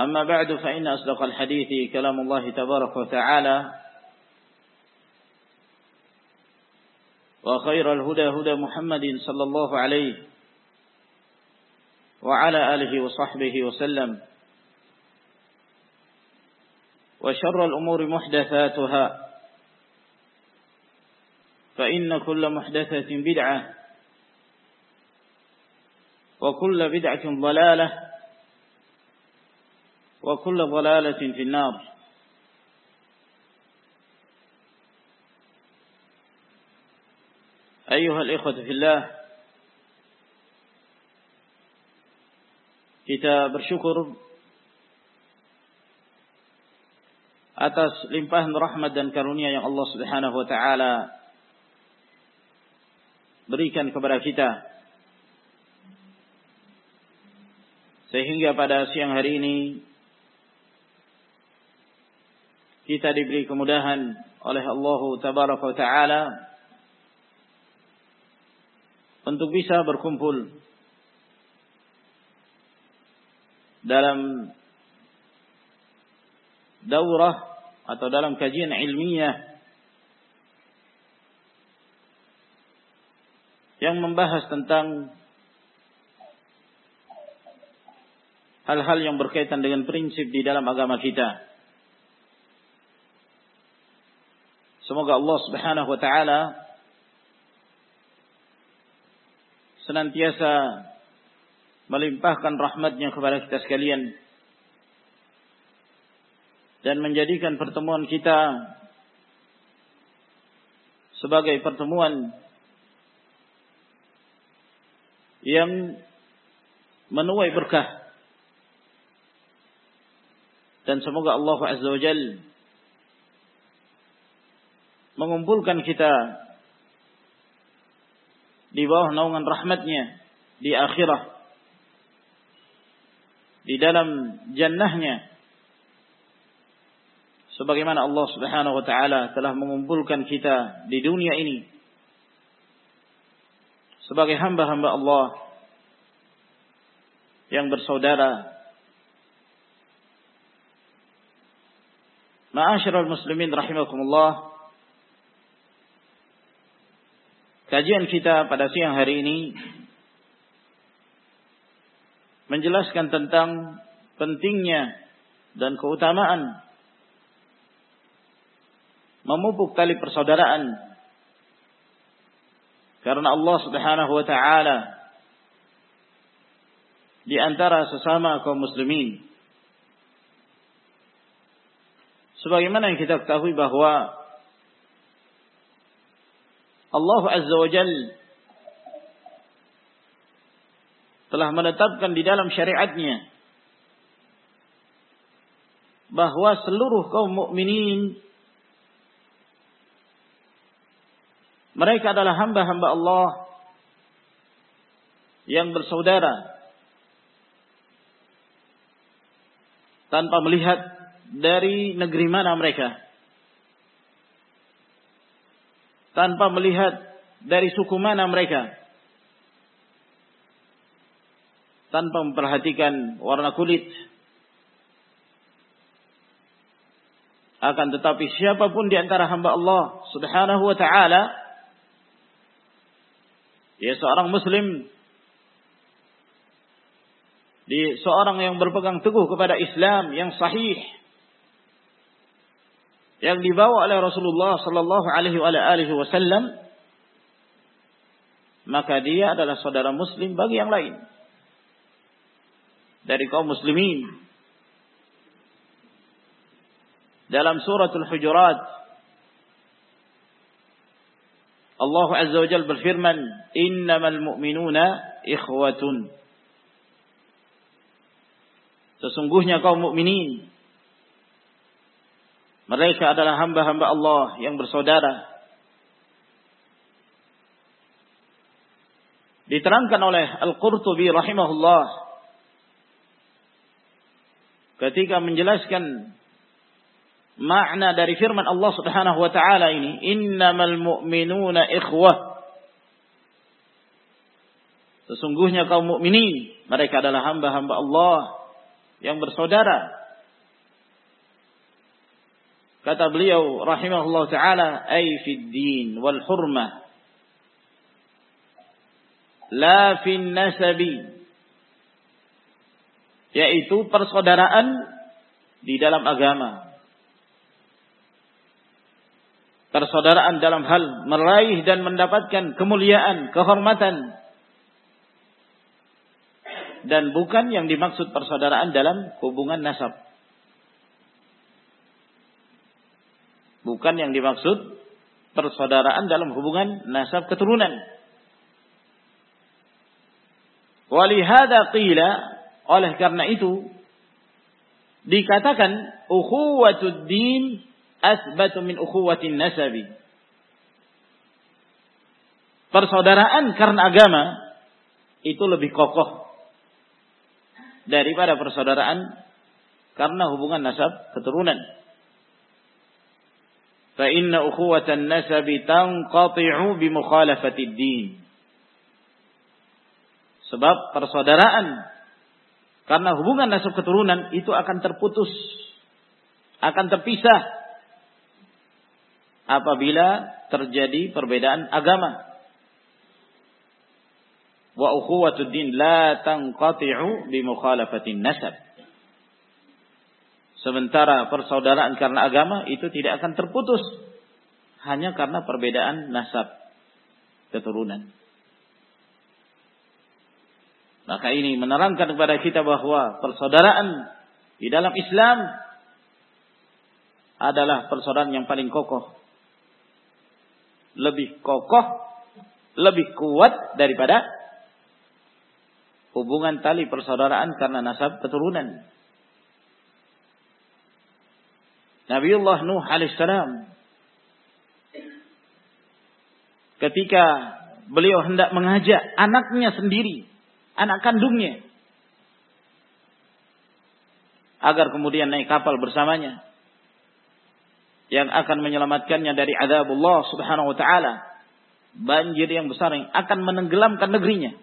أما بعد فإن أصدق الحديث كلام الله تبارك وتعالى وخير الهدى هدى محمد صلى الله عليه وعلى آله وصحبه وسلم وشر الأمور محدثاتها فإن كل محدثة بدعة وكل بدعة ضلالة وكل ضلالة في النار أيها الإخوة في الله kita bersyukur atas limpahan rahmat dan karunia yang Allah Subhanahu wa taala berikan kepada kita sehingga pada siang hari ini kita diberi kemudahan oleh Allah tabaraka wa taala untuk bisa berkumpul dalam daurah atau dalam kajian ilmiah yang membahas tentang hal-hal yang berkaitan dengan prinsip di dalam agama kita. Semoga Allah Subhanahu wa taala senantiasa melimpahkan rahmatnya kepada kita sekalian dan menjadikan pertemuan kita sebagai pertemuan yang menuai berkah. Dan semoga Allah Azza wa Jal mengumpulkan kita di bawah naungan rahmatnya di akhirah di dalam jannahnya. Sebagaimana Allah Subhanahu wa taala telah mengumpulkan kita di dunia ini sebagai hamba-hamba Allah yang bersaudara. Ma'asyiral muslimin rahimakumullah Kajian kita pada siang hari ini menjelaskan tentang pentingnya dan keutamaan memupuk tali persaudaraan karena Allah Subhanahu wa taala di antara sesama kaum muslimin. Sebagaimana yang kita ketahui bahwa Allah Azza wa Jal telah menetapkan di dalam syariatnya bahwa seluruh kaum mukminin mereka adalah hamba-hamba Allah yang bersaudara tanpa melihat dari negeri mana mereka tanpa melihat dari suku mana mereka. Tanpa memperhatikan warna kulit. Akan tetapi siapa pun di antara hamba Allah Subhanahu wa taala ya seorang muslim. Di seorang yang berpegang teguh kepada Islam yang sahih yang dibawa oleh Rasulullah sallallahu alaihi wasallam maka dia adalah saudara muslim bagi yang lain dari kaum muslimin dalam suratul hujurat Allah azza wa jalla berfirman innamal mu'minuna ikhwatun Sesungguhnya kaum mukminin mereka adalah hamba-hamba Allah yang bersaudara. Diterangkan oleh Al-Qurtubi rahimahullah ketika menjelaskan makna dari firman Allah Subhanahu wa taala ini, "Innamal mu'minuna ikhwah." Sesungguhnya kaum mukminin mereka adalah hamba-hamba Allah yang bersaudara. Kata beliau rahimahullah taala, "Ai fid din wal hurmah la fin nasabi." Yaitu persaudaraan di dalam agama. Persaudaraan dalam hal meraih dan mendapatkan kemuliaan, kehormatan dan bukan yang dimaksud persaudaraan dalam hubungan nasab. Bukan yang dimaksud persaudaraan dalam hubungan nasab keturunan. Walihada qila oleh karena itu dikatakan ukhuwatud din asbatu min ukhuwatin nasabi. Persaudaraan karena agama itu lebih kokoh daripada persaudaraan karena hubungan nasab keturunan. Fa inna ukhuwatan nasabi tanqati'u bi mukhalafatid din. Sebab persaudaraan karena hubungan nasab keturunan itu akan terputus, akan terpisah apabila terjadi perbedaan agama wa ukhuwatud din la tanqati'u bi mukhalafatin nasab. Sementara persaudaraan karena agama itu tidak akan terputus hanya karena perbedaan nasab keturunan. Maka ini menerangkan kepada kita bahwa persaudaraan di dalam Islam adalah persaudaraan yang paling kokoh. Lebih kokoh, lebih kuat daripada hubungan tali persaudaraan karena nasab keturunan. Nabiullah Nuh alaihissalam ketika beliau hendak mengajak anaknya sendiri, anak kandungnya, agar kemudian naik kapal bersamanya yang akan menyelamatkannya dari azabullah subhanahu wa ta'ala banjir yang besar yang akan menenggelamkan negerinya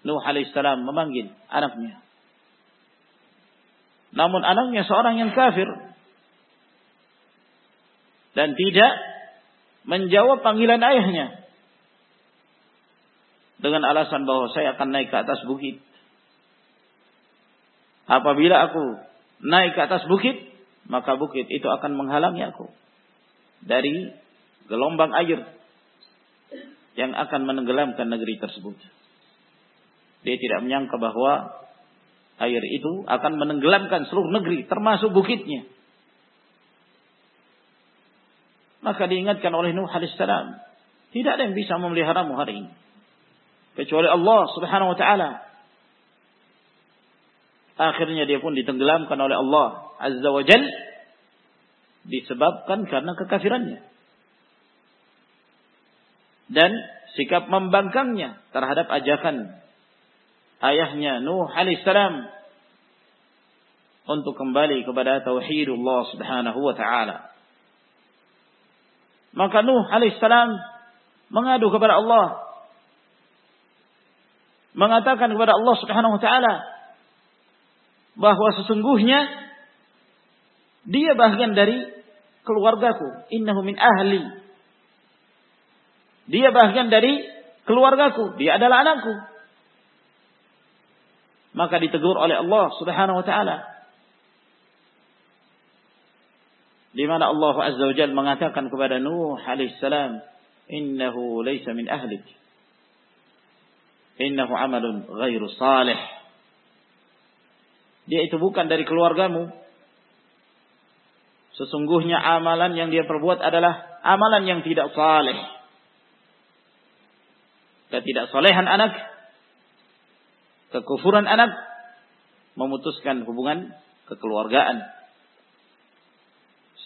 Nuh alaihissalam memanggil anaknya. Namun anaknya seorang yang kafir. Dan tidak menjawab panggilan ayahnya. Dengan alasan bahwa saya akan naik ke atas bukit. Apabila aku naik ke atas bukit, maka bukit itu akan menghalangi aku dari gelombang air yang akan menenggelamkan negeri tersebut. Dia tidak menyangka bahwa air itu akan menenggelamkan seluruh negeri termasuk bukitnya. Maka diingatkan oleh Nuh alaihissalam, tidak ada yang bisa memeliharamu hari ini kecuali Allah Subhanahu wa taala. Akhirnya dia pun ditenggelamkan oleh Allah Azza wa Jal disebabkan karena kekafirannya. Dan sikap membangkangnya terhadap ajakan ayahnya Nuh alaihissalam untuk kembali kepada tauhidullah Subhanahu wa taala. Maka Nuh alaihissalam mengadu kepada Allah mengatakan kepada Allah Subhanahu wa taala bahwa sesungguhnya dia bagian dari keluargaku, innahu min ahli. Dia bagian dari keluargaku, dia adalah anakku. Maka ditegur oleh Allah Subhanahu wa taala. Di mana Allah Azza wa Jalla mengatakan kepada Nuh alaihissalam, "Innahu laysa min ahlik." innahu amalun ghairu salih. Dia itu bukan dari keluargamu. Sesungguhnya amalan yang dia perbuat adalah amalan yang tidak saleh. Ketidaksalehan anak, kekufuran anak, memutuskan hubungan kekeluargaan.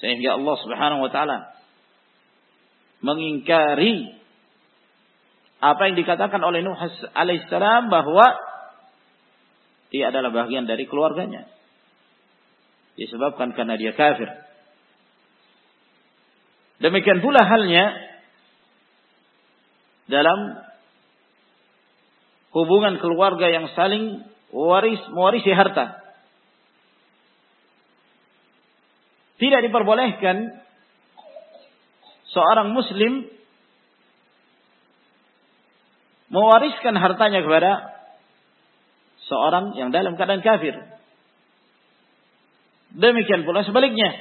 Sehingga Allah Subhanahu wa taala mengingkari apa yang dikatakan oleh Nuh alaihissalam bahwa dia adalah bagian dari keluarganya. Disebabkan karena dia kafir. Demikian pula halnya dalam hubungan keluarga yang saling waris mewarisi harta. Tidak diperbolehkan seorang muslim mewariskan hartanya kepada seorang yang dalam keadaan kafir. Demikian pula sebaliknya.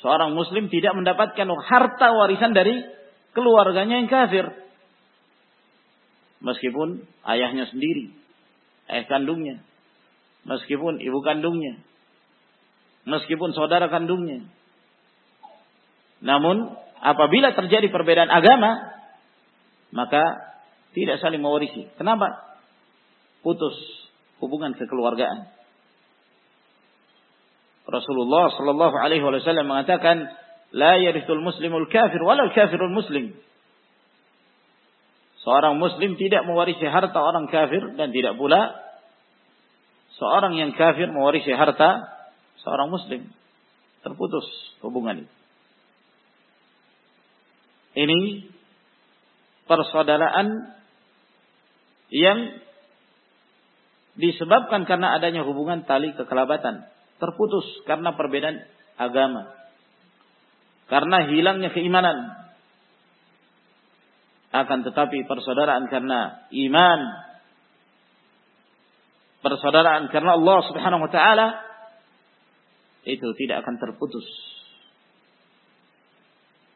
Seorang muslim tidak mendapatkan harta warisan dari keluarganya yang kafir. Meskipun ayahnya sendiri, ayah kandungnya, meskipun ibu kandungnya, meskipun saudara kandungnya. Namun apabila terjadi perbedaan agama, maka tidak saling mewarisi. Kenapa? Putus hubungan kekeluargaan. Rasulullah Shallallahu Alaihi Wasallam mengatakan, لا yarithul muslimul kafir walau kafirul muslim. Seorang muslim tidak mewarisi harta orang kafir dan tidak pula seorang yang kafir mewarisi harta seorang muslim. Terputus hubungan itu. Ini persaudaraan yang disebabkan karena adanya hubungan tali kekelabatan terputus karena perbedaan agama karena hilangnya keimanan akan tetapi persaudaraan karena iman persaudaraan karena Allah Subhanahu wa taala itu tidak akan terputus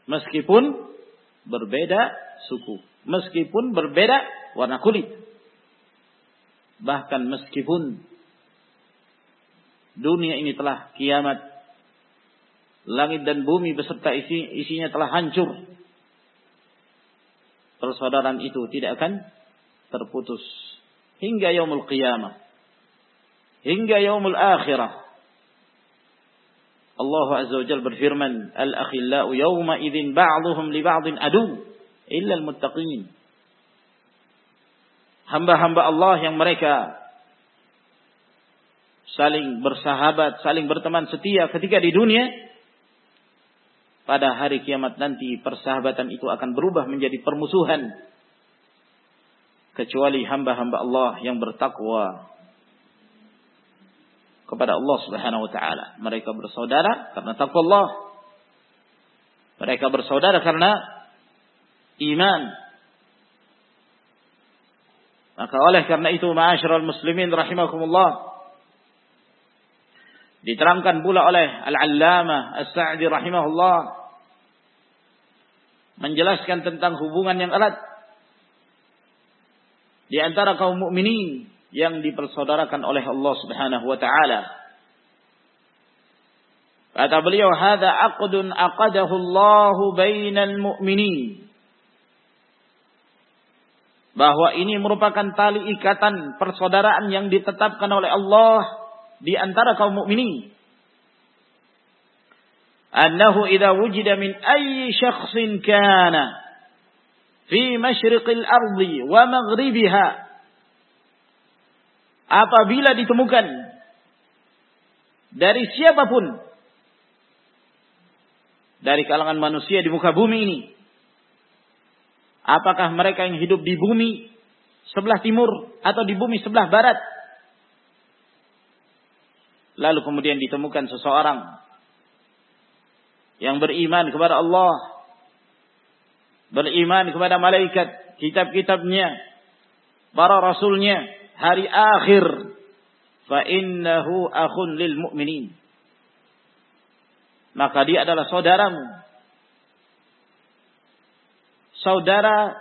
meskipun berbeda suku, meskipun berbeda warna kulit. Bahkan meskipun dunia ini telah kiamat, langit dan bumi beserta isi isinya telah hancur. Persaudaraan itu tidak akan terputus hingga yaumul qiyamah. Hingga yaumul akhirah. Allah Azza wa Jalla berfirman, "Al-akhillau yawma idzin ba'dhum li ba'dhin adu illa al-muttaqin." Hamba-hamba Allah yang mereka saling bersahabat, saling berteman setia ketika di dunia, pada hari kiamat nanti persahabatan itu akan berubah menjadi permusuhan kecuali hamba-hamba Allah yang bertakwa kepada Allah Subhanahu wa taala. Mereka bersaudara karena takwa Allah. Mereka bersaudara karena iman. Maka oleh karena itu ma'asyiral muslimin rahimakumullah diterangkan pula oleh Al-Allamah As-Sa'di rahimahullah menjelaskan tentang hubungan yang erat di antara kaum mukminin yang dipersaudarakan oleh Allah Subhanahu wa taala. Kata beliau, "Hadza aqdun aqadahu Allah bainal mu'minin." Bahwa ini merupakan tali ikatan persaudaraan yang ditetapkan oleh Allah di antara kaum mukminin. Annahu idza wujida min ayyi syakhsin kana fi masyriqil ardi wa maghribiha apabila ditemukan dari siapa pun dari kalangan manusia di muka bumi ini apakah mereka yang hidup di bumi sebelah timur atau di bumi sebelah barat lalu kemudian ditemukan seseorang yang beriman kepada Allah beriman kepada malaikat, kitab-kitabnya, para rasulnya, hari akhir, fa innahu akhun lil mu'minin. Maka dia adalah saudaramu. Saudara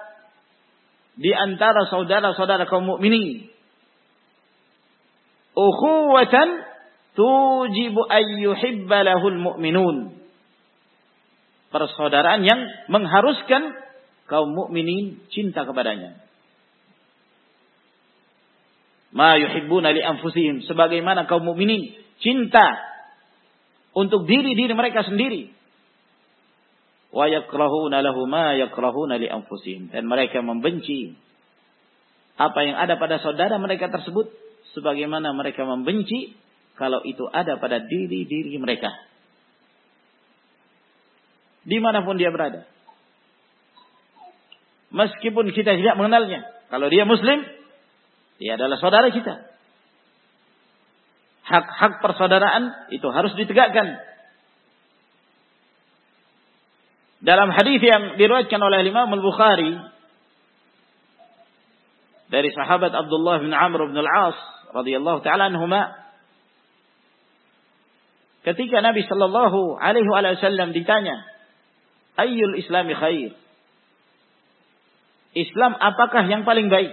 di antara saudara-saudara kaum mukminin. Ukhuwatan tujibu ayyuhibba lahul mu'minun persaudaraan yang mengharuskan kaum mukminin cinta kepadanya. Ma yuhibbuna li anfusihim sebagaimana kaum mukminin cinta untuk diri-diri mereka sendiri. Wa yakrahuna lahu ma yakrahuna li anfusihim dan mereka membenci apa yang ada pada saudara mereka tersebut sebagaimana mereka membenci kalau itu ada pada diri-diri mereka di mana pun dia berada. Meskipun kita tidak mengenalnya. Kalau dia muslim, dia adalah saudara kita. Hak-hak persaudaraan itu harus ditegakkan. Dalam hadis yang diriwayatkan oleh Imam Al-Bukhari dari sahabat Abdullah bin Amr bin Al-As radhiyallahu taala anhuma ketika Nabi sallallahu alaihi wasallam ditanya ayyul islami khair? Islam apakah yang paling baik?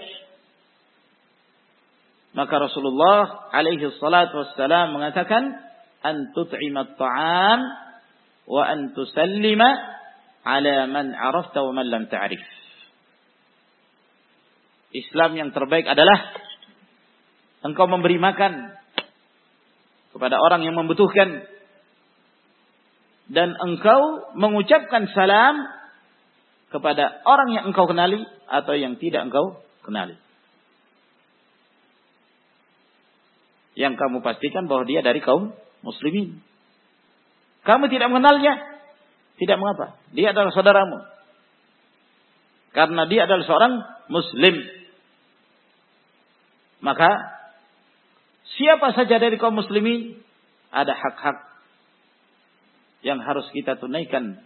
Maka Rasulullah alaihi salatu wassalam mengatakan an tut'ima ta'am wa an tusallima ala man arafta wa man lam ta'rif. Islam yang terbaik adalah engkau memberi makan kepada orang yang membutuhkan dan engkau mengucapkan salam kepada orang yang engkau kenali atau yang tidak engkau kenali. Yang kamu pastikan bahwa dia dari kaum muslimin. Kamu tidak mengenalnya, tidak mengapa. Dia adalah saudaramu. Karena dia adalah seorang muslim. Maka siapa saja dari kaum muslimin ada hak-hak yang harus kita tunaikan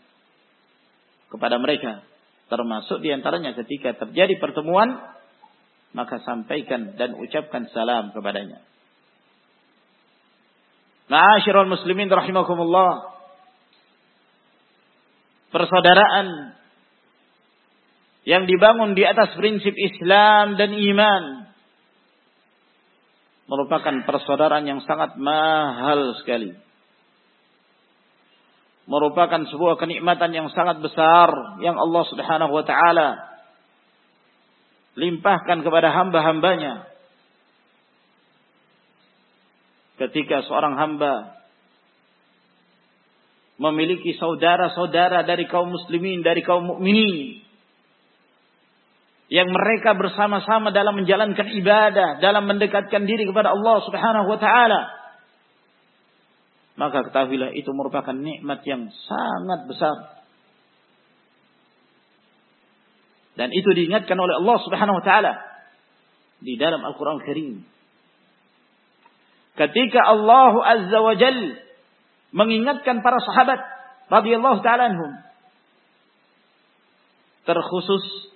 kepada mereka. Termasuk di antaranya ketika terjadi pertemuan, maka sampaikan dan ucapkan salam kepadanya. Ma'asyiral muslimin rahimakumullah. Persaudaraan yang dibangun di atas prinsip Islam dan iman merupakan persaudaraan yang sangat mahal sekali merupakan sebuah kenikmatan yang sangat besar yang Allah Subhanahu wa taala limpahkan kepada hamba-hambanya. Ketika seorang hamba memiliki saudara-saudara dari kaum muslimin, dari kaum mukminin yang mereka bersama-sama dalam menjalankan ibadah, dalam mendekatkan diri kepada Allah Subhanahu wa taala maka ketahuilah itu merupakan nikmat yang sangat besar. Dan itu diingatkan oleh Allah Subhanahu wa taala di dalam Al-Qur'an Karim. Ketika Allah Azza wa Jal mengingatkan para sahabat radhiyallahu taala anhum terkhusus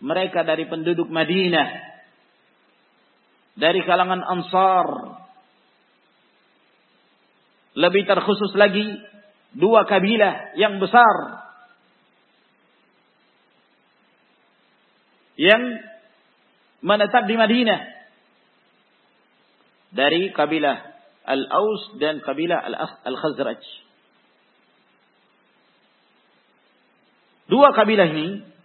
mereka dari penduduk Madinah. Dari kalangan Ansar. Lebih terkhusus lagi dua kabilah yang besar. Yang menetap di Madinah. Dari kabilah Al-Aus dan kabilah Al-Khazraj. Dua kabilah ini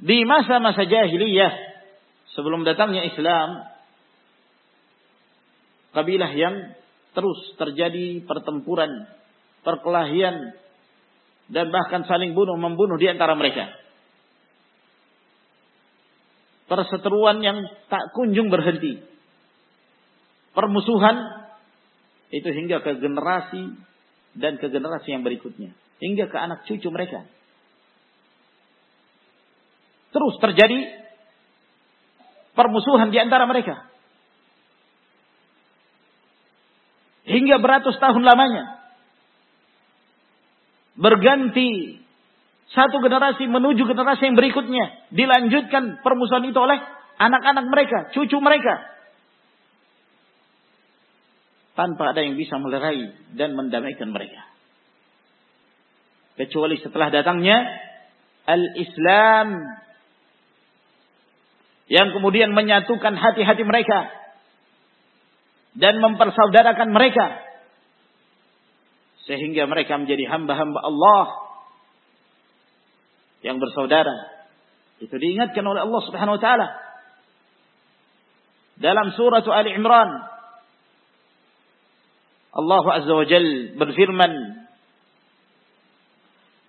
di masa-masa jahiliyah sebelum datangnya Islam kabilah yang terus terjadi pertempuran, perkelahian dan bahkan saling bunuh membunuh di antara mereka. Perseteruan yang tak kunjung berhenti. Permusuhan itu hingga ke generasi dan ke generasi yang berikutnya, hingga ke anak cucu mereka. Terus terjadi permusuhan di antara mereka. Hingga beratus tahun lamanya berganti satu generasi menuju generasi yang berikutnya. Dilanjutkan permusuhan itu oleh anak-anak mereka, cucu mereka. Tanpa ada yang bisa melerai dan mendamaikan mereka. Kecuali setelah datangnya Al-Islam. Yang kemudian menyatukan hati-hati mereka. Dan mempersaudarakan mereka sehingga mereka menjadi hamba-hamba Allah yang bersaudara. Itu diingatkan oleh Allah Subhanahu wa taala. Dalam surah Ali Imran Allah Azza wa Jal berfirman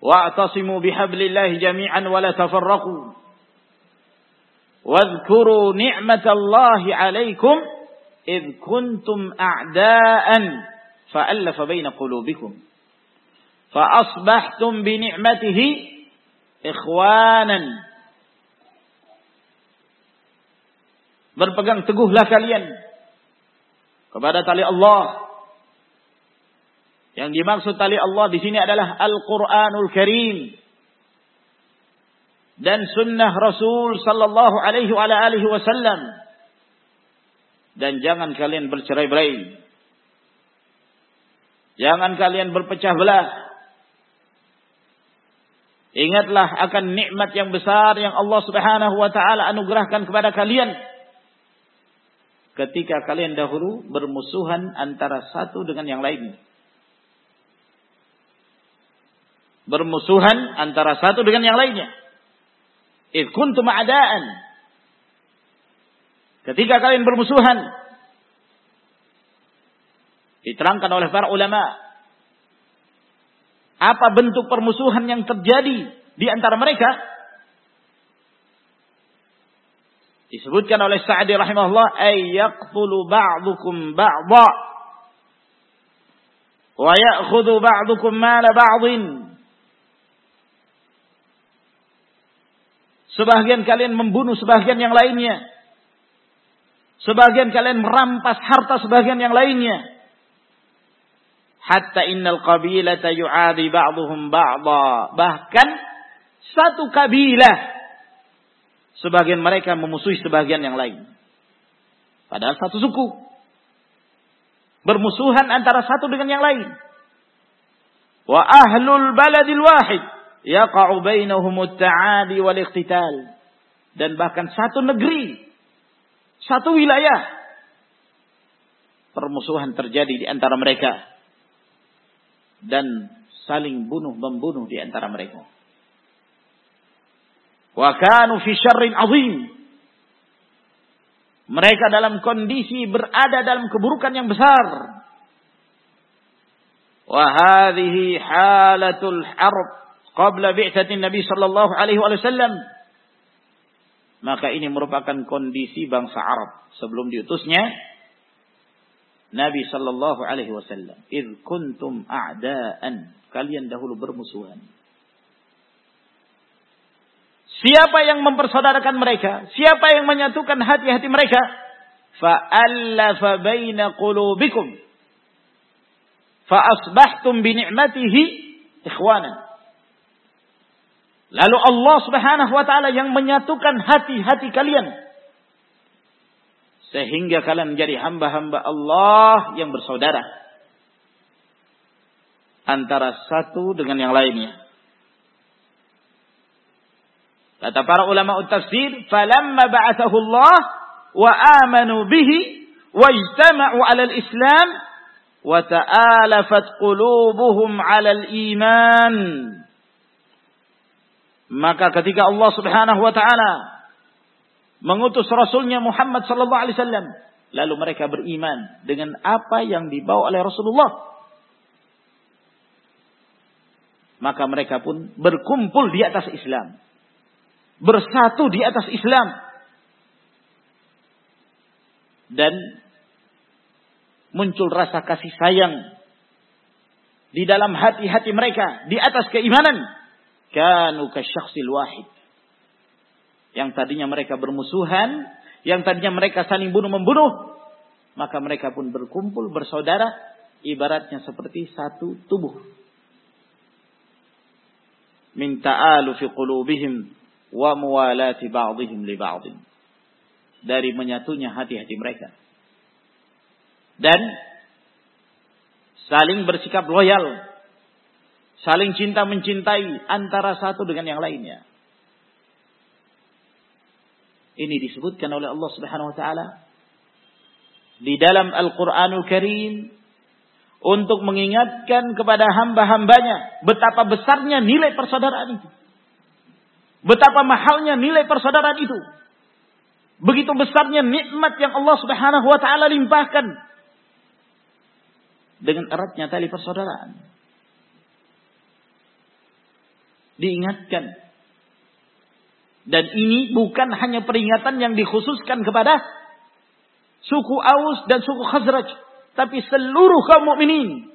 Wa'tasimu bihablillahi jami'an wa la tafarraqu واذكروا نعمة الله عليكم إذ كنتم أعداء qulubikum fa asbahtum bi ni'matihi ikhwanan berpegang teguhlah kalian kepada tali Allah yang dimaksud tali Allah di sini adalah Al-Qur'anul Karim dan sunnah Rasul sallallahu alaihi wa alihi wasallam dan jangan kalian bercerai-berai Jangan kalian berpecah belah. Ingatlah akan nikmat yang besar yang Allah Subhanahu wa taala anugerahkan kepada kalian. Ketika kalian dahulu bermusuhan antara satu dengan yang lain. Bermusuhan antara satu dengan yang lainnya. Id kuntum a'daan. Ketika kalian bermusuhan Diterangkan oleh para ulama. Apa bentuk permusuhan yang terjadi di antara mereka? Disebutkan oleh Sa'di rahimahullah. Ayyaqtulu ba'dukum ba'da. Wa ya'khudhu ba'dukum mala ba'din. Sebagian kalian membunuh sebagian yang lainnya. Sebagian kalian merampas harta sebagian yang lainnya hatta innal qabilata yu'adi ba'dhum ba'dha. Bahkan satu kabilah sebagian mereka memusuhi sebagian yang lain. Padahal satu suku. Bermusuhan antara satu dengan yang lain. Wa ahlul baladil wahid yaqa'u bainahum at-ta'adi wal iqtital. Dan bahkan satu negeri, satu wilayah permusuhan terjadi di antara mereka dan saling bunuh membunuh di antara mereka. Wa kanu fi syarrin azim. Mereka dalam kondisi berada dalam keburukan yang besar. Wa hadhihi halatul harb qabla bi'tsatin Nabi sallallahu alaihi wasallam. Maka ini merupakan kondisi bangsa Arab sebelum diutusnya Nabi sallallahu alaihi wasallam, "Id kuntum a'daan." Kalian dahulu bermusuhan. Siapa yang mempersaudarakan mereka? Siapa yang menyatukan hati-hati mereka? Fa'allafa baina qulubikum. Fa'asbahtum bi ni'matihi ikhwanan. Lalu Allah Subhanahu wa taala yang menyatukan hati-hati kalian sehingga kalian menjadi hamba-hamba Allah yang bersaudara. Antara satu dengan yang lainnya. Kata para ulama tafsir, "Falamma ba'athahu Allah wa amanu bihi wajtama'u 'ala al-Islam wa ta'alafat qulubuhum 'ala al-iman." Maka ketika Allah Subhanahu wa taala mengutus rasulnya Muhammad sallallahu alaihi wasallam, lalu mereka beriman dengan apa yang dibawa oleh Rasulullah. Maka mereka pun berkumpul di atas Islam. Bersatu di atas Islam. Dan muncul rasa kasih sayang di dalam hati-hati mereka di atas keimanan kanu kasyakhsil wahid. Yang tadinya mereka bermusuhan, yang tadinya mereka saling bunuh-membunuh, maka mereka pun berkumpul bersaudara, ibaratnya seperti satu tubuh. Min ta'alu fi qulubihim wa muwalati ba'dihim li ba'din. Dari menyatunya hati-hati mereka. Dan saling bersikap loyal Saling cinta mencintai antara satu dengan yang lainnya. Ini disebutkan oleh Allah Subhanahu wa taala di dalam Al-Qur'anul Karim untuk mengingatkan kepada hamba-hambanya betapa besarnya nilai persaudaraan itu. Betapa mahalnya nilai persaudaraan itu. Begitu besarnya nikmat yang Allah Subhanahu wa taala limpahkan dengan eratnya tali persaudaraan diingatkan. Dan ini bukan hanya peringatan yang dikhususkan kepada suku Aus dan suku Khazraj, tapi seluruh kaum mukminin.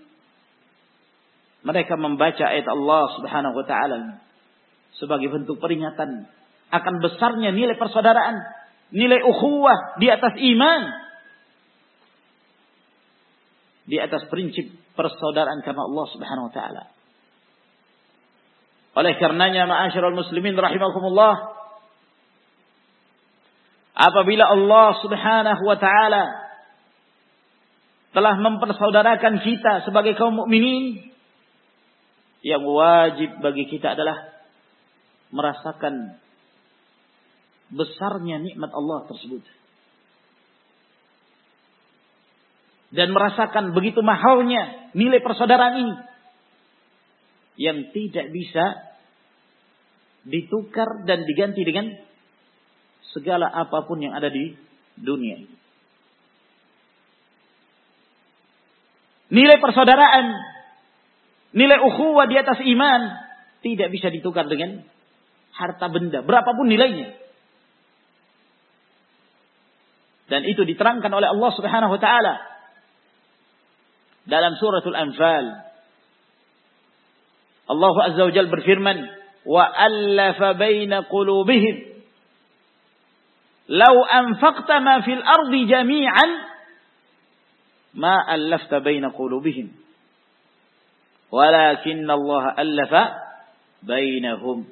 Mereka membaca ayat Allah Subhanahu wa taala sebagai bentuk peringatan akan besarnya nilai persaudaraan, nilai ukhuwah di atas iman. Di atas prinsip persaudaraan karena Allah Subhanahu wa taala. Oleh karenanya ma'asyiral muslimin rahimakumullah apabila Allah Subhanahu wa taala telah mempersaudarakan kita sebagai kaum mukminin yang wajib bagi kita adalah merasakan besarnya nikmat Allah tersebut. Dan merasakan begitu mahalnya nilai persaudaraan ini yang tidak bisa ditukar dan diganti dengan segala apa pun yang ada di dunia ini. Nilai persaudaraan, nilai ukhuwah di atas iman tidak bisa ditukar dengan harta benda, berapapun nilainya. Dan itu diterangkan oleh Allah Subhanahu wa taala dalam suratul Anfal Allah Azza wa Jalla berfirman, "Wa allafa baina qulubihim." "Lau anfaqta ma fil ardi jami'an ma allafta baina qulubihim." Walakin Allah allafa bainahum.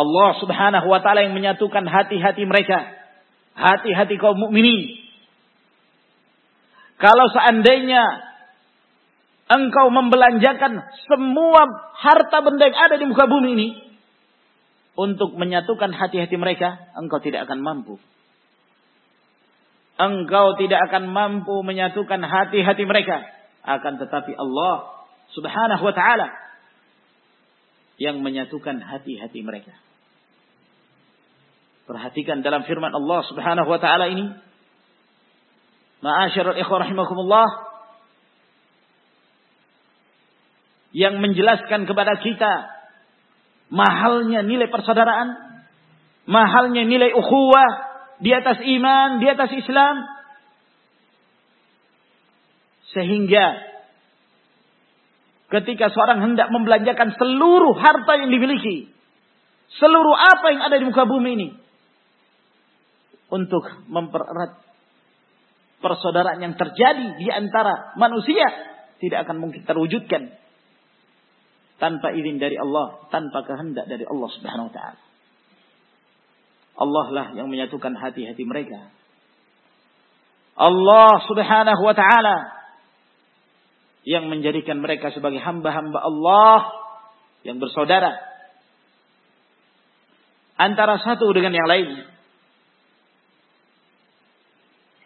Allah Subhanahu wa taala yang menyatukan hati-hati mereka, hati-hati kaum mukminin. Kalau seandainya engkau membelanjakan semua harta benda yang ada di muka bumi ini untuk menyatukan hati-hati mereka, engkau tidak akan mampu. Engkau tidak akan mampu menyatukan hati-hati mereka. Akan tetapi Allah subhanahu wa ta'ala yang menyatukan hati-hati mereka. Perhatikan dalam firman Allah subhanahu wa ta'ala ini. Ma'asyarul ikhwa rahimakumullah. Yang menjelaskan kepada kita mahalnya nilai persaudaraan, mahalnya nilai ukhuwah di atas iman, di atas Islam. Sehingga ketika seorang hendak membelanjakan seluruh harta yang dimiliki, seluruh apa yang ada di muka bumi ini untuk mempererat persaudaraan yang terjadi di antara manusia tidak akan mungkin terwujudkan tanpa izin dari Allah, tanpa kehendak dari Allah Subhanahu wa taala. Allah lah yang menyatukan hati-hati mereka. Allah Subhanahu wa taala yang menjadikan mereka sebagai hamba-hamba Allah yang bersaudara antara satu dengan yang lain.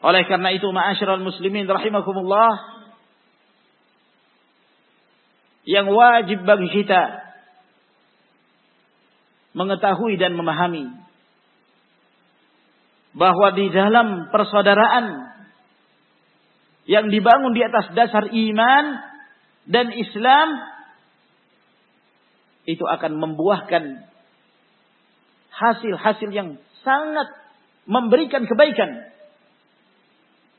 Oleh karena itu, ma'asyiral muslimin rahimakumullah, yang wajib bagi kita mengetahui dan memahami bahwa di dalam persaudaraan yang dibangun di atas dasar iman dan Islam itu akan membuahkan hasil-hasil yang sangat memberikan kebaikan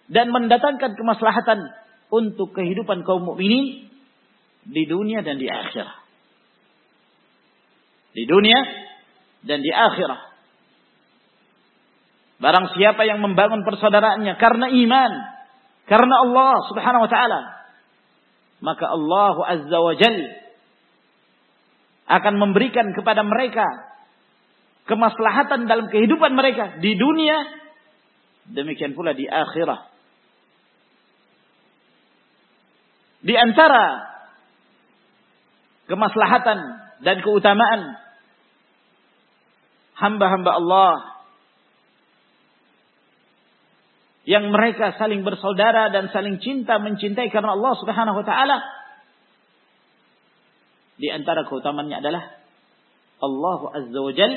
dan mendatangkan kemaslahatan untuk kehidupan kaum mukminin di dunia dan di akhirat. Di dunia dan di akhirat. Barang siapa yang membangun persaudaraannya karena iman, karena Allah Subhanahu wa taala, maka Allah Azza wa Jal akan memberikan kepada mereka kemaslahatan dalam kehidupan mereka di dunia demikian pula di akhirat. Di antara kemaslahatan dan keutamaan hamba-hamba Allah yang mereka saling bersaudara dan saling cinta mencintai karena Allah Subhanahu wa taala. Di antara keutamaannya adalah Allah Azza wa Jal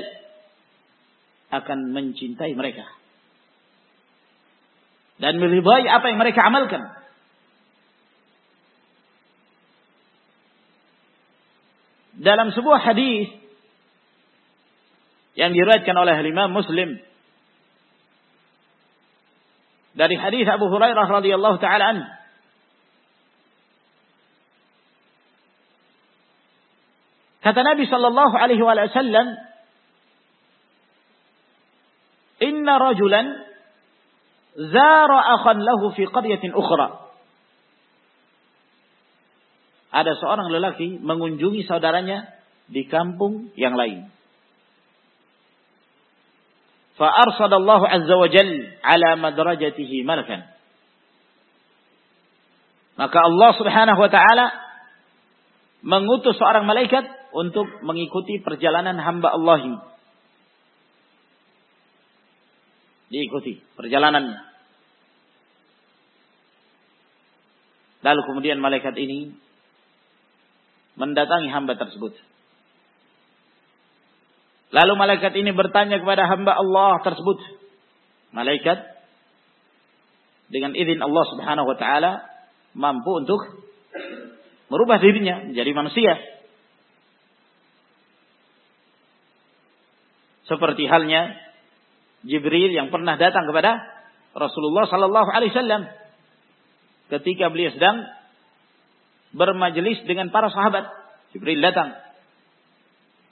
akan mencintai mereka dan meridai apa yang mereka amalkan dalam sebuah hadis yang diriwayatkan oleh Imam Muslim dari hadis Abu Hurairah radhiyallahu taala an Kata Nabi sallallahu alaihi wasallam Inna rajulan zara akhan lahu fi qaryatin ukhra ada seorang lelaki mengunjungi saudaranya di kampung yang lain. Fa'arsadallahu azza wa jal ala madrajatihi malakan. Maka Allah subhanahu wa ta'ala mengutus seorang malaikat untuk mengikuti perjalanan hamba Allah ini. Diikuti perjalanannya. Lalu kemudian malaikat ini mendatangi hamba tersebut. Lalu malaikat ini bertanya kepada hamba Allah tersebut. Malaikat dengan izin Allah Subhanahu wa taala mampu untuk merubah dirinya menjadi manusia. Seperti halnya Jibril yang pernah datang kepada Rasulullah sallallahu alaihi wasallam ketika beliau sedang bermajelis dengan para sahabat. Jibril datang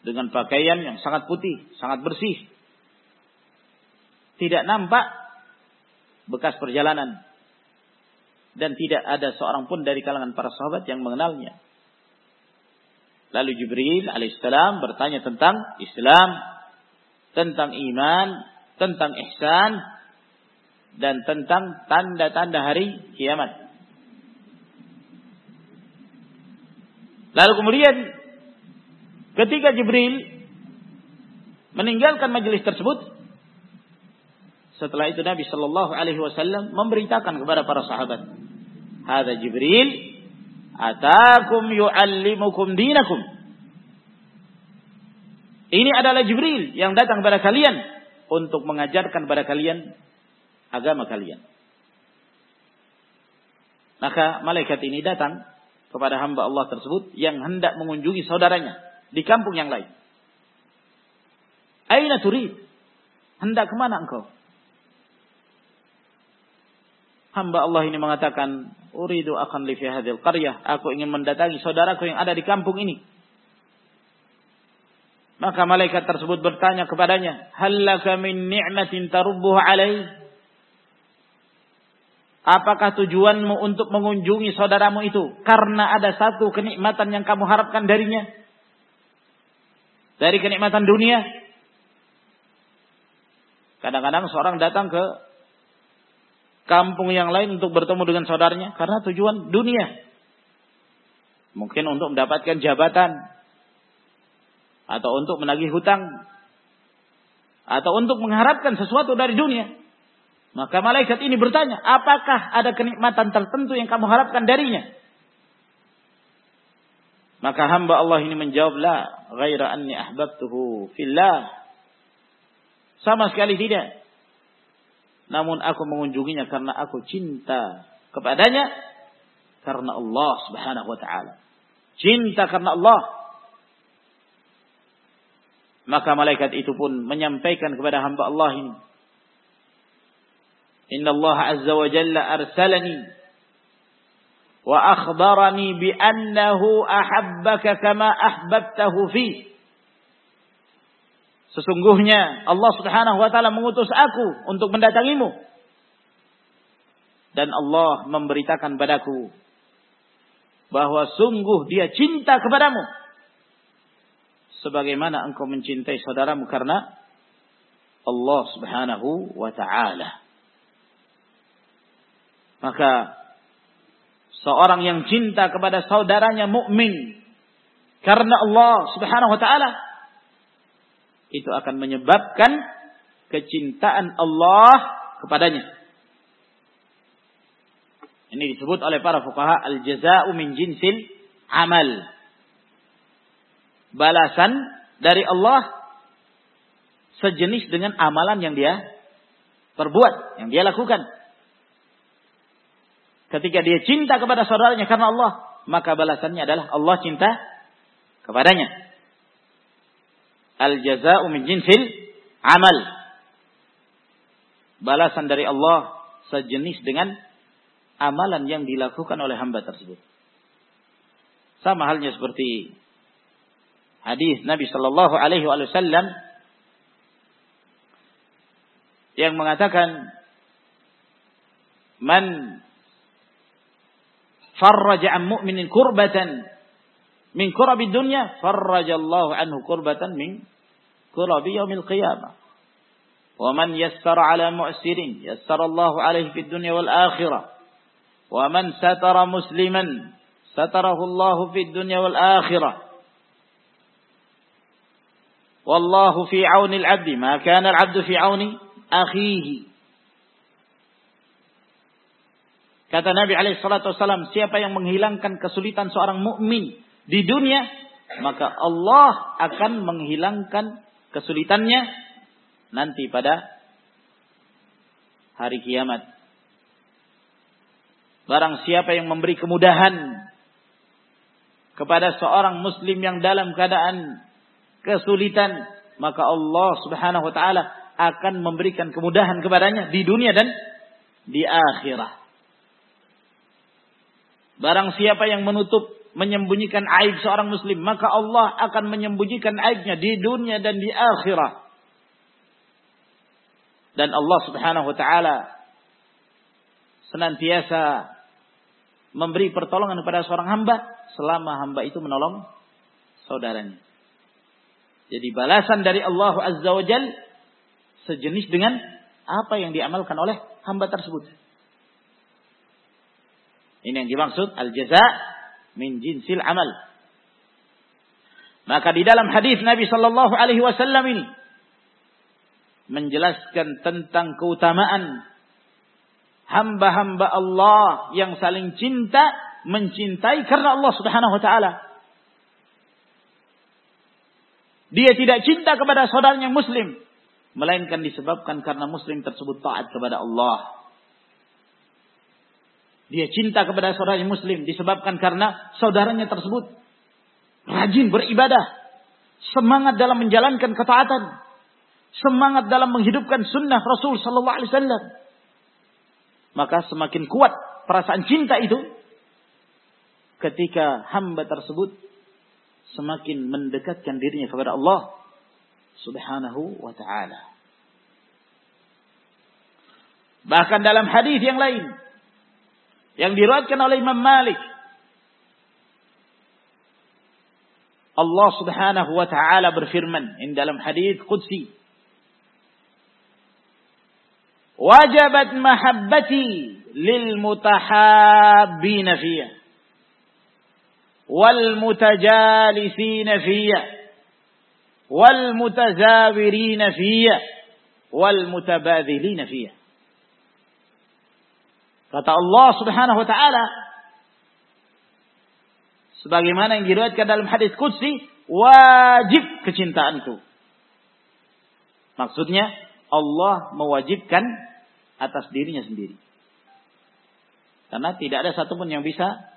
dengan pakaian yang sangat putih, sangat bersih. Tidak nampak bekas perjalanan. Dan tidak ada seorang pun dari kalangan para sahabat yang mengenalnya. Lalu Jibril alaihissalam bertanya tentang Islam, tentang iman, tentang ihsan, dan tentang tanda-tanda hari kiamat. Lalu kemudian ketika Jibril meninggalkan majelis tersebut, setelah itu Nabi Shallallahu Alaihi Wasallam memberitakan kepada para sahabat, ada Jibril, atakum yu'allimukum dinakum. Ini adalah Jibril yang datang kepada kalian untuk mengajarkan kepada kalian agama kalian. Maka malaikat ini datang kepada hamba Allah tersebut yang hendak mengunjungi saudaranya di kampung yang lain. Aina turid? Hendak ke mana engkau? Hamba Allah ini mengatakan, Uridu akan li fi hadil qaryah. Aku ingin mendatangi saudaraku yang ada di kampung ini. Maka malaikat tersebut bertanya kepadanya, Hallaka min ni'matin tarubbuhu alaih? Apakah tujuanmu untuk mengunjungi saudaramu itu karena ada satu kenikmatan yang kamu harapkan darinya? Dari kenikmatan dunia? Kadang-kadang seorang datang ke kampung yang lain untuk bertemu dengan saudaranya karena tujuan dunia. Mungkin untuk mendapatkan jabatan atau untuk menagih hutang atau untuk mengharapkan sesuatu dari dunia. Maka malaikat ini bertanya, apakah ada kenikmatan tertentu yang kamu harapkan darinya? Maka hamba Allah ini menjawab, la ghaira anni ahbabtuhu fillah. Sama sekali tidak. Namun aku mengunjunginya karena aku cinta kepadanya karena Allah Subhanahu wa taala. Cinta karena Allah. Maka malaikat itu pun menyampaikan kepada hamba Allah ini. Inna Allah Azza wa Jalla arsalani wa akhbarani bi annahu ahabbaka kama ahbabtahu fi. Sesungguhnya Allah Subhanahu wa taala mengutus aku untuk mendatangimu. Dan Allah memberitakan padaku bahwa sungguh dia cinta kepadamu sebagaimana engkau mencintai saudaramu karena Allah Subhanahu wa taala. Maka seorang yang cinta kepada saudaranya mukmin karena Allah Subhanahu wa taala itu akan menyebabkan kecintaan Allah kepadanya. Ini disebut oleh para fuqaha al-jaza'u min jinsil amal balasan dari Allah sejenis dengan amalan yang dia perbuat, yang dia lakukan. Ketika dia cinta kepada saudaranya karena Allah, maka balasannya adalah Allah cinta kepadanya. Al jaza'u min jinsil amal. Balasan dari Allah sejenis dengan amalan yang dilakukan oleh hamba tersebut. Sama halnya seperti hadis Nabi Shallallahu Alaihi Wasallam yang mengatakan man farraja an mu'minin kurbatan min kurabi dunya farrajallahu anhu kurbatan min kurabi yaumil qiyamah wa man yassara ala mu'sirin yassara Allahu alaihi fid dunya wal akhirah wa man satara musliman satarahu Allahu fid dunya wal akhirah Wallahu fi aunil abdi, ma kana al-'abdu fi auni akhihi. Kata Nabi alaihi salatu wasallam, siapa yang menghilangkan kesulitan seorang mukmin di dunia, maka Allah akan menghilangkan kesulitannya nanti pada hari kiamat. Barang siapa yang memberi kemudahan kepada seorang muslim yang dalam keadaan kesulitan, maka Allah Subhanahu wa taala akan memberikan kemudahan kepadanya di dunia dan di akhirat. Barang siapa yang menutup menyembunyikan aib seorang muslim, maka Allah akan menyembunyikan aibnya di dunia dan di akhirat. Dan Allah Subhanahu wa taala senantiasa memberi pertolongan kepada seorang hamba selama hamba itu menolong saudaranya. Jadi balasan dari Allah Azza wa Jal sejenis dengan apa yang diamalkan oleh hamba tersebut. Ini yang dimaksud al-jaza min jinsil amal. Maka di dalam hadis Nabi Shallallahu Alaihi Wasallam ini menjelaskan tentang keutamaan hamba-hamba Allah yang saling cinta mencintai karena Allah Subhanahu Wa Taala. Dia tidak cinta kepada saudaranya muslim. Melainkan disebabkan karena muslim tersebut taat kepada Allah. Dia cinta kepada saudaranya muslim disebabkan karena saudaranya tersebut rajin beribadah, semangat dalam menjalankan ketaatan, semangat dalam menghidupkan sunnah Rasul Sallallahu Alaihi Wasallam. Maka semakin kuat perasaan cinta itu ketika hamba tersebut semakin mendekatkan dirinya kepada Allah Subhanahu wa taala. Bahkan dalam hadis yang lain yang diriwayatkan oleh Imam Malik Allah Subhanahu wa taala berfirman in dalam hadis qudsi Wajabat mahabbati lil mutahabbina fiyah والمتجالسين فيها والمتزاورين فيها wal mutabadzilina fiha. Kata Allah Subhanahu wa taala sebagaimana yang diriwayatkan dalam hadis qudsi, wajib kecintaanku. Maksudnya Allah mewajibkan atas dirinya sendiri. Karena tidak ada satupun yang bisa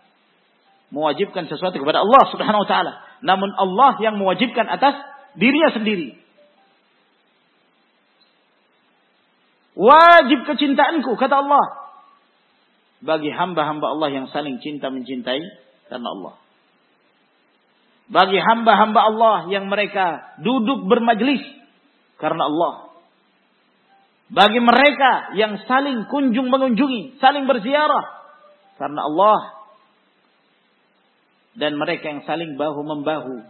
mewajibkan sesuatu kepada Allah Subhanahu wa taala. Namun Allah yang mewajibkan atas dirinya sendiri. Wajib kecintaanku kata Allah bagi hamba-hamba Allah yang saling cinta mencintai karena Allah. Bagi hamba-hamba Allah yang mereka duduk bermajlis karena Allah. Bagi mereka yang saling kunjung mengunjungi, saling berziarah karena Allah. Dan mereka yang saling bahu membahu,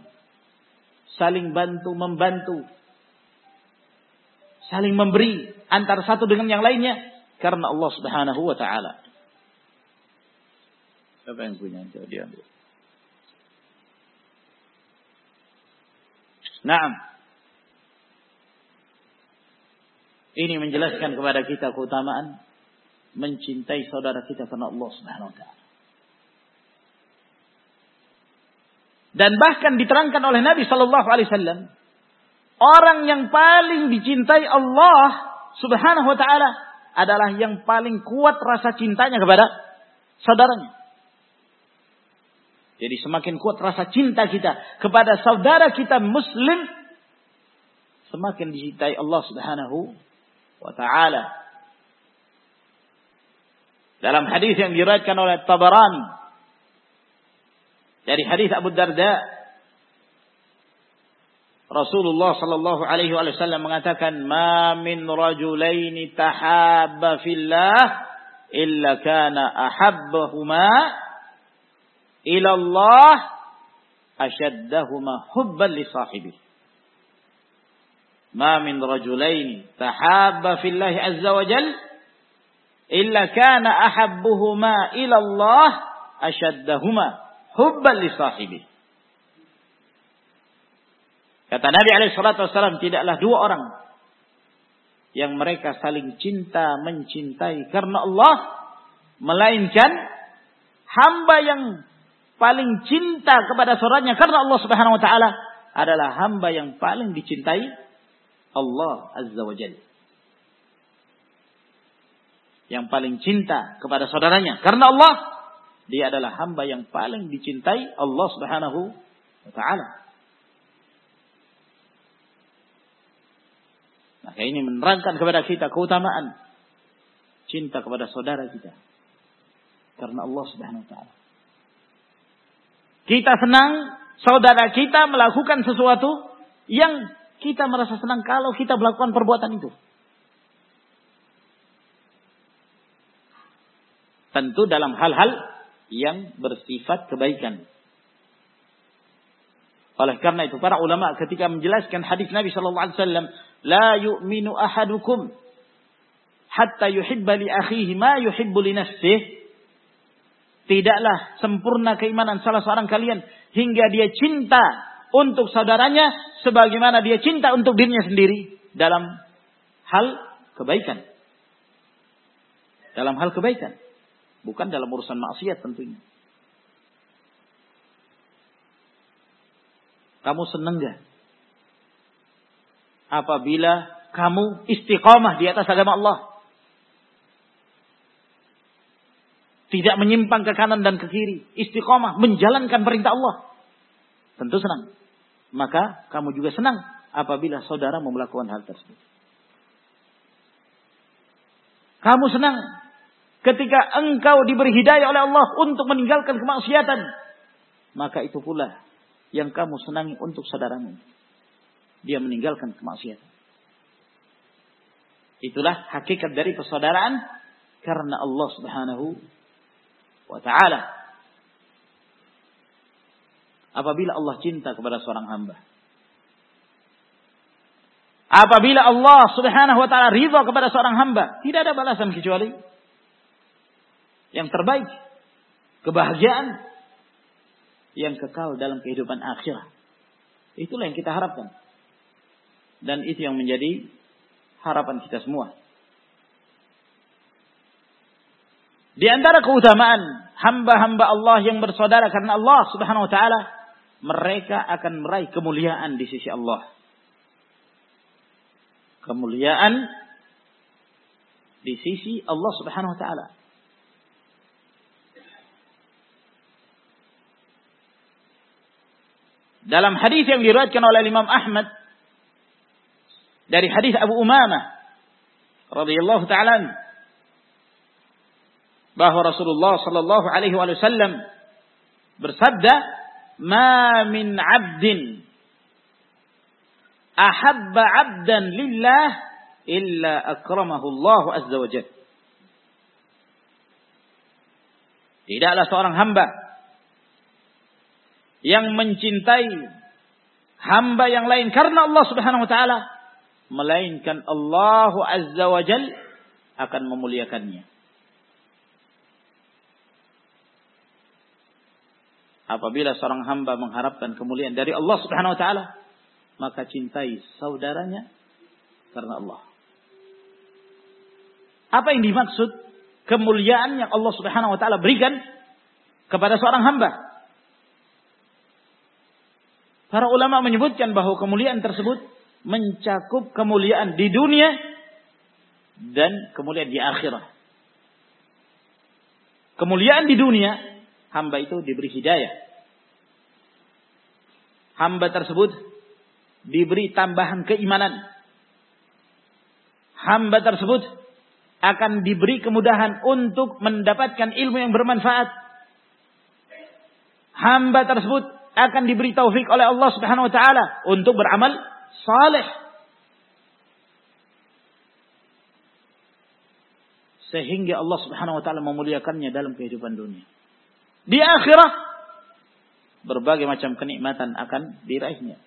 saling bantu membantu, saling memberi antara satu dengan yang lainnya karena Allah Subhanahu wa taala. Siapa yang punya? Coba diambil. Naam. Ini menjelaskan kepada kita keutamaan mencintai saudara kita karena Allah Subhanahu wa taala. Dan bahkan diterangkan oleh Nabi Shallallahu alaihi wasallam, orang yang paling dicintai Allah Subhanahu wa taala adalah yang paling kuat rasa cintanya kepada saudaranya. Jadi semakin kuat rasa cinta kita kepada saudara kita muslim, semakin dicintai Allah Subhanahu wa taala. Dalam hadis yang diriwayatkan oleh Tabarani dari hadis Abu Darda Rasulullah sallallahu alaihi wasallam mengatakan ma min rajulaini tahabba fillah illa kana ahabbahuma ilallah asyaddahuma hubban li sahibi. Ma min rajulain tahabba fillahi azza wa jal illa kana ahabbuhuma ilallah asyaddahuma hubban li sahibi. Kata Nabi alaihi salatu wasallam tidaklah dua orang yang mereka saling cinta mencintai karena Allah melainkan hamba yang paling cinta kepada saudaranya karena Allah Subhanahu Wa Taala adalah hamba yang paling dicintai Allah Azza wa Jalla. Yang paling cinta kepada saudaranya. Karena Allah, dia adalah hamba yang paling dicintai Allah Subhanahu wa taala. Maka ini menerangkan kepada kita keutamaan cinta kepada saudara kita. Karena Allah Subhanahu wa taala. Kita senang saudara kita melakukan sesuatu yang kita merasa senang kalau kita melakukan perbuatan itu. Tentu dalam hal-hal yang bersifat kebaikan. Oleh karena itu para ulama ketika menjelaskan hadis Nabi sallallahu alaihi wasallam, "La yu'minu ahadukum hatta yuhibba li akhihi ma nafsihi." Tidaklah sempurna keimanan salah seorang kalian hingga dia cinta untuk saudaranya sebagaimana dia cinta untuk dirinya sendiri dalam hal kebaikan. Dalam hal kebaikan. Bukan dalam urusan maksiat tentunya. Kamu senang gak? Apabila kamu istiqamah di atas agama Allah. Tidak menyimpang ke kanan dan ke kiri. Istiqamah menjalankan perintah Allah. Tentu senang maka kamu juga senang apabila saudara melakukan hal tersebut. Kamu senang ketika engkau diberi hidayah oleh Allah untuk meninggalkan kemaksiatan. Maka itu pula yang kamu senangi untuk saudaramu. Dia meninggalkan kemaksiatan. Itulah hakikat dari persaudaraan karena Allah Subhanahu wa taala apabila Allah cinta kepada seorang hamba. Apabila Allah Subhanahu wa taala ridha kepada seorang hamba, tidak ada balasan kecuali yang terbaik, kebahagiaan yang kekal dalam kehidupan akhirat. Itulah yang kita harapkan. Dan itu yang menjadi harapan kita semua. Di antara keutamaan hamba-hamba Allah yang bersaudara karena Allah Subhanahu wa taala, mereka akan meraih kemuliaan di sisi Allah. Kemuliaan di sisi Allah Subhanahu wa taala. Dalam hadis yang diriwayatkan oleh Imam Ahmad dari hadis Abu Umamah radhiyallahu taala bahwa Rasulullah sallallahu alaihi wasallam bersabda, "Ma min 'abdin ahabba 'abdan lillah illa akramahu Allah azza wa jalla." Tidaklah seorang hamba yang mencintai hamba yang lain karena Allah Subhanahu wa taala melainkan Allah Azza wa Jal akan memuliakannya. Apabila seorang hamba mengharapkan kemuliaan dari Allah Subhanahu wa taala, maka cintai saudaranya karena Allah. Apa yang dimaksud kemuliaan yang Allah Subhanahu wa taala berikan kepada seorang hamba? Para ulama menyebutkan bahwa kemuliaan tersebut mencakup kemuliaan di dunia dan kemuliaan di akhirat. Kemuliaan di dunia, hamba itu diberi hidayah. Hamba tersebut diberi tambahan keimanan. Hamba tersebut akan diberi kemudahan untuk mendapatkan ilmu yang bermanfaat. Hamba tersebut akan diberi taufik oleh Allah Subhanahu wa taala untuk beramal saleh. Sehingga Allah Subhanahu wa taala memuliakannya dalam kehidupan dunia. Di akhirat berbagai macam kenikmatan akan diraihnya.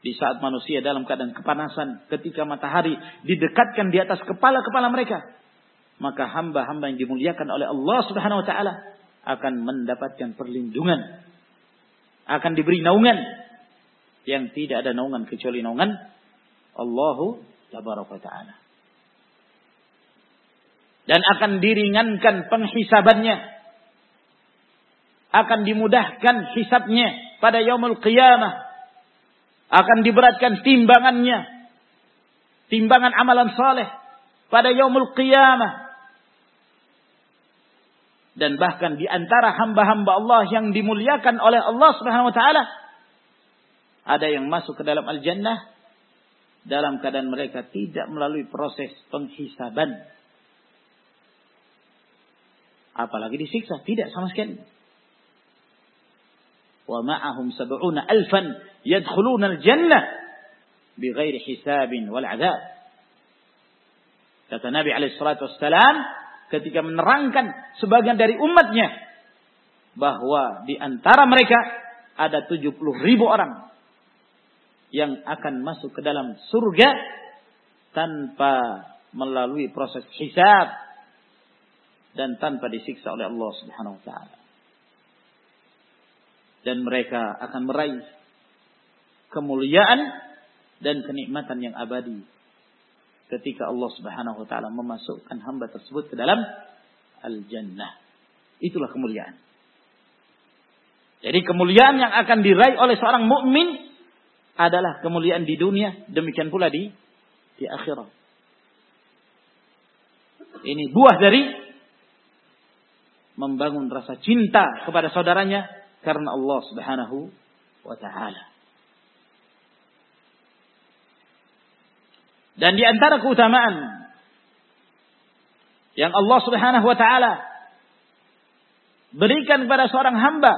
Di saat manusia dalam keadaan kepanasan ketika matahari didekatkan di atas kepala-kepala mereka, maka hamba-hamba yang dimuliakan oleh Allah Subhanahu wa taala akan mendapatkan perlindungan. Akan diberi naungan. Yang tidak ada naungan kecuali naungan Allahu Tabaraka Ta'ala. Dan akan diringankan penghisabannya. Akan dimudahkan hisabnya pada yaumul qiyamah. Akan diberatkan timbangannya. Timbangan amalan saleh pada yaumul qiyamah dan bahkan di antara hamba-hamba Allah yang dimuliakan oleh Allah Subhanahu wa taala ada yang masuk ke dalam al-jannah dalam keadaan mereka tidak melalui proses penghisaban apalagi disiksa. Tidak sama sekali. Wa ma'ahum sab'una alfan yadkhuluna al-jannah bighairi hisabin wal 'adzab kata Nabi alaihi salatu wassalam ketika menerangkan sebagian dari umatnya bahwa di antara mereka ada 70 ribu orang yang akan masuk ke dalam surga tanpa melalui proses hisab dan tanpa disiksa oleh Allah Subhanahu wa taala. Dan mereka akan meraih kemuliaan dan kenikmatan yang abadi ketika Allah Subhanahu wa taala memasukkan hamba tersebut ke dalam al-jannah. Itulah kemuliaan. Jadi kemuliaan yang akan diraih oleh seorang mukmin adalah kemuliaan di dunia, demikian pula di di akhirat. Ini buah dari membangun rasa cinta kepada saudaranya karena Allah Subhanahu wa taala. Dan di antara keutamaan yang Allah Subhanahu wa taala berikan kepada seorang hamba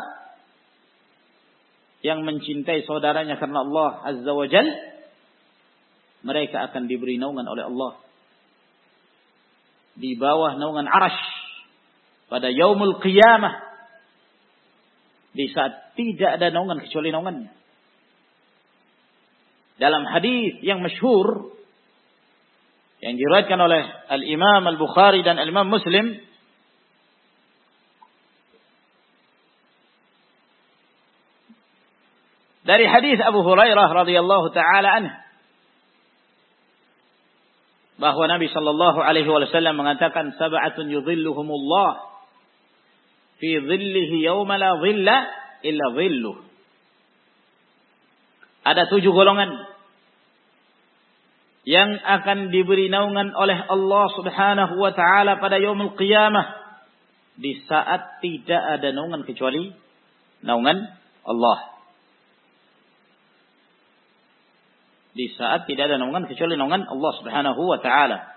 yang mencintai saudaranya karena Allah Azza wa Jal, mereka akan diberi naungan oleh Allah di bawah naungan arash pada yaumul qiyamah di saat tidak ada naungan kecuali naungannya. Dalam hadis yang masyhur yang diriwayatkan oleh Al-Imam Al-Bukhari dan Al-Imam Muslim dari hadis Abu Hurairah radhiyallahu taala anhu bahwa Nabi Shallallahu Alaihi Wasallam mengatakan sab'atun yudhilluhumullah fi dhillihi yawma la dhilla illa dhilluh. Ada tujuh golongan yang akan diberi naungan oleh Allah Subhanahu wa taala pada yaumul qiyamah di saat tidak ada naungan kecuali naungan Allah. Di saat tidak ada naungan kecuali naungan Allah Subhanahu wa taala.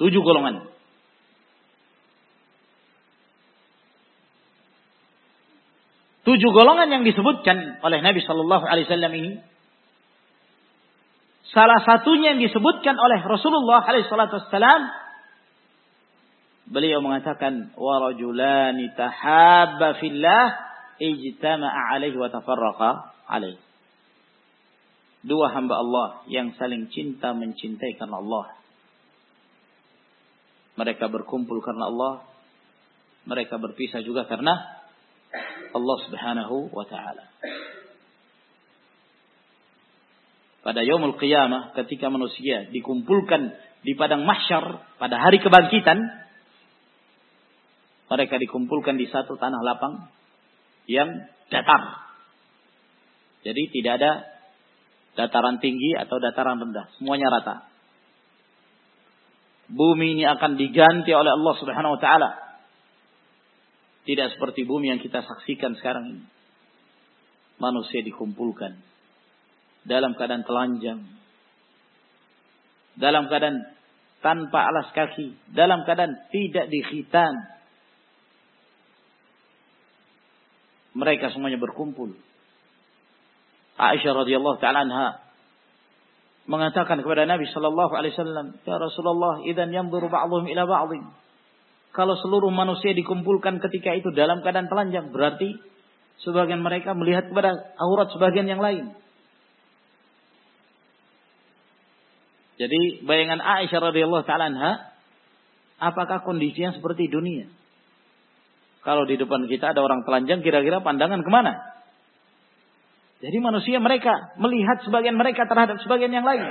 Tujuh golongan. Tujuh golongan yang disebutkan oleh Nabi Shallallahu Alaihi Wasallam ini, salah satunya yang disebutkan oleh Rasulullah Alaihi Wasallam, beliau mengatakan, warajulani tahabba fillah ijtama'a alaihi wa tafarraqa alaihi. Dua hamba Allah yang saling cinta mencintai karena Allah. Mereka berkumpul karena Allah. Mereka berpisah juga karena Allah Subhanahu wa taala. Pada yaumul qiyamah ketika manusia dikumpulkan di padang mahsyar pada hari kebangkitan mereka dikumpulkan di satu tanah lapang yang datar. Jadi tidak ada dataran tinggi atau dataran rendah, semuanya rata. Bumi ini akan diganti oleh Allah Subhanahu wa taala. Tidak seperti bumi yang kita saksikan sekarang ini. Manusia dikumpulkan dalam keadaan telanjang. Dalam keadaan tanpa alas kaki, dalam keadaan tidak dikhitan. Mereka semuanya berkumpul Aisyah radhiyallahu taala anha mengatakan kepada Nabi sallallahu alaihi wasallam, "Ya Rasulullah, idzan yanzuru ba'dhum ila ba'dhin." Kalau seluruh manusia dikumpulkan ketika itu dalam keadaan telanjang, berarti sebagian mereka melihat kepada aurat sebagian yang lain. Jadi bayangan Aisyah radhiyallahu taala anha, apakah kondisinya seperti dunia? Kalau di depan kita ada orang telanjang, kira-kira pandangan ke mana? Jadi manusia mereka melihat sebagian mereka terhadap sebagian yang lain.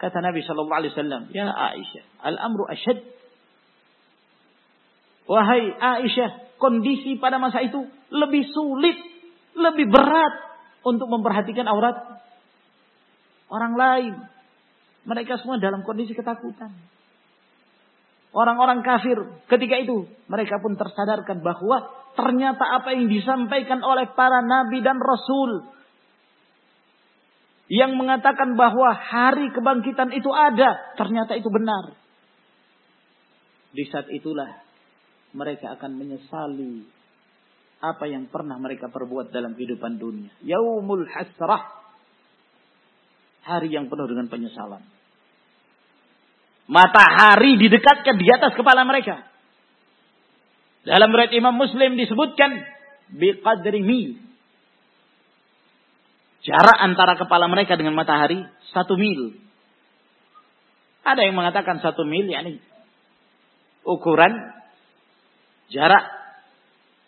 Kata Nabi Shallallahu Alaihi Wasallam, ya Aisyah, al amru asyad. Wahai Aisyah, kondisi pada masa itu lebih sulit, lebih berat untuk memperhatikan aurat orang lain. Mereka semua dalam kondisi ketakutan. Orang-orang kafir ketika itu mereka pun tersadarkan bahwa ternyata apa yang disampaikan oleh para nabi dan rasul yang mengatakan bahwa hari kebangkitan itu ada, ternyata itu benar. Di saat itulah mereka akan menyesali apa yang pernah mereka perbuat dalam kehidupan dunia. Yaumul hasrah. Hari yang penuh dengan penyesalan. Matahari didekatkan di atas kepala mereka. Dalam riwayat Imam Muslim disebutkan biqadri mil. Jarak antara kepala mereka dengan matahari satu mil. Ada yang mengatakan satu mil, yakni ukuran jarak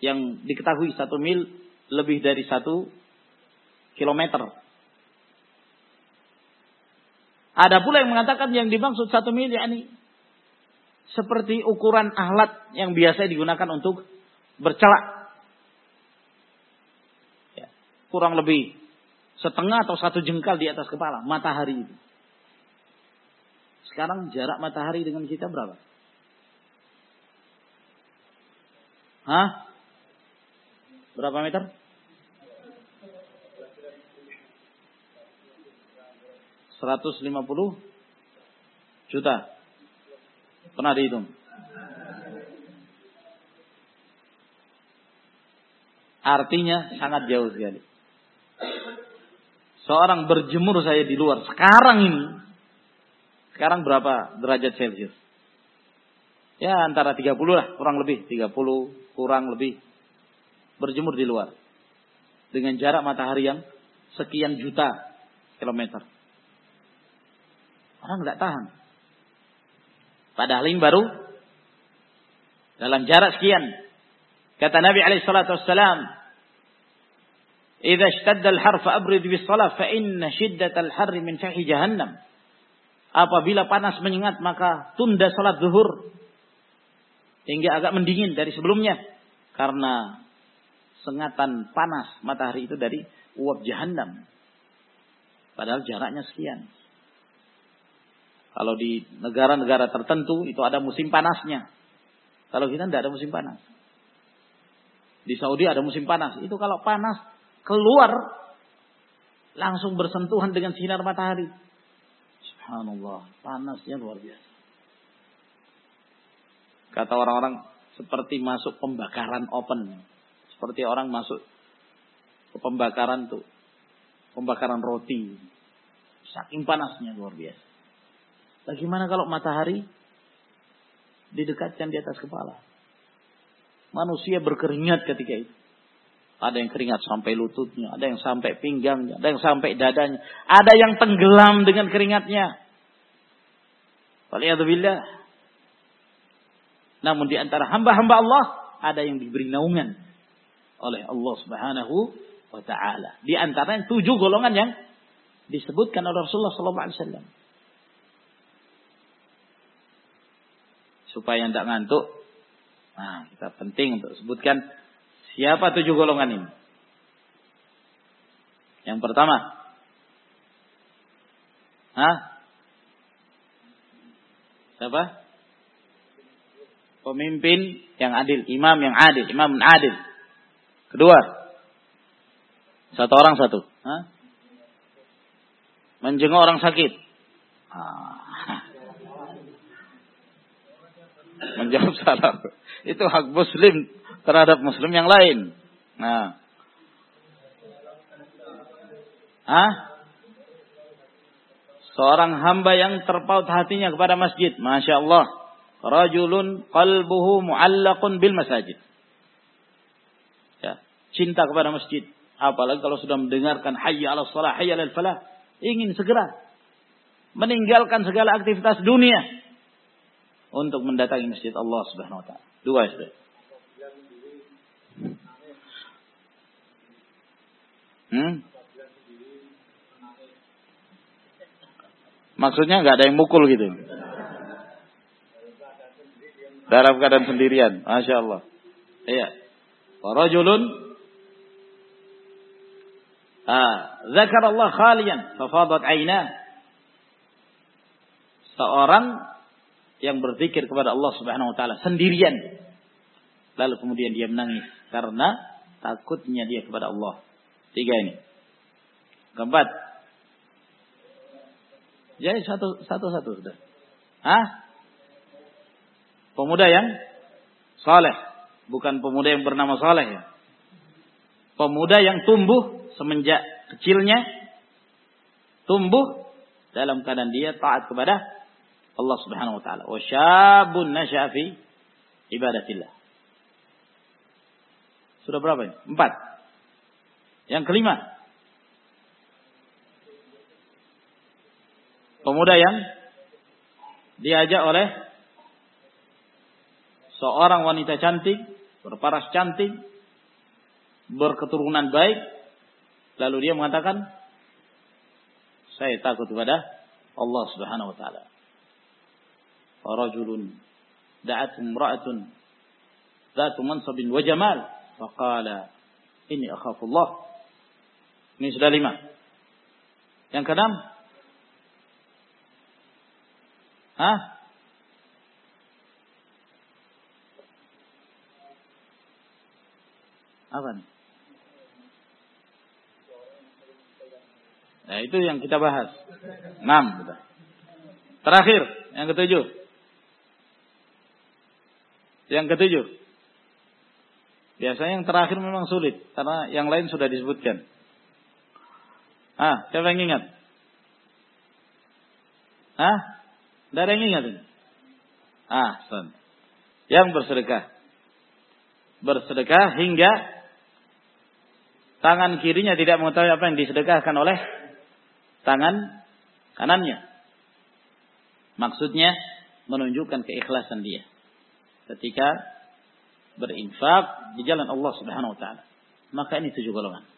yang diketahui satu mil lebih dari satu kilometer. Ada pula yang mengatakan yang dimaksud satu mil yakni seperti ukuran alat yang biasa digunakan untuk bercelak. Ya, kurang lebih setengah atau satu jengkal di atas kepala matahari itu. Sekarang jarak matahari dengan kita berapa? Hah? Berapa meter? 150 juta. Pernah dihitung? Artinya sangat jauh sekali. Seorang berjemur saya di luar sekarang ini. Sekarang berapa derajat Celcius? Ya antara 30 lah, kurang lebih. 30 kurang lebih. Berjemur di luar. Dengan jarak matahari yang sekian juta kilometer. Orang nggak tahan. Padahal ini baru dalam jarak sekian. Kata Nabi wassalam, "Idza ishtadda al-har fa abrid bis salah fa inna shiddat al-har min fahi jahannam." Apabila panas menyengat maka tunda salat zuhur hingga agak mendingin dari sebelumnya karena sengatan panas matahari itu dari uap jahanam. Padahal jaraknya sekian. Kalau di negara-negara tertentu itu ada musim panasnya. Kalau kita tidak ada musim panas. Di Saudi ada musim panas. Itu kalau panas keluar langsung bersentuhan dengan sinar matahari. Subhanallah, panasnya luar biasa. Kata orang-orang seperti masuk pembakaran open. Seperti orang masuk ke pembakaran tuh. Pembakaran roti. Saking panasnya luar biasa. Bagaimana kalau matahari didekatkan di atas kepala? Manusia berkeringat ketika itu. Ada yang keringat sampai lututnya, ada yang sampai pinggangnya, ada yang sampai dadanya, ada yang tenggelam dengan keringatnya. Waliyadzubillah. Namun di antara hamba-hamba Allah ada yang diberi naungan oleh Allah Subhanahu wa taala. Di antara tujuh golongan yang disebutkan oleh Rasulullah sallallahu alaihi wasallam. Supaya tidak ngantuk. Nah, kita penting untuk sebutkan Siapa tujuh golongan ini? Yang pertama. Hah? Siapa? Pemimpin yang adil, imam yang adil, imam yang adil. Kedua. Satu orang satu. Menjenguk orang sakit. Ah. Menjawab salah. Itu hak muslim terhadap muslim yang lain. Nah. Hah? Seorang hamba yang terpaut hatinya kepada masjid. Masya Allah. Rajulun qalbuhu mu'allaqun bil masajid. Ya, cinta kepada masjid. Apalagi kalau sudah mendengarkan hayya ala salah, hayya ala falah. Ingin segera meninggalkan segala aktivitas dunia untuk mendatangi masjid Allah Subhanahu wa taala. Dua sudah. Hmm? Maksudnya nggak ada yang mukul gitu. Dalam keadaan sendirian. Masya Allah. Iya. Warajulun. Ah, zakar Allah khalian. Fafadat aina. Seorang yang berzikir kepada Allah subhanahu wa ta'ala. Sendirian. Lalu kemudian dia menangis. Karena takutnya dia kepada Allah. Tiga ini. Keempat. Jadi satu satu sudah. Hah? Pemuda yang saleh, bukan pemuda yang bernama saleh ya. Pemuda yang tumbuh semenjak kecilnya tumbuh dalam keadaan dia taat kepada Allah Subhanahu wa taala. Wa syabun nasyafi ibadatillah. Sudah berapa ini? Empat. Yang kelima, pemuda yang diajak oleh seorang wanita cantik, berparas cantik, berketurunan baik, lalu dia mengatakan, saya takut kepada Allah Subhanahu wa taala. Rajulun da'at imra'atun dzatu mansabin wa jamal faqala ini akhafullah. Ini sudah lima. Yang keenam, Hah? Apa nih? Nah, itu yang kita bahas. Enam. Terakhir, yang ketujuh. Yang ketujuh. Biasanya yang terakhir memang sulit. Karena yang lain sudah disebutkan. Ah, siapa yang ingat? Ah, Tidak ada yang ingat ini? Ah, son. Yang bersedekah. Bersedekah hingga tangan kirinya tidak mengetahui apa yang disedekahkan oleh tangan kanannya. Maksudnya menunjukkan keikhlasan dia ketika berinfak di jalan Allah Subhanahu wa taala. Maka ini tujuh golongan.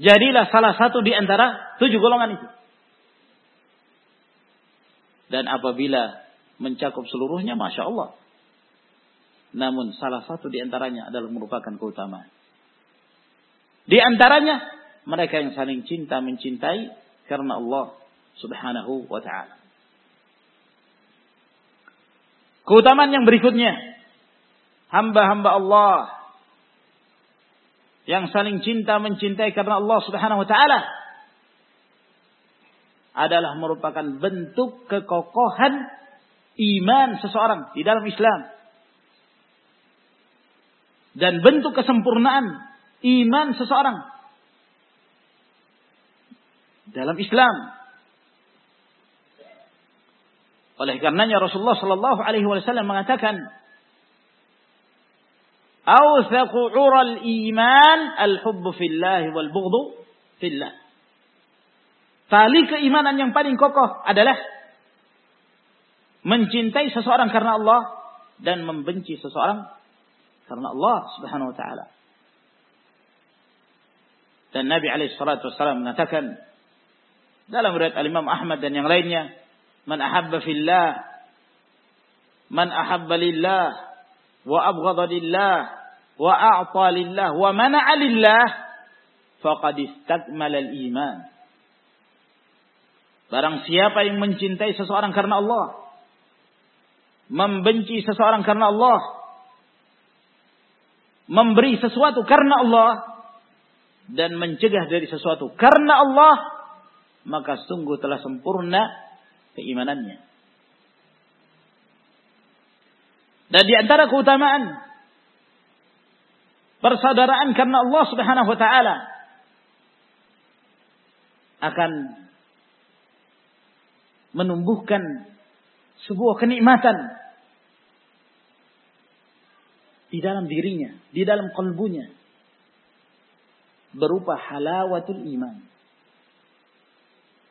Jadilah salah satu di antara tujuh golongan itu. Dan apabila mencakup seluruhnya, Masya Allah. Namun salah satu di antaranya adalah merupakan keutamaan. Di antaranya mereka yang saling cinta mencintai karena Allah subhanahu wa ta'ala. Keutamaan yang berikutnya. Hamba-hamba Allah. Yang saling cinta mencintai karena Allah subhanahu wa ta'ala. Adalah merupakan bentuk kekokohan iman seseorang di dalam Islam. Dan bentuk kesempurnaan iman seseorang dalam Islam. Oleh karenanya Rasulullah Shallallahu Alaihi Wasallam mengatakan, "Awthaqu ural iman al-hubbu fillah wal bughdu fillah." Tali keimanan yang paling kokoh adalah mencintai seseorang karena Allah dan membenci seseorang karena Allah Subhanahu wa taala. Dan Nabi wasallam mengatakan dalam riwayat Al-Imam Ahmad dan yang lainnya, "Man ahabba fillah, man ahabba lillah, wa abghadha lillah, wa a'ta lillah, wa mana'a lillah, faqad istakmala al-iman." Barang siapa yang mencintai seseorang karena Allah, membenci seseorang karena Allah, memberi sesuatu karena Allah, dan mencegah dari sesuatu karena Allah, maka sungguh telah sempurna keimanannya. Dan di antara keutamaan persaudaraan karena Allah Subhanahu wa taala akan menumbuhkan sebuah kenikmatan di dalam dirinya, di dalam kalbunya berupa halawatul iman.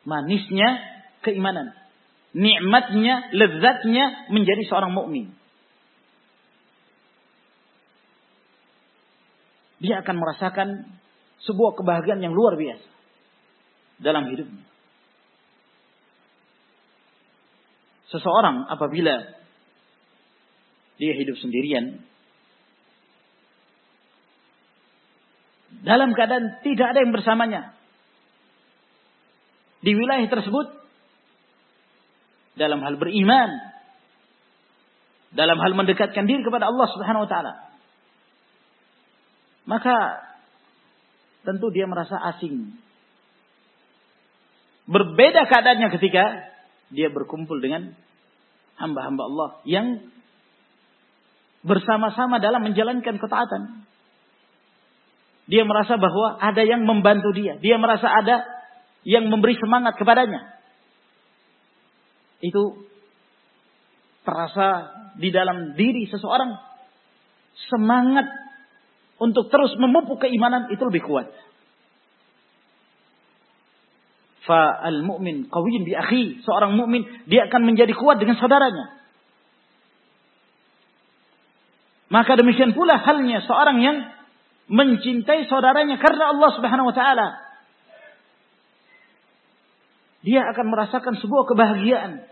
Manisnya keimanan. Nikmatnya, lezatnya menjadi seorang mukmin. Dia akan merasakan sebuah kebahagiaan yang luar biasa dalam hidupnya. Seseorang apabila dia hidup sendirian dalam keadaan tidak ada yang bersamanya. Di wilayah tersebut dalam hal beriman dalam hal mendekatkan diri kepada Allah Subhanahu wa taala maka tentu dia merasa asing. Berbeda keadaannya ketika dia berkumpul dengan hamba-hamba Allah yang bersama-sama dalam menjalankan ketaatan dia merasa bahwa ada yang membantu dia. Dia merasa ada yang memberi semangat kepadanya. Itu terasa di dalam diri seseorang semangat untuk terus memupuk keimanan itu lebih kuat. Fa al mu'min qawiyyun bi akhi, seorang mukmin dia akan menjadi kuat dengan saudaranya. Maka demikian pula halnya seorang yang mencintai saudaranya karena Allah Subhanahu wa taala. Dia akan merasakan sebuah kebahagiaan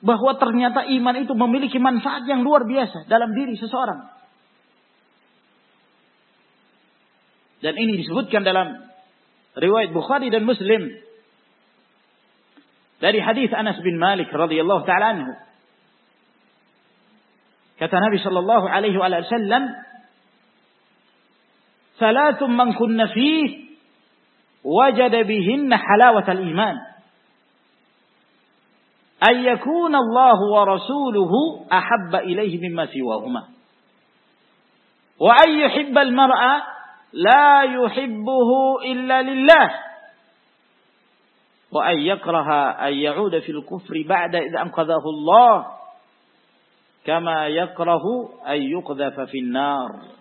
bahwa ternyata iman itu memiliki manfaat yang luar biasa dalam diri seseorang. Dan ini disebutkan dalam riwayat Bukhari dan Muslim dari hadis Anas bin Malik radhiyallahu taala anhu. Kata Nabi sallallahu alaihi wasallam, ثلاث من كن فيه وجد بهن حلاوة الإيمان. أن يكون الله ورسوله أحب إليه مما سواهما. وأن يحب المرأة لا يحبه إلا لله. وأن يكره أن يعود في الكفر بعد إذ أنقذه الله كما يكره أن يقذف في النار.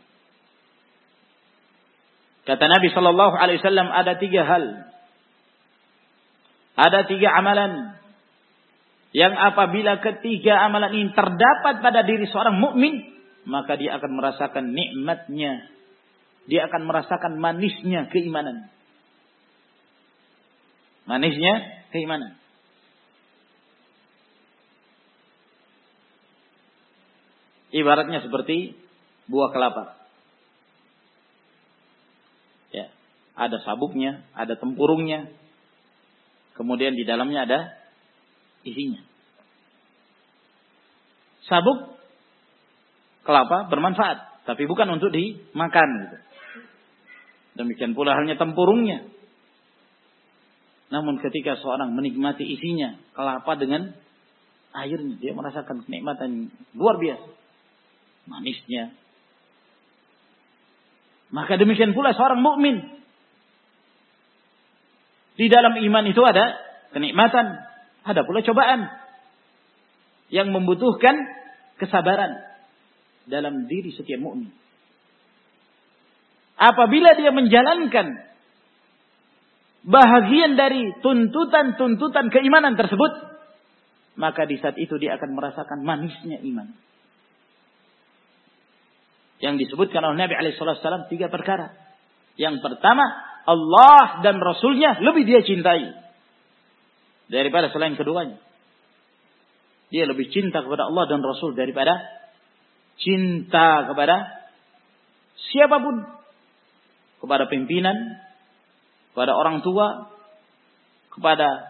Kata Nabi Shallallahu Alaihi Wasallam ada tiga hal, ada tiga amalan yang apabila ketiga amalan ini terdapat pada diri seorang mukmin maka dia akan merasakan nikmatnya, dia akan merasakan manisnya keimanan, manisnya keimanan. Ibaratnya seperti buah kelapa. Ada sabuknya, ada tempurungnya. Kemudian di dalamnya ada isinya. Sabuk kelapa bermanfaat, tapi bukan untuk dimakan. Gitu. Demikian pula halnya tempurungnya. Namun ketika seorang menikmati isinya kelapa dengan airnya, dia merasakan kenikmatan luar biasa. Manisnya. Maka demikian pula seorang mukmin. Di dalam iman itu ada kenikmatan, ada pula cobaan yang membutuhkan kesabaran dalam diri setiap mukmin. Apabila dia menjalankan bahagian dari tuntutan-tuntutan keimanan tersebut, maka di saat itu dia akan merasakan manisnya iman. Yang disebutkan oleh Nabi Alaihissalam tiga perkara. Yang pertama, Allah dan Rasulnya lebih dia cintai daripada selain keduanya. Dia lebih cinta kepada Allah dan Rasul daripada cinta kepada siapa pun. Kepada pimpinan, kepada orang tua, kepada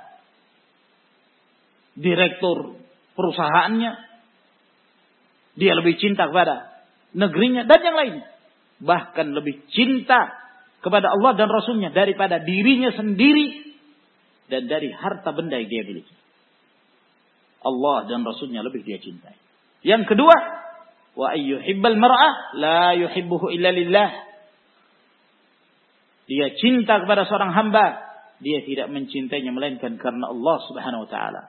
direktur perusahaannya. Dia lebih cinta kepada negerinya dan yang lainnya. Bahkan lebih cinta kepada Allah dan Rasulnya daripada dirinya sendiri dan dari harta benda yang dia miliki. Allah dan Rasulnya lebih dia cintai. Yang kedua, wa ayyuhibbal mar'ah la yuhibbuhu illa lillah dia cinta kepada seorang hamba, dia tidak mencintainya melainkan karena Allah Subhanahu wa taala.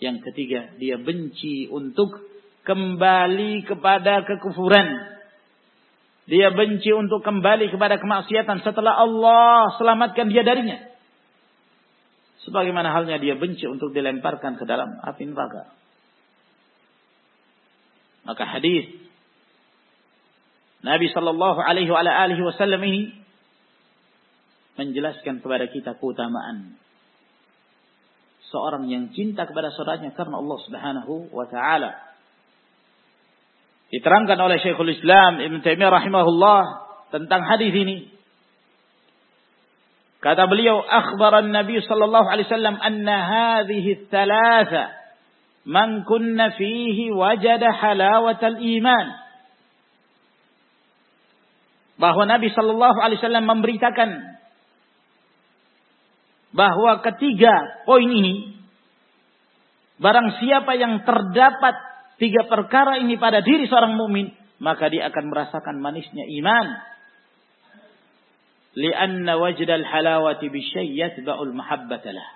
Yang ketiga, dia benci untuk kembali kepada kekufuran. Dia benci untuk kembali kepada kemaksiatan setelah Allah selamatkan dia darinya. Sebagaimana halnya dia benci untuk dilemparkan ke dalam api neraka. Maka hadis Nabi sallallahu alaihi wasallam ini menjelaskan kepada kita keutamaan seorang yang cinta kepada saudaranya karena Allah Subhanahu wa taala. Diterangkan oleh Syekhul Islam Ibn Taimiyah rahimahullah tentang hadis ini. Kata beliau, akhbaran Nabi sallallahu alaihi wasallam anna hadhihi thalatha man kunna fihi wajada halawatal iman. Bahwa Nabi sallallahu alaihi wasallam memberitakan bahwa ketiga poin ini barang siapa yang terdapat tiga perkara ini pada diri seorang mukmin maka dia akan merasakan manisnya iman. Lianna wajdal halawati bisyai yatba'ul mahabbata lah.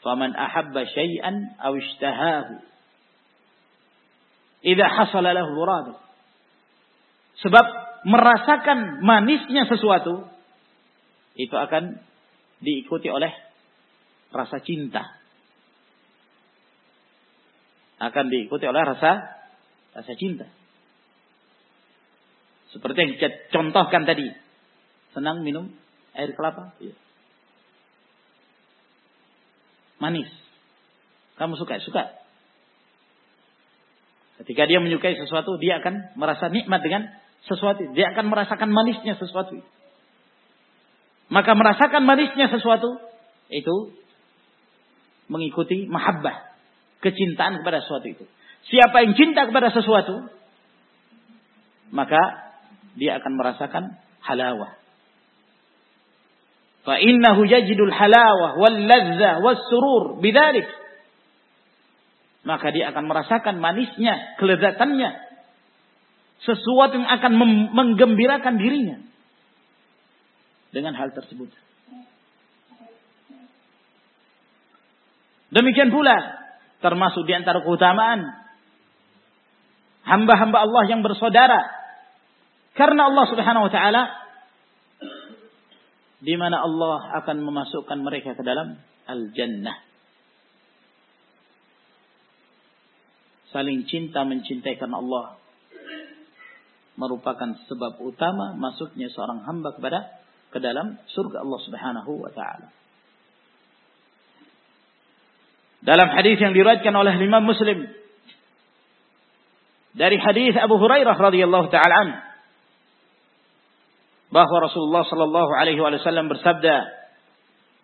Faman ahabba syai'an aw ishtahahu. Idza hasala lahu murad sebab merasakan manisnya sesuatu itu akan diikuti oleh rasa cinta. Akan diikuti oleh rasa rasa cinta. Seperti yang kita contohkan tadi. Senang minum air kelapa? Ya. Manis. Kamu suka? Suka. Ketika dia menyukai sesuatu, dia akan merasa nikmat dengan sesuatu. Dia akan merasakan manisnya sesuatu. Maka merasakan manisnya sesuatu itu mengikuti mahabbah, kecintaan kepada sesuatu itu. Siapa yang cinta kepada sesuatu, maka dia akan merasakan halawah. Fa innahu yajidul halawah wal ladzah was surur. Maka dia akan merasakan manisnya, kelezatannya. Sesuatu yang akan menggembirakan dirinya dengan hal tersebut. Demikian pula termasuk di antara keutamaan hamba-hamba Allah yang bersaudara karena Allah Subhanahu wa taala di mana Allah akan memasukkan mereka ke dalam al-jannah. Saling cinta mencintai karena Allah merupakan sebab utama masuknya seorang hamba kepada ke dalam surga Allah Subhanahu wa taala. Dalam hadis yang diriwayatkan oleh Imam Muslim. Dari hadis Abu Hurairah radhiyallahu taala an. Bahwa Rasulullah sallallahu alaihi wasallam bersabda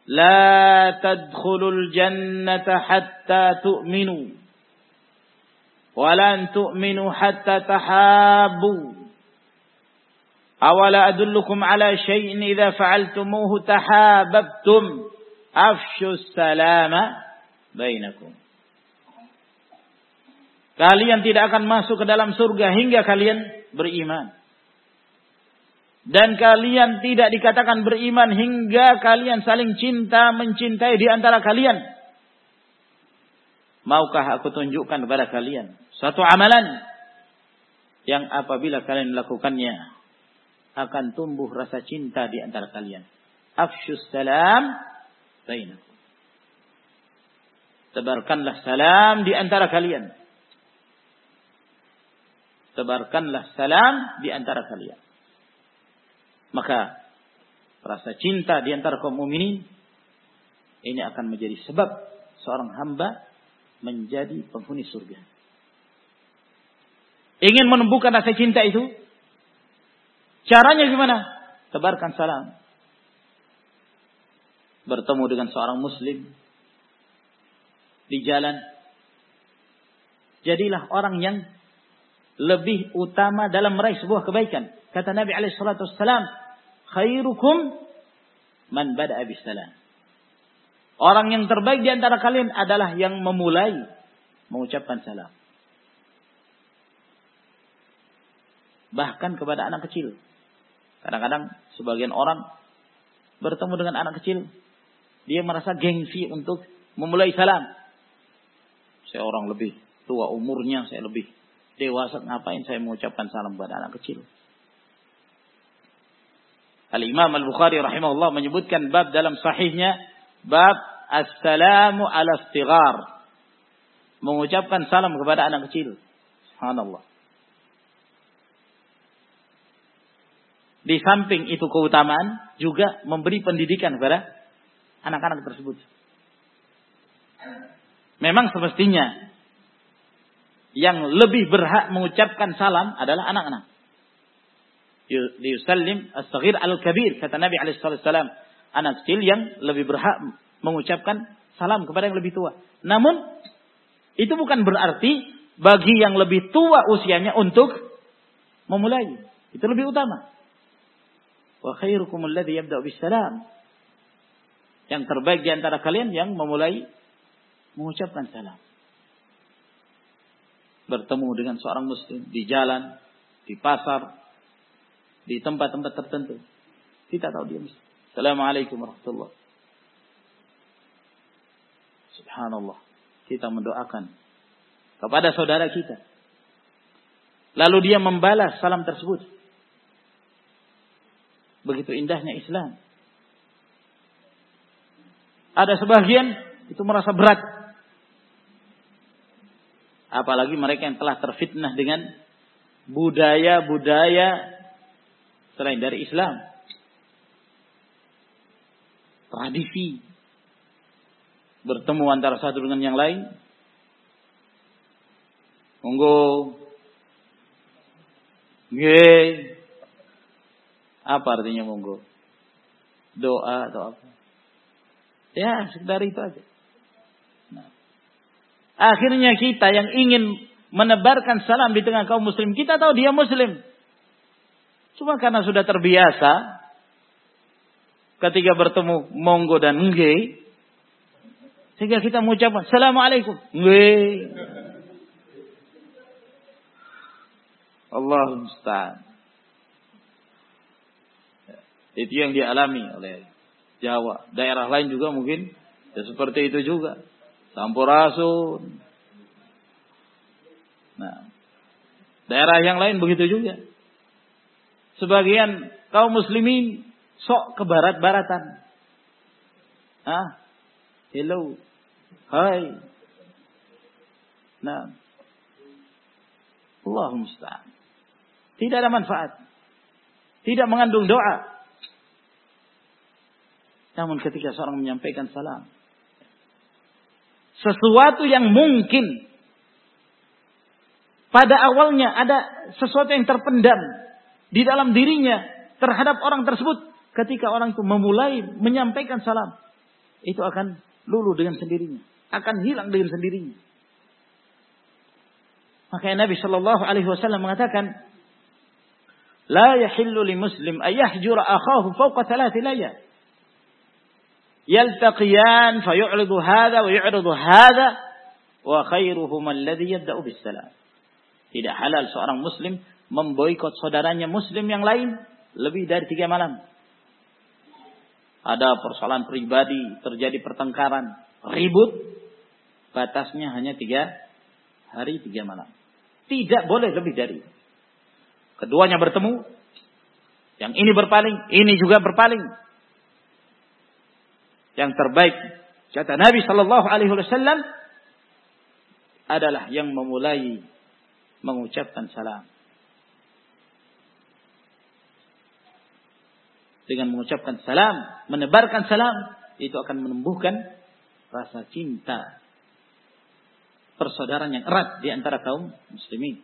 la tadkhulul jannata hatta tu'minu. Wa lan tu'minu hatta tahabbu. Awala adullukum ala syai'in idza fa'altumuhu tahabbtum. Afshu salama bainakum Kalian tidak akan masuk ke dalam surga hingga kalian beriman. Dan kalian tidak dikatakan beriman hingga kalian saling cinta mencintai di antara kalian. Maukah aku tunjukkan kepada kalian satu amalan yang apabila kalian melakukannya akan tumbuh rasa cinta di antara kalian. Afshus salam bainakum. Tebarkanlah salam di antara kalian tebarkanlah salam di antara kalian. Maka rasa cinta di antara kaum mukminin ini akan menjadi sebab seorang hamba menjadi penghuni surga. Ingin menumbuhkan rasa cinta itu? Caranya gimana? Tebarkan salam. Bertemu dengan seorang muslim di jalan. Jadilah orang yang lebih utama dalam meraih sebuah kebaikan. Kata Nabi alaihi salatu wassalam, khairukum man bada'a bisalam. Orang yang terbaik di antara kalian adalah yang memulai mengucapkan salam. Bahkan kepada anak kecil. Kadang-kadang sebagian orang bertemu dengan anak kecil, dia merasa gengsi untuk memulai salam. Saya orang lebih tua umurnya, saya lebih dewasa ngapain saya mengucapkan salam pada anak kecil? Al-Imam Al-Bukhari rahimahullah menyebutkan bab dalam sahihnya bab assalamu ala istighar. Mengucapkan salam kepada anak kecil. Subhanallah. Di samping itu keutamaan juga memberi pendidikan kepada anak-anak tersebut. Memang semestinya yang lebih berhak mengucapkan salam adalah anak-anak. Liyusallim as-saghir al-kabir kata Nabi alaihi salam. Anak kecil yang lebih berhak mengucapkan salam kepada yang lebih tua. Namun itu bukan berarti bagi yang lebih tua usianya untuk memulai. Itu lebih utama. Wa khairukum alladhi yabda'u bisalam. Yang terbaik di antara kalian yang memulai mengucapkan salam bertemu dengan seorang muslim di jalan, di pasar, di tempat-tempat tertentu. Kita tahu dia muslim. Assalamualaikum warahmatullahi Subhanallah. Kita mendoakan kepada saudara kita. Lalu dia membalas salam tersebut. Begitu indahnya Islam. Ada sebagian itu merasa berat Apalagi mereka yang telah terfitnah dengan budaya-budaya selain dari Islam. Tradisi. Bertemu antara satu dengan yang lain. Monggo. Nge. Apa artinya monggo? Doa atau apa? Ya, sekedar itu aja. Akhirnya kita yang ingin menebarkan salam di tengah kaum muslim, kita tahu dia muslim. Cuma karena sudah terbiasa ketika bertemu monggo dan nge, sehingga kita mengucapkan assalamualaikum nge. Allah musta'an. Itu yang dialami oleh Jawa. Daerah lain juga mungkin ya seperti itu juga. Sampurasun. Nah, daerah yang lain begitu juga. Sebagian kaum muslimin sok ke barat-baratan. Ah, hello, hai. Nah, Allah musta'an. Tidak ada manfaat. Tidak mengandung doa. Namun ketika seorang menyampaikan salam, sesuatu yang mungkin. Pada awalnya ada sesuatu yang terpendam di dalam dirinya terhadap orang tersebut. Ketika orang itu memulai menyampaikan salam itu akan luluh dengan sendirinya. Akan hilang dengan sendirinya. Makanya Nabi Shallallahu Alaihi Wasallam mengatakan la yahillu li muslim ayahjura akhahu fawqa thalath layal yaltaqiyan fayu'ridu hadha wa yu'ridu hadha wa khairuhum alladhi yabda'u bis salam tidak halal seorang muslim memboikot saudaranya muslim yang lain lebih dari tiga malam. Ada persoalan pribadi, terjadi pertengkaran, ribut, batasnya hanya tiga hari, tiga malam. Tidak boleh lebih dari itu. Keduanya bertemu, yang ini berpaling, ini juga berpaling. Yang terbaik, kata Nabi Shallallahu Alaihi Wasallam, adalah yang memulai mengucapkan salam. Dengan mengucapkan salam, menebarkan salam, itu akan menumbuhkan rasa cinta persaudaraan yang erat di antara kaum muslimin.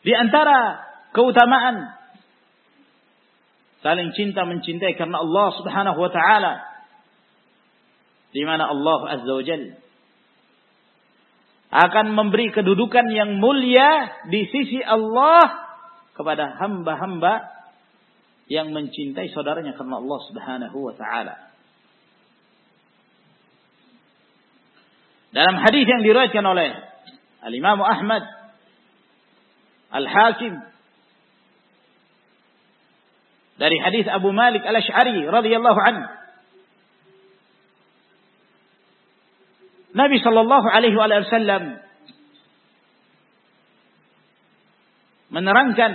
Di antara keutamaan saling cinta mencintai karena Allah Subhanahu wa taala di mana Allah Azza wa Jalla akan memberi kedudukan yang mulia di sisi Allah kepada hamba-hamba yang mencintai saudaranya karena Allah Subhanahu wa taala. Dalam hadis yang diriwayatkan oleh Al-Imam Ahmad Al-Hakim dari hadis Abu Malik Al-Asy'ari radhiyallahu anhu Nabi Shallallahu Alaihi Wasallam menerangkan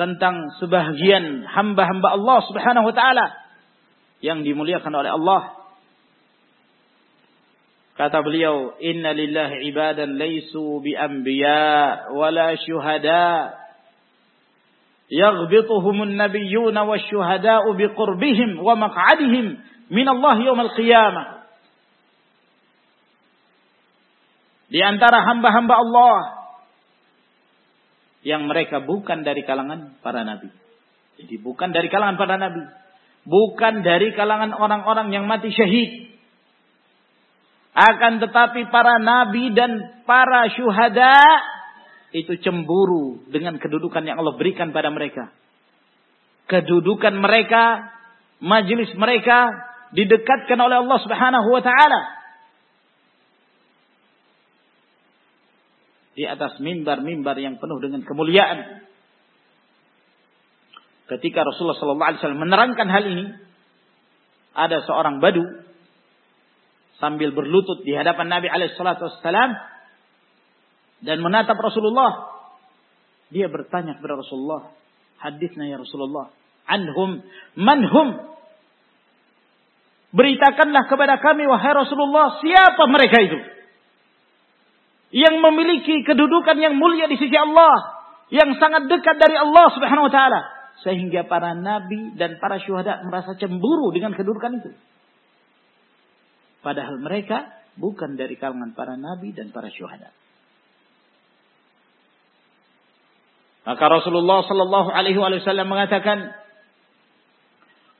tentang sebahagian hamba-hamba Allah Subhanahu wa taala yang dimuliakan oleh Allah. Kata beliau, "Inna lillahi ibadan laisu bi anbiya wala syuhada." yaghbituhumun النبيون والشهداء biqurbihim wa maq'adihim min Allah القيامة. Di antara hamba-hamba Allah yang mereka bukan dari kalangan para nabi. Jadi bukan dari kalangan para nabi, bukan dari kalangan orang-orang yang mati syahid. Akan tetapi para nabi dan para syuhada itu cemburu dengan kedudukan yang Allah berikan pada mereka. Kedudukan mereka, majelis mereka didekatkan oleh Allah Subhanahu wa taala. Di atas mimbar-mimbar yang penuh dengan kemuliaan. Ketika Rasulullah sallallahu alaihi wasallam menerangkan hal ini, ada seorang badu sambil berlutut di hadapan Nabi alaihi salatu wasallam dan menatap Rasulullah. Dia bertanya kepada Rasulullah, "Hadisnya ya Rasulullah, anhum manhum?" Beritakanlah kepada kami wahai Rasulullah siapa mereka itu. Yang memiliki kedudukan yang mulia di sisi Allah. Yang sangat dekat dari Allah subhanahu wa ta'ala. Sehingga para nabi dan para syuhada merasa cemburu dengan kedudukan itu. Padahal mereka bukan dari kalangan para nabi dan para syuhada. Maka Rasulullah sallallahu alaihi wasallam mengatakan,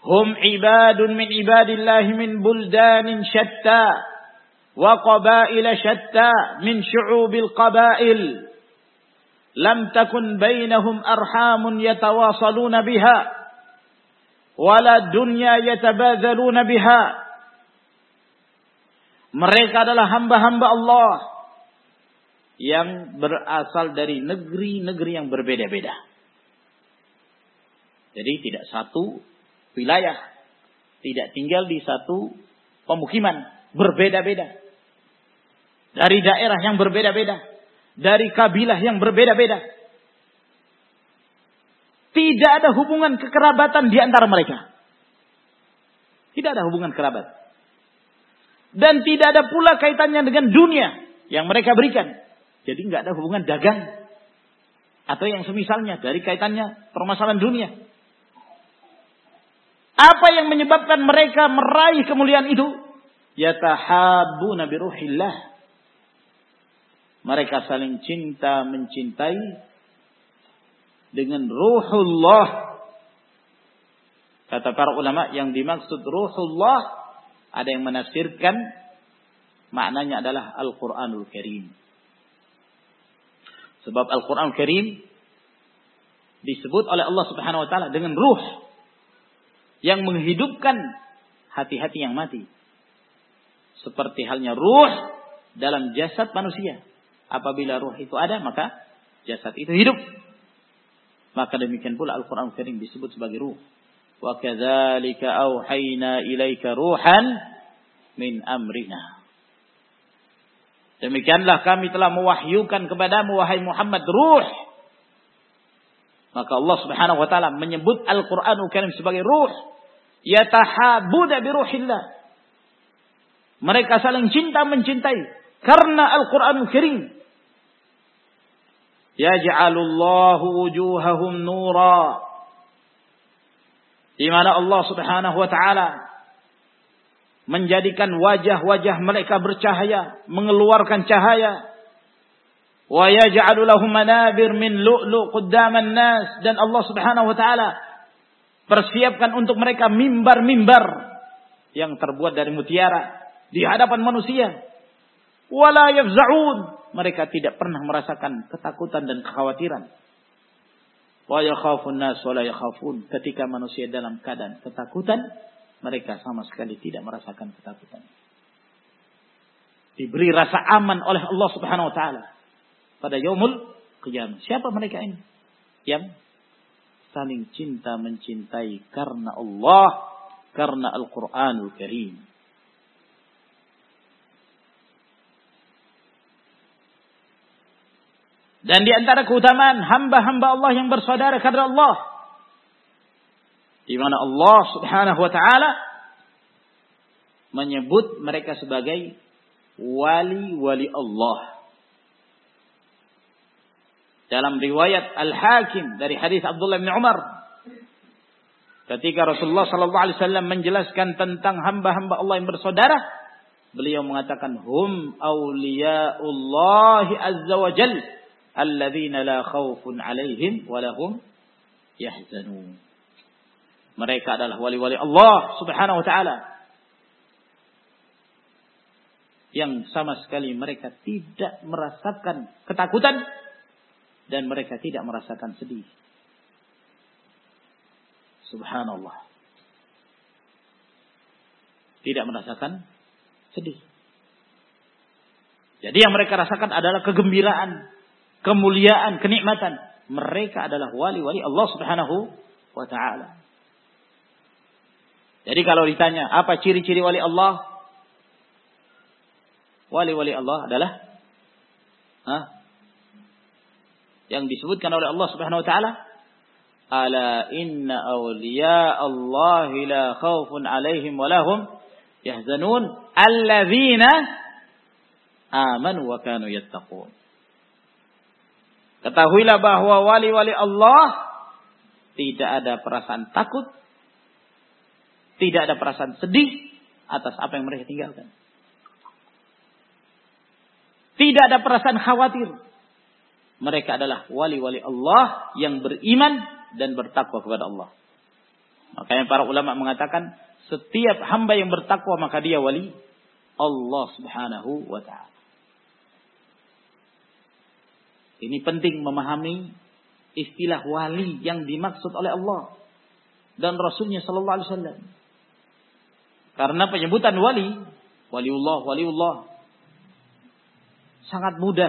"Hum ibadun min ibadillah min buldanin syatta wa qabail syatta min syu'ubil qabail." lam takun bainahum arhamun yatawasaluna biha wala dunya yatabadzaluna biha mereka adalah hamba-hamba Allah yang berasal dari negeri-negeri yang berbeda-beda. Jadi tidak satu wilayah, tidak tinggal di satu pemukiman, berbeda-beda. Dari daerah yang berbeda-beda, dari kabilah yang berbeda-beda. Tidak ada hubungan kekerabatan di antara mereka. Tidak ada hubungan kerabat. Dan tidak ada pula kaitannya dengan dunia yang mereka berikan. Jadi nggak ada hubungan dagang atau yang semisalnya dari kaitannya permasalahan dunia. Apa yang menyebabkan mereka meraih kemuliaan itu? yatahabbuna bi ruhillah. Mereka saling cinta mencintai dengan ruhullah. Kata para ulama yang dimaksud ruhullah ada yang menafsirkan maknanya adalah Al-Qur'anul Karim. Sebab Al-Qur'anul Karim disebut oleh Allah Subhanahu wa taala dengan ruh yang menghidupkan hati-hati yang mati. Seperti halnya ruh dalam jasad manusia. Apabila ruh itu ada, maka jasad itu hidup. Maka demikian pula Al-Quran Karim disebut sebagai ruh. Kadzalika auhayna ilaika ruhan min amrina. Demikianlah kami telah mewahyukan kepadamu wahai Muhammad ruh. Maka Allah Subhanahu wa taala menyebut Al-Qur'anul Karim sebagai ruh. Yatahabuda bi ruhillah. Mereka saling cinta mencintai karena Al-Qur'anul Karim. Yaj'alullahu wujuhahum nura. Di mana Allah Subhanahu wa taala menjadikan wajah-wajah mereka bercahaya, mengeluarkan cahaya. Wa yaj'alu lahum manabir min lu'lu' quddaman nas dan Allah Subhanahu wa taala persiapkan untuk mereka mimbar-mimbar yang terbuat dari mutiara di hadapan manusia. Wala yafza'un mereka tidak pernah merasakan ketakutan dan kekhawatiran. Wa yakhafun nas wa la yakhafun. Ketika manusia dalam keadaan ketakutan, mereka sama sekali tidak merasakan ketakutan. Diberi rasa aman oleh Allah Subhanahu wa taala pada yaumul qiyamah. Siapa mereka ini? Yang saling cinta mencintai karena Allah, karena Al-Qur'anul Karim. Dan di antara keutamaan hamba-hamba Allah yang bersaudara kepada Allah. Di mana Allah subhanahu wa ta'ala menyebut mereka sebagai wali-wali Allah. Dalam riwayat Al-Hakim dari hadis Abdullah bin Umar. Ketika Rasulullah sallallahu alaihi wasallam menjelaskan tentang hamba-hamba Allah yang bersaudara, beliau mengatakan hum auliyaullahi azza wa jalla alladzina la khaufun alaihim walahum yahzanun. Mereka adalah wali-wali Allah Subhanahu wa taala. Yang sama sekali mereka tidak merasakan ketakutan dan mereka tidak merasakan sedih. Subhanallah. Tidak merasakan sedih. Jadi yang mereka rasakan adalah kegembiraan, kemuliaan, kenikmatan. Mereka adalah wali-wali Allah Subhanahu wa taala. Jadi kalau ditanya apa ciri-ciri wali Allah? Wali-wali Allah adalah Hah? yang disebutkan oleh Allah Subhanahu wa taala Ala inna awliya Allah la khaufun alaihim wa lahum yahzanun alladzina amanu wa kanu yattaqun. Ketahuilah bahwa wali-wali Allah tidak ada perasaan takut, tidak ada perasaan sedih atas apa yang mereka tinggalkan. Tidak ada perasaan khawatir. Mereka adalah wali-wali Allah yang beriman dan bertakwa kepada Allah. Makanya para ulama mengatakan setiap hamba yang bertakwa maka dia wali Allah Subhanahu wa taala. Ini penting memahami istilah wali yang dimaksud oleh Allah dan Rasulnya Sallallahu Alaihi Wasallam. Karena penyebutan wali, waliullah, waliullah, sangat mudah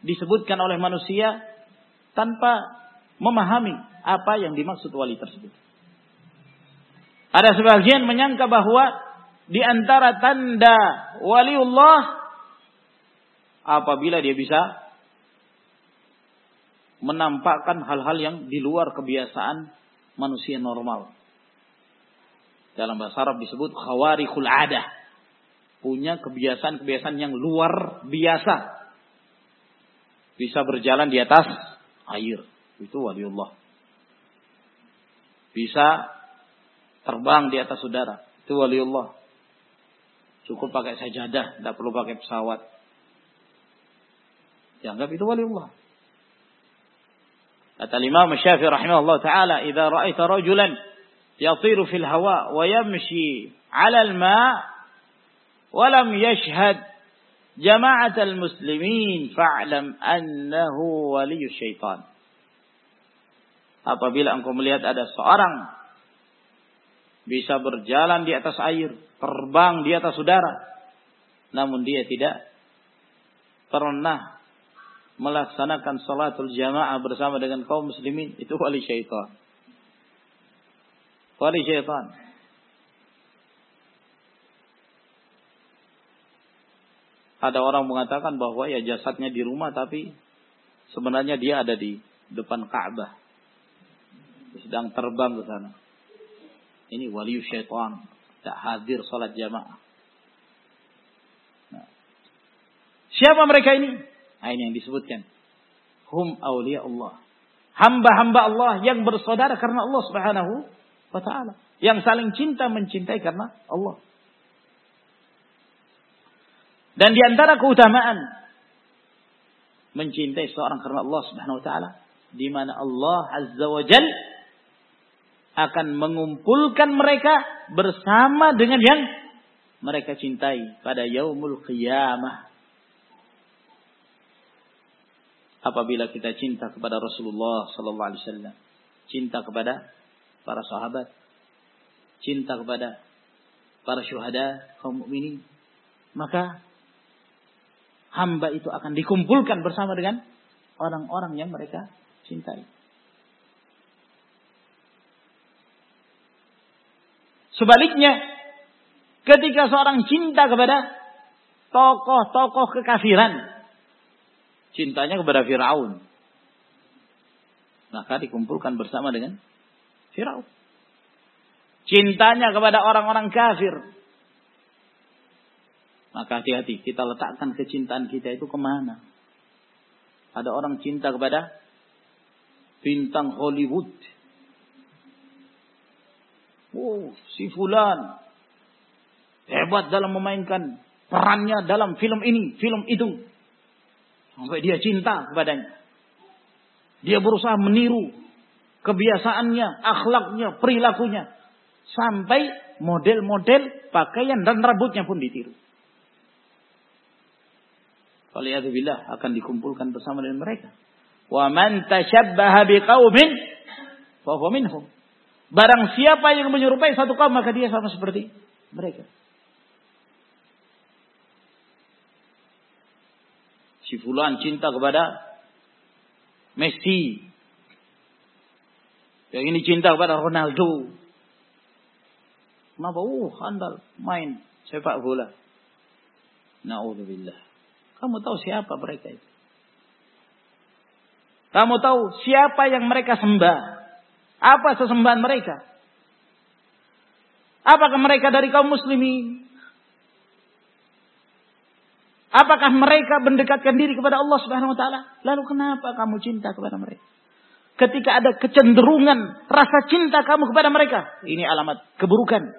disebutkan oleh manusia tanpa memahami apa yang dimaksud wali tersebut. Ada sebagian menyangka bahwa di antara tanda waliullah apabila dia bisa menampakkan hal-hal yang di luar kebiasaan manusia normal. Dalam bahasa Arab disebut khawarikul adah. Punya kebiasaan-kebiasaan yang luar biasa. Bisa berjalan di atas air. Itu waliullah. Bisa terbang di atas udara. Itu waliullah. Cukup pakai sajadah, tidak perlu pakai pesawat. Dianggap itu waliullah. Kata Imam Syafi'i rahimahullah taala, "Idza ra'aita rajulan hawa wa yamshi 'ala al-ma' wa lam yashhad jama'at al-muslimin fa'lam annahu waliyyu syaitan." Apabila engkau melihat ada seorang bisa berjalan di atas air, terbang di atas udara. Namun dia tidak pernah melaksanakan salatul jamaah bersama dengan kaum muslimin. Itu wali syaitan. Syaitan. Ada orang mengatakan bahwa ya jasadnya di rumah tapi sebenarnya dia ada di depan Ka'bah. Sedang terbang ke sana. Ini wali syaitan. Tak hadir salat jamaah. Nah. Siapa mereka ini? Nah, ini yang disebutkan. Hum awliya Allah. Hamba-hamba Allah yang bersaudara karena Allah subhanahu wa ta'ala. Yang saling cinta mencintai karena Allah. Dan di antara keutamaan mencintai seorang karena Allah Subhanahu wa taala di mana Allah Azza wa Jalla akan mengumpulkan mereka bersama dengan yang mereka cintai pada yaumul qiyamah. Apabila kita cinta kepada Rasulullah sallallahu alaihi wasallam, cinta kepada para sahabat, cinta kepada para syuhada kaum mukminin, maka hamba itu akan dikumpulkan bersama dengan orang-orang yang mereka cintai. Sebaliknya, ketika seorang cinta kepada tokoh-tokoh kekafiran, cintanya kepada Firaun, maka dikumpulkan bersama dengan Firaun. Cintanya kepada orang-orang kafir, maka hati-hati kita letakkan kecintaan kita itu ke mana. Ada orang cinta kepada bintang Hollywood Oh, si fulan hebat dalam memainkan perannya dalam film ini, film itu. Sampai dia cinta kepadanya. Dia berusaha meniru kebiasaannya, akhlaknya, perilakunya. Sampai model-model pakaian dan rambutnya pun ditiru. Waliyadzubillah akan dikumpulkan bersama dengan mereka. Wa man tashabbaha biqaumin fa minhum. Barang siapa yang menyerupai satu kaum maka dia sama seperti mereka. Si fulan cinta kepada Messi. Yang ini cinta kepada Ronaldo. Kenapa? Uh, handal main sepak bola. Na'udzubillah. Kamu tahu siapa mereka itu? Kamu tahu siapa yang mereka sembah? Apa sesembahan mereka? Apakah mereka dari kaum muslimin? Apakah mereka mendekatkan diri kepada Allah Subhanahu wa taala? Lalu kenapa kamu cinta kepada mereka? Ketika ada kecenderungan rasa cinta kamu kepada mereka, ini alamat keburukan.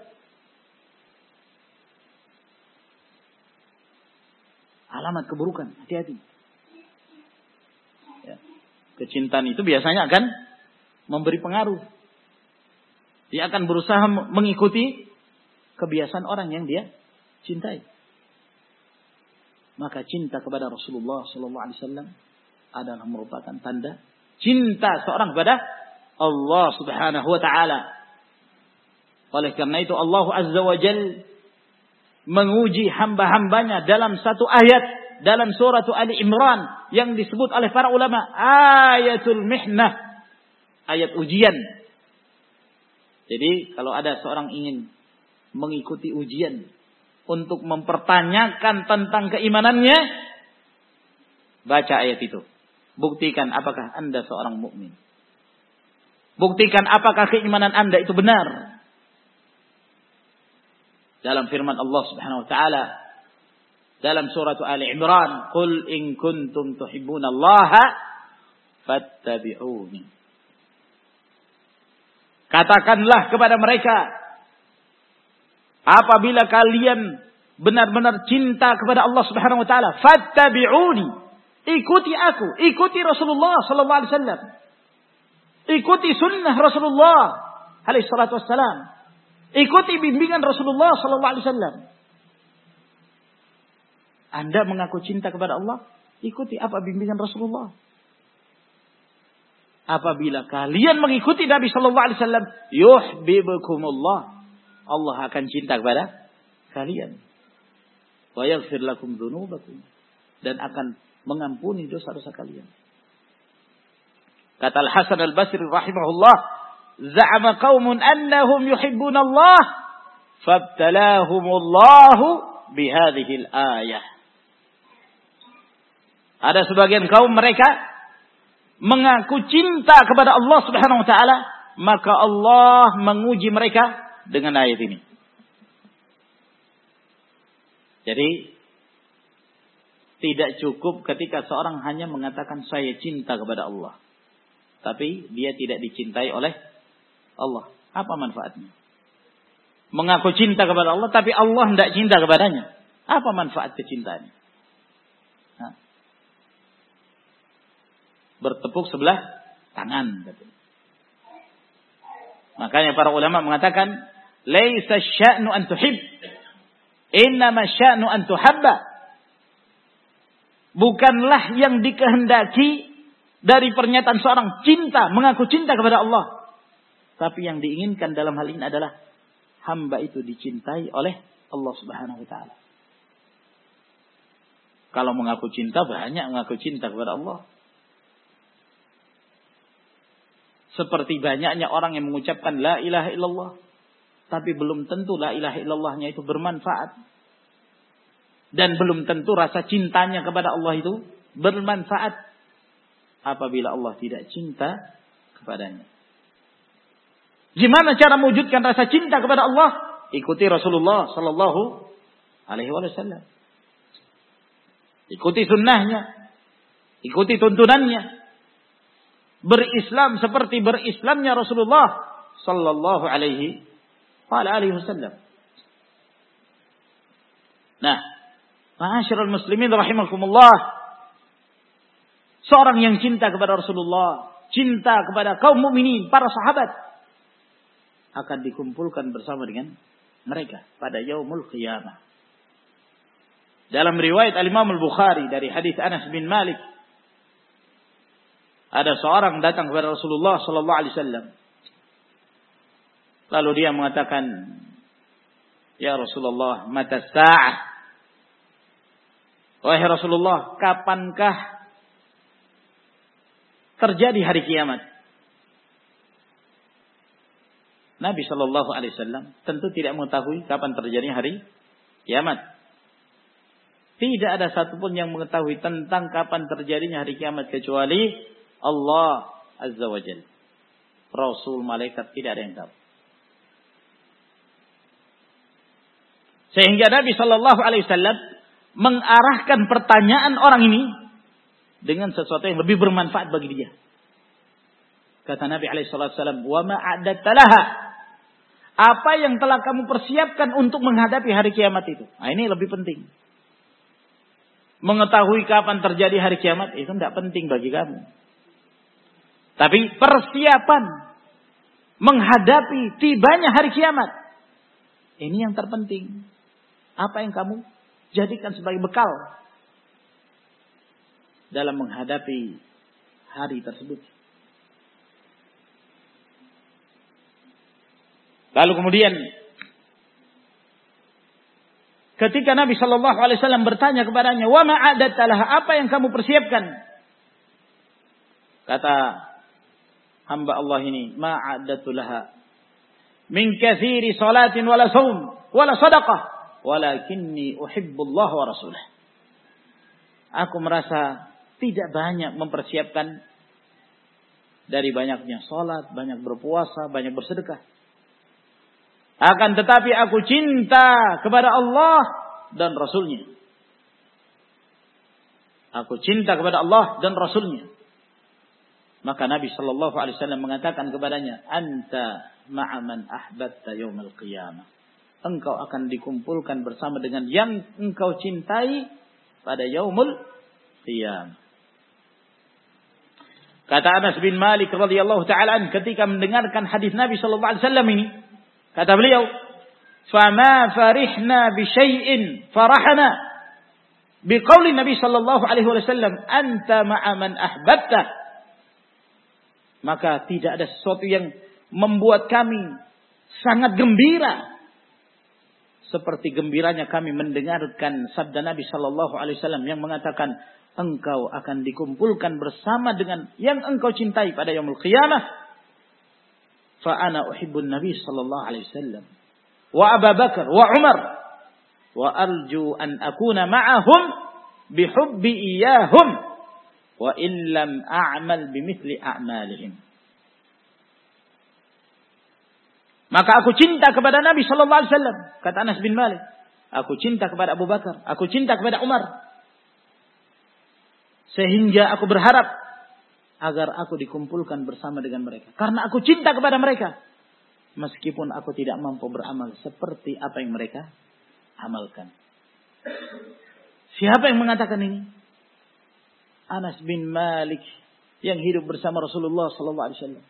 Alamat keburukan, hati-hati. Ya. Kecintaan itu biasanya akan memberi pengaruh. Dia akan berusaha mengikuti kebiasaan orang yang dia cintai. Maka cinta kepada Rasulullah Sallallahu Alaihi Wasallam adalah merupakan tanda cinta seorang kepada Allah Subhanahu Wa Taala. Oleh karena itu Allah Azza wa Jal menguji hamba-hambanya dalam satu ayat dalam surat Ali Imran yang disebut oleh para ulama ayatul mihnah ayat ujian. Jadi kalau ada seorang ingin mengikuti ujian untuk mempertanyakan tentang keimanannya, baca ayat itu. Buktikan apakah Anda seorang mukmin. Buktikan apakah keimanan Anda itu benar. Dalam firman Allah Subhanahu wa taala dalam surat Ali Imran, "Qul in kuntum tuhibbunallaha fattabi'uni." Katakanlah kepada mereka, apabila kalian benar-benar cinta kepada Allah Subhanahu wa taala, fattabi'uni. Ikuti aku, ikuti Rasulullah sallallahu alaihi wasallam. Ikuti sunnah Rasulullah alaihi salatu wassalam. Ikuti bimbingan Rasulullah sallallahu alaihi wasallam. Anda mengaku cinta kepada Allah, ikuti apa bimbingan Rasulullah. Apabila kalian mengikuti Nabi sallallahu alaihi wasallam, yuhibbukumullah. Allah akan cinta kepada kalian. Wa yaghfir lakum dzunubakum dan akan mengampuni dosa-dosa kalian. Kata Al-Hasan Al-Basri rahimahullah, "Za'ama qaumun annahum yuhibbuna Allah, fabtalahumullahu bihadhihi al-ayah." Ada sebagian kaum mereka mengaku cinta kepada Allah Subhanahu wa taala, maka Allah menguji mereka dengan ayat ini. Jadi tidak cukup ketika seorang hanya mengatakan saya cinta kepada Allah. Tapi dia tidak dicintai oleh Allah. Apa manfaatnya? Mengaku cinta kepada Allah tapi Allah tidak cinta kepadanya. Apa manfaat kecintaannya? Bertepuk sebelah tangan. Makanya para ulama mengatakan, Laisa sya'nu an tuhib. Innama sya'nu an tuhabba. Bukanlah yang dikehendaki dari pernyataan seorang cinta, mengaku cinta kepada Allah. Tapi yang diinginkan dalam hal ini adalah hamba itu dicintai oleh Allah Subhanahu wa taala. Kalau mengaku cinta banyak mengaku cinta kepada Allah. Seperti banyaknya orang yang mengucapkan la ilaha illallah tapi belum tentu la ilaha illallahnya itu bermanfaat. Dan belum tentu rasa cintanya kepada Allah itu bermanfaat apabila Allah tidak cinta kepadanya. Gimana cara mewujudkan rasa cinta kepada Allah? Ikuti Rasulullah sallallahu alaihi wasallam. Ikuti sunnahnya. Ikuti tuntunannya. Berislam seperti berislamnya Rasulullah sallallahu alaihi wasallam. Nah, ma'asyiral muslimin rahimakumullah. Seorang yang cinta kepada Rasulullah, cinta kepada kaum mukminin, para sahabat akan dikumpulkan bersama dengan mereka pada yaumul qiyamah. Dalam riwayat Al-Imam Al-Bukhari dari hadis Anas bin Malik ada seorang datang kepada Rasulullah sallallahu alaihi wasallam Lalu dia mengatakan, Ya Rasulullah, mata sa'ah. Wahai Rasulullah, kapankah terjadi hari kiamat? Nabi Shallallahu Alaihi Wasallam tentu tidak mengetahui kapan terjadi hari kiamat. Tidak ada satupun yang mengetahui tentang kapan terjadinya hari kiamat kecuali Allah Azza wa. Rasul, malaikat tidak ada yang tahu. Sehingga Nabi Shallallahu Alaihi Wasallam mengarahkan pertanyaan orang ini dengan sesuatu yang lebih bermanfaat bagi dia. Kata Nabi Alaihissalam, wa ma'adattalaha. Apa yang telah kamu persiapkan untuk menghadapi hari kiamat itu? Nah ini lebih penting. Mengetahui kapan terjadi hari kiamat itu tidak penting bagi kamu. Tapi persiapan menghadapi tibanya hari kiamat. Ini yang terpenting. Apa yang kamu jadikan sebagai bekal dalam menghadapi hari tersebut. Lalu kemudian ketika Nabi Shallallahu Alaihi Wasallam bertanya kepadanya, wa ma'adatalah apa yang kamu persiapkan? Kata hamba Allah ini, ma'adatulaha min kathiri salatin wala saum wala sadaqah walakinni uhibbullah wa rasulah. Aku merasa tidak banyak mempersiapkan dari banyaknya salat, banyak berpuasa, banyak bersedekah. Akan tetapi aku cinta kepada Allah dan Rasulnya. Aku cinta kepada Allah dan Rasulnya. Maka Nabi Shallallahu Alaihi Wasallam mengatakan kepadanya, Anta ma'aman ahbatta yawmal qiyamah engkau akan dikumpulkan bersama dengan yang engkau cintai pada yaumul qiyam. Kata Anas bin Malik radhiyallahu taala ketika mendengarkan hadis Nabi sallallahu alaihi wasallam ini, kata beliau, "Fama farihna bi syai'in farahna biqauli Nabi sallallahu alaihi wasallam, anta ma'a man ahbabta." Maka tidak ada sesuatu yang membuat kami sangat gembira seperti gembiranya kami mendengarkan sabda Nabi Shallallahu Alaihi Wasallam yang mengatakan engkau akan dikumpulkan bersama dengan yang engkau cintai pada yaumul qiyamah. Fa'ana uhibbun Nabi Shallallahu Alaihi Wasallam wa Abu Bakar wa Umar wa arju an akuna ma'ahum bihubbi iyahum wa illam a'mal bimithli a'malihim. Maka aku cinta kepada Nabi Shallallahu Alaihi Wasallam. Kata Anas bin Malik. Aku cinta kepada Abu Bakar. Aku cinta kepada Umar. Sehingga aku berharap agar aku dikumpulkan bersama dengan mereka. Karena aku cinta kepada mereka. Meskipun aku tidak mampu beramal seperti apa yang mereka amalkan. Siapa yang mengatakan ini? Anas bin Malik yang hidup bersama Rasulullah sallallahu alaihi wasallam.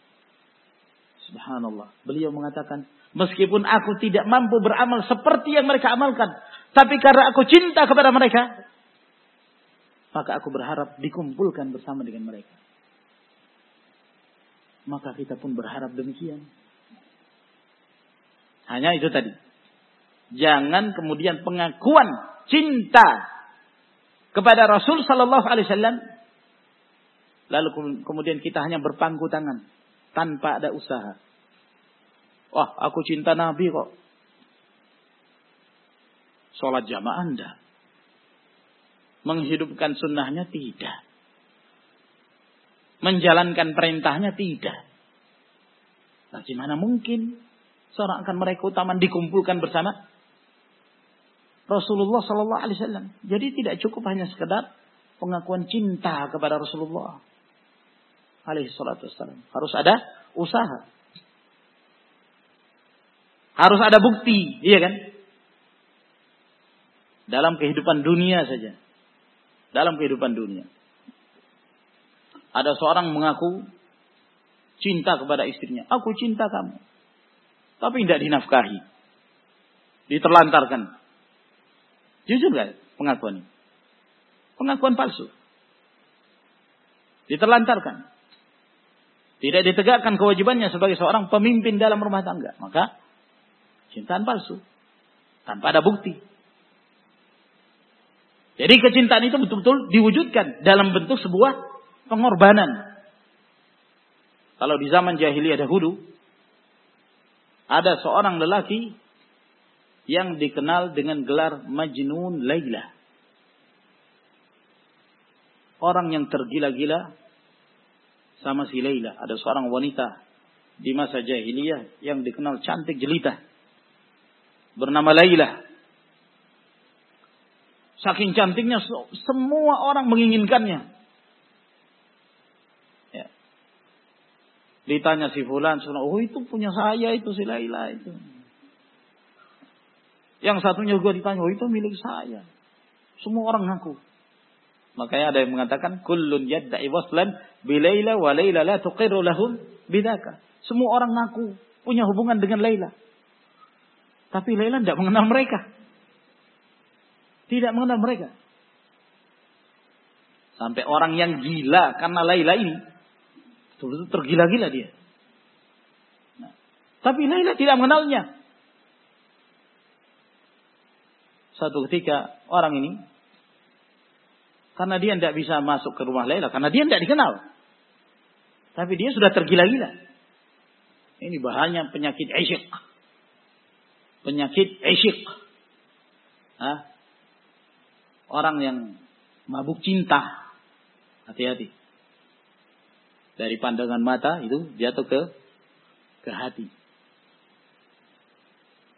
Subhanallah. Beliau mengatakan, meskipun aku tidak mampu beramal seperti yang mereka amalkan, tapi karena aku cinta kepada mereka, maka aku berharap dikumpulkan bersama dengan mereka. Maka kita pun berharap demikian. Hanya itu tadi. Jangan kemudian pengakuan cinta kepada Rasul Sallallahu Alaihi Wasallam, lalu kemudian kita hanya berpangku tangan tanpa ada usaha. Wah, aku cinta Nabi kok. Sholat jamaah anda. Menghidupkan sunnahnya tidak. Menjalankan perintahnya tidak. Nah, gimana mungkin seorang akan mereka utama dikumpulkan bersama Rasulullah Sallallahu Alaihi Wasallam. Jadi tidak cukup hanya sekedar pengakuan cinta kepada Rasulullah alaihi salatu wassalam. Harus ada usaha. Harus ada bukti, iya kan? Dalam kehidupan dunia saja. Dalam kehidupan dunia. Ada seorang mengaku cinta kepada istrinya. Aku cinta kamu. Tapi tidak dinafkahi. Diterlantarkan. Jujur gak pengakuan ini? Pengakuan palsu. Diterlantarkan. Tidak ditegakkan kewajibannya sebagai seorang pemimpin dalam rumah tangga. Maka cintaan palsu. Tanpa ada bukti. Jadi kecintaan itu betul-betul diwujudkan dalam bentuk sebuah pengorbanan. Kalau di zaman jahiliyah dahulu ada seorang lelaki yang dikenal dengan gelar Majnun Laila. Orang yang tergila-gila sama si Laila. Ada seorang wanita di masa jahiliyah yang dikenal cantik jelita. Bernama Laila. Saking cantiknya semua orang menginginkannya. Ya. Ditanya si Fulan, oh itu punya saya itu si Laila itu. Yang satunya juga ditanya, oh itu milik saya. Semua orang ngaku. Makanya ada yang mengatakan kullun yadda'i waslan bilaila wa laila la tuqirru lahum bidaka. Semua orang ngaku punya hubungan dengan Laila. Tapi Laila tidak mengenal mereka. Tidak mengenal mereka. Sampai orang yang gila karena Laila ini. Betul-betul tergila-gila dia. Nah, tapi Laila tidak mengenalnya. Suatu ketika orang ini karena dia tidak bisa masuk ke rumah Laila. Karena dia tidak dikenal. Tapi dia sudah tergila-gila. Ini bahaya penyakit isyik. Penyakit isyik. Hah? Orang yang mabuk cinta. Hati-hati. Dari pandangan mata itu jatuh ke ke hati.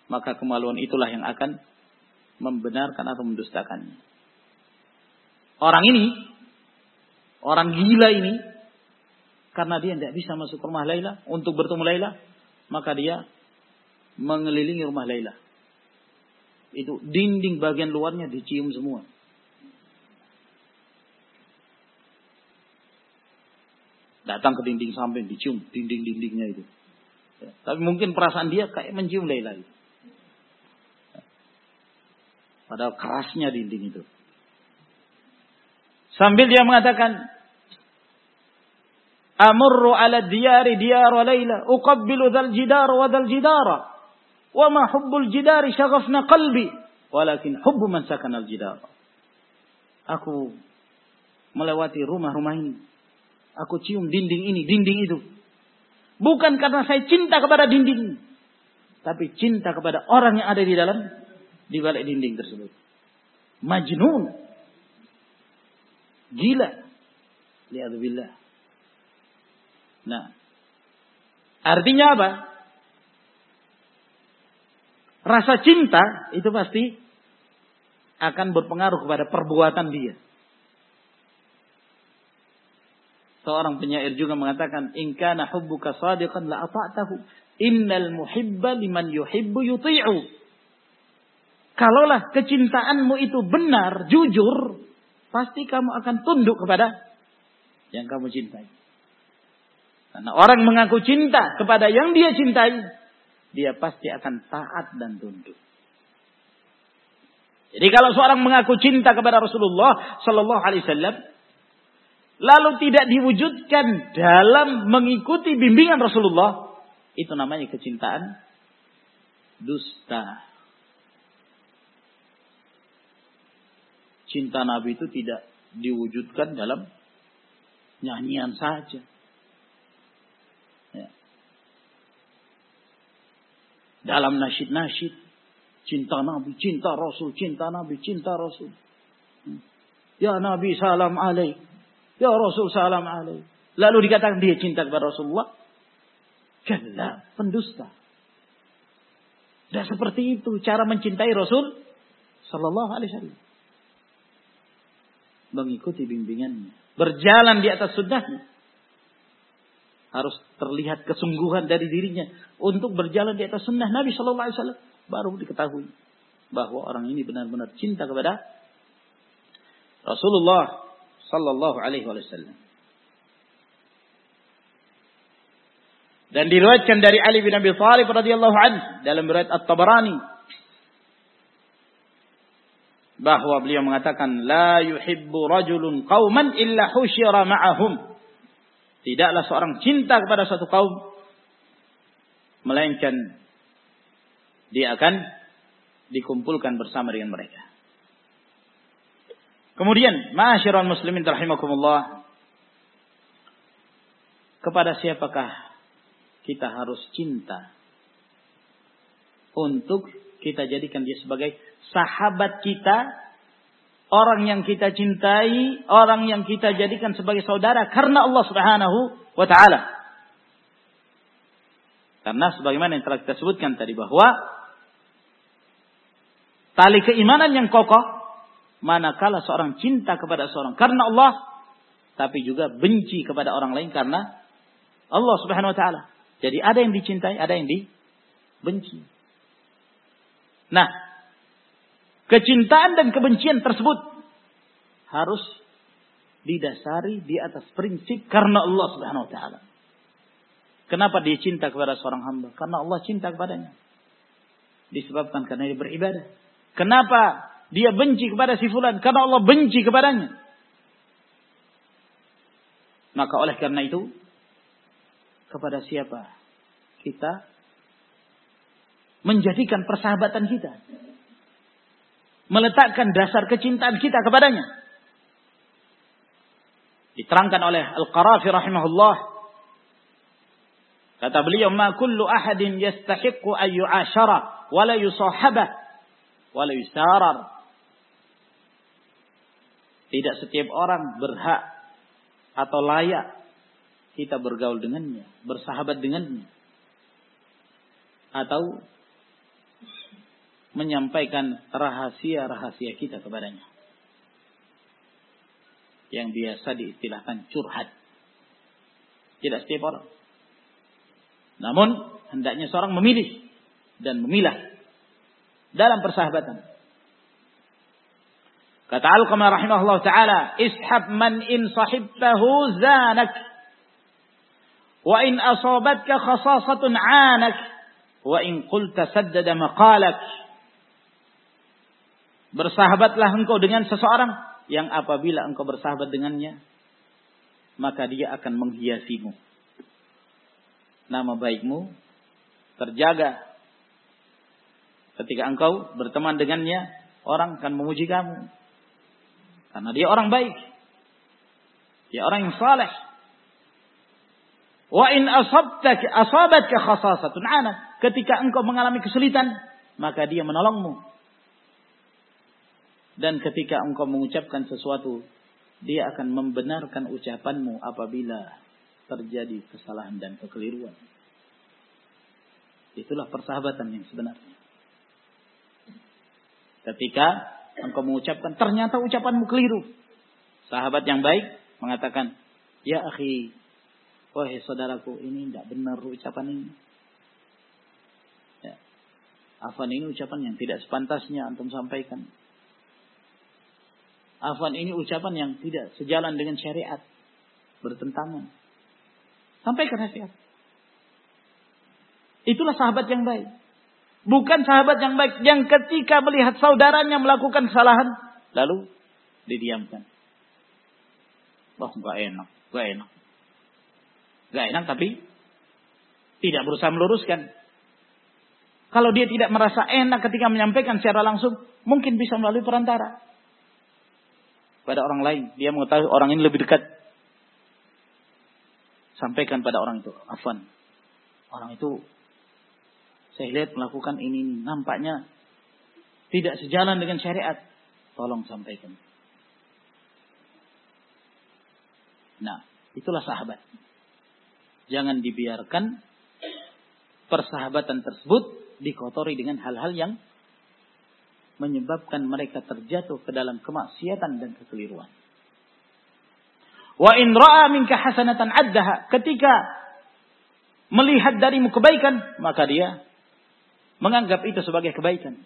Maka kemaluan itulah yang akan membenarkan atau mendustakannya. Orang ini, orang gila ini, karena dia tidak bisa masuk rumah Laila untuk bertemu Laila, maka dia mengelilingi rumah Laila. itu dinding bagian luarnya dicium semua. Datang ke dinding samping dicium dinding-dindingnya itu. Ya, tapi mungkin perasaan dia kayak mencium Laila. Padahal kerasnya dinding itu. Sambil dia mengatakan, Amurru ala diyari diyara Laila, uqabbilu dhal jidara wa dhal jidara. Wa ma hubbul jidari syaghafna qalbi, walakin hubbu man sakana al jidara. Aku melewati rumah-rumah ini. Aku cium dinding ini, dinding itu. Bukan karena saya cinta kepada dinding. Tapi cinta kepada orang yang ada di dalam, di balik dinding tersebut. Majnun. Gila. Lihatulillah. Nah. Artinya apa? Rasa cinta itu pasti akan berpengaruh kepada perbuatan dia. Seorang penyair juga mengatakan, "In kana hubbuka sadiqan la ata'tahu. Innal muhibba liman yuhibbu yuti'u." Kalaulah kecintaanmu itu benar, jujur, pasti kamu akan tunduk kepada yang kamu cintai. Karena orang mengaku cinta kepada yang dia cintai, dia pasti akan taat dan tunduk. Jadi kalau seorang mengaku cinta kepada Rasulullah Sallallahu Alaihi Wasallam, lalu tidak diwujudkan dalam mengikuti bimbingan Rasulullah, itu namanya kecintaan dusta. Cinta Nabi itu tidak diwujudkan dalam nyanyian saja. Ya. Dalam nasyid-nasyid. Cinta Nabi, cinta Rasul, cinta Nabi, cinta Rasul. Hmm. Ya Nabi salam alaik. Ya Rasul salam alaih. Lalu dikatakan dia cinta kepada Rasulullah. Kalla, pendusta. Dan seperti itu cara mencintai Rasul Sallallahu Alaihi Wasallam. Mengikuti bimbingannya. Berjalan di atas sunnahnya. Harus terlihat kesungguhan dari dirinya. Untuk berjalan di atas sunnah Nabi Sallallahu Alaihi Wasallam. Baru diketahui. Bahwa orang ini benar-benar cinta kepada Rasulullah sallallahu alaihi wasallam. Dan diriwayatkan dari Ali bin Abi Thalib radhiyallahu anhu dalam riwayat At-Tabarani bahwa beliau mengatakan la yuhibbu rajulun qauman illa husyira ma'ahum. Tidaklah seorang cinta kepada satu kaum melainkan dia akan dikumpulkan bersama dengan mereka. Kemudian, ma'asyiral muslimin rahimakumullah. Kepada siapakah kita harus cinta? Untuk kita jadikan dia sebagai sahabat kita, orang yang kita cintai, orang yang kita jadikan sebagai saudara karena Allah Subhanahu wa taala. Karena sebagaimana yang telah kita sebutkan tadi bahwa tali keimanan yang kokoh manakala seorang cinta kepada seorang karena Allah tapi juga benci kepada orang lain karena Allah Subhanahu wa taala. Jadi ada yang dicintai, ada yang dibenci. Nah, kecintaan dan kebencian tersebut harus didasari di atas prinsip karena Allah Subhanahu wa taala. Kenapa dia cinta kepada seorang hamba? Karena Allah cinta kepadanya. Disebabkan karena dia beribadah. Kenapa dia benci kepada si fulan karena Allah benci kepadanya. Maka oleh karena itu kepada siapa kita menjadikan persahabatan kita. Meletakkan dasar kecintaan kita kepadanya. Diterangkan oleh Al-Qarafi rahimahullah. Kata beliau, "Ma kullu ahadin yastahiqqu an yu'ashara wa la yusahaba wa yusarar." Tidak setiap orang berhak atau layak kita bergaul dengannya, bersahabat dengannya. Atau menyampaikan rahasia-rahasia kita kepadanya. Yang biasa diistilahkan curhat. Tidak setiap orang. Namun, hendaknya seorang memilih dan memilah dalam persahabatan. Kata Al-Qamah rahimahullah ta'ala, Ishab man in sahibtahu zanak. Wa in asabatka khasasatun anak. Wa in qulta saddada maqalak. Bersahabatlah engkau dengan seseorang yang apabila engkau bersahabat dengannya, maka dia akan menghiasimu. Nama baikmu terjaga. Ketika engkau berteman dengannya, orang akan memuji kamu. Karena dia orang baik. Dia orang yang saleh. Wa in asabtak asabatka khasasatun anak. Ketika engkau mengalami kesulitan, maka dia menolongmu. Dan ketika engkau mengucapkan sesuatu, dia akan membenarkan ucapanmu apabila terjadi kesalahan dan kekeliruan. Itulah persahabatan yang sebenarnya. Ketika engkau mengucapkan ternyata ucapanmu keliru. Sahabat yang baik mengatakan, "Ya akhi, wahai saudaraku, ini tidak benar ucapan ini." Ya. Afan ini ucapan yang tidak sepantasnya antum sampaikan. Afan ini ucapan yang tidak sejalan dengan syariat. Bertentangan. Sampaikan nasihat. Itulah sahabat yang baik. Bukan sahabat yang baik yang ketika melihat saudaranya melakukan kesalahan lalu didiamkan. Wah, nggak enak, nggak enak. Nggak enak tapi tidak berusaha meluruskan. Kalau dia tidak merasa enak ketika menyampaikan secara langsung, mungkin bisa melalui perantara. Pada orang lain, dia mengetahui orang ini lebih dekat. Sampaikan pada orang itu, Afan. Orang itu saya lihat melakukan ini, ini. Nampaknya tidak sejalan dengan syariat. Tolong sampaikan. Nah, itulah sahabat. Jangan dibiarkan persahabatan tersebut dikotori dengan hal-hal yang menyebabkan mereka terjatuh ke dalam kemaksiatan dan kekeliruan. Wa in ra'a minka hasanatan addaha. Ketika melihat darimu kebaikan, maka dia menganggap itu sebagai kebaikan.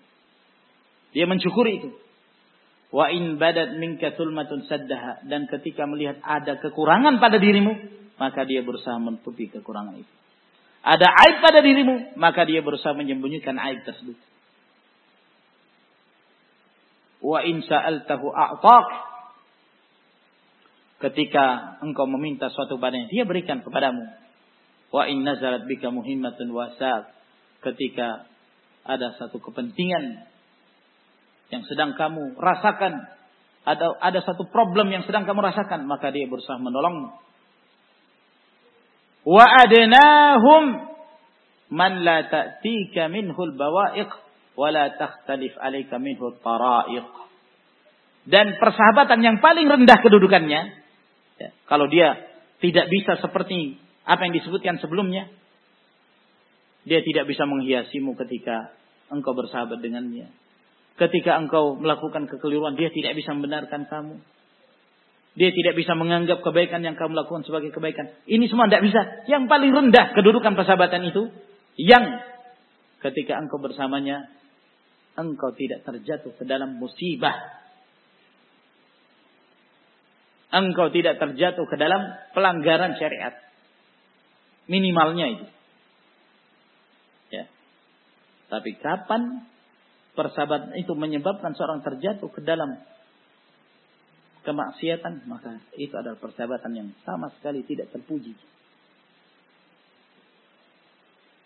Dia mensyukuri itu. Wa in badat minka sulmatun saddaha dan ketika melihat ada kekurangan pada dirimu, maka dia berusaha menutupi kekurangan itu. Ada aib pada dirimu, maka dia berusaha menyembunyikan aib tersebut. Wa in sa'altahu a'taq. Ketika engkau meminta suatu padanya, dia berikan kepadamu. Wa in nazalat bika muhimmatun wasab. Ketika ada satu kepentingan yang sedang kamu rasakan, ada ada satu problem yang sedang kamu rasakan, maka dia berusaha menolongmu. Wa adnahum man la ta'tika minhul bawa'iq wa la takhtalif 'alaika minhu tara'iq. Dan persahabatan yang paling rendah kedudukannya, ya, kalau dia tidak bisa seperti apa yang disebutkan sebelumnya, dia tidak bisa menghiasimu ketika engkau bersahabat dengannya. Ketika engkau melakukan kekeliruan, dia tidak bisa membenarkan kamu. Dia tidak bisa menganggap kebaikan yang kamu lakukan sebagai kebaikan. Ini semua tidak bisa. Yang paling rendah kedudukan persahabatan itu, yang ketika engkau bersamanya, engkau tidak terjatuh ke dalam musibah. Engkau tidak terjatuh ke dalam pelanggaran syariat. Minimalnya itu. Tapi kapan persahabatan itu menyebabkan seorang terjatuh ke dalam kemaksiatan, maka itu adalah persahabatan yang sama sekali tidak terpuji.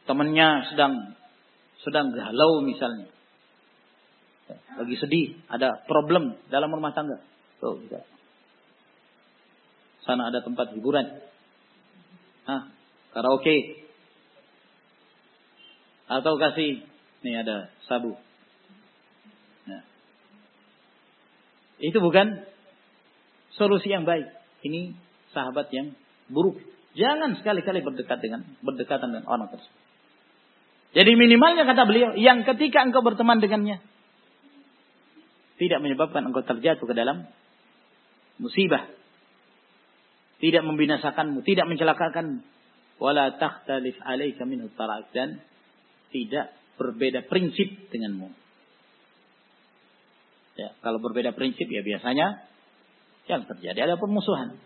Temannya sedang sedang galau misalnya. Lagi sedih, ada problem dalam rumah tangga. Tuh, Sana ada tempat hiburan. Nah, karaoke. Atau kasih Nih ada sabu. Nah. Itu bukan solusi yang baik. Ini sahabat yang buruk. Jangan sekali-kali berdekat dengan berdekatan dengan orang tersebut. Jadi minimalnya kata beliau, yang ketika engkau berteman dengannya, tidak menyebabkan engkau terjatuh ke dalam musibah. Tidak membinasakanmu, tidak mencelakakanmu. Wala takhtalif alaika minhu dan tidak berbeda prinsip denganmu. Ya, kalau berbeda prinsip ya biasanya yang terjadi ada permusuhan.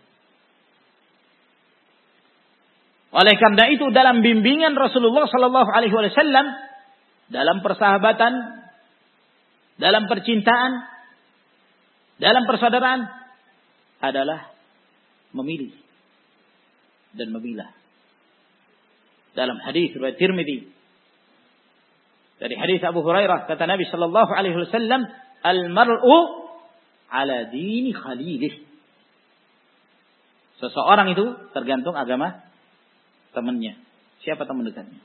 Oleh karena itu dalam bimbingan Rasulullah Sallallahu Alaihi Wasallam dalam persahabatan, dalam percintaan, dalam persaudaraan adalah memilih dan memilah. Dalam hadis riwayat Tirmidzi dari hadis Abu Hurairah kata Nabi Sallallahu Alaihi Wasallam, al mar'u ala dini khalilih. Seseorang itu tergantung agama temannya. Siapa teman dekatnya?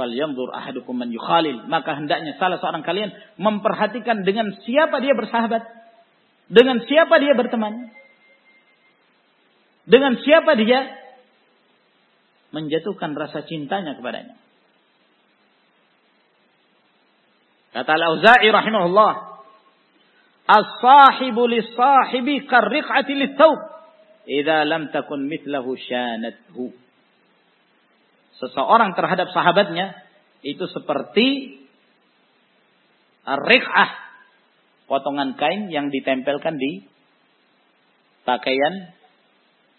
Fal yanzur ahadukum man yukhalil. Maka hendaknya salah seorang kalian memperhatikan dengan siapa dia bersahabat. Dengan siapa dia berteman. Dengan siapa dia menjatuhkan rasa cintanya kepadanya. Kata Al-Auza'i rahimahullah, As-sahibu lis-sahibi karriq'ati lis-thawb, idza lam takun mithlahu syanathu. Seseorang terhadap sahabatnya itu seperti riq'ah, potongan kain yang ditempelkan di pakaian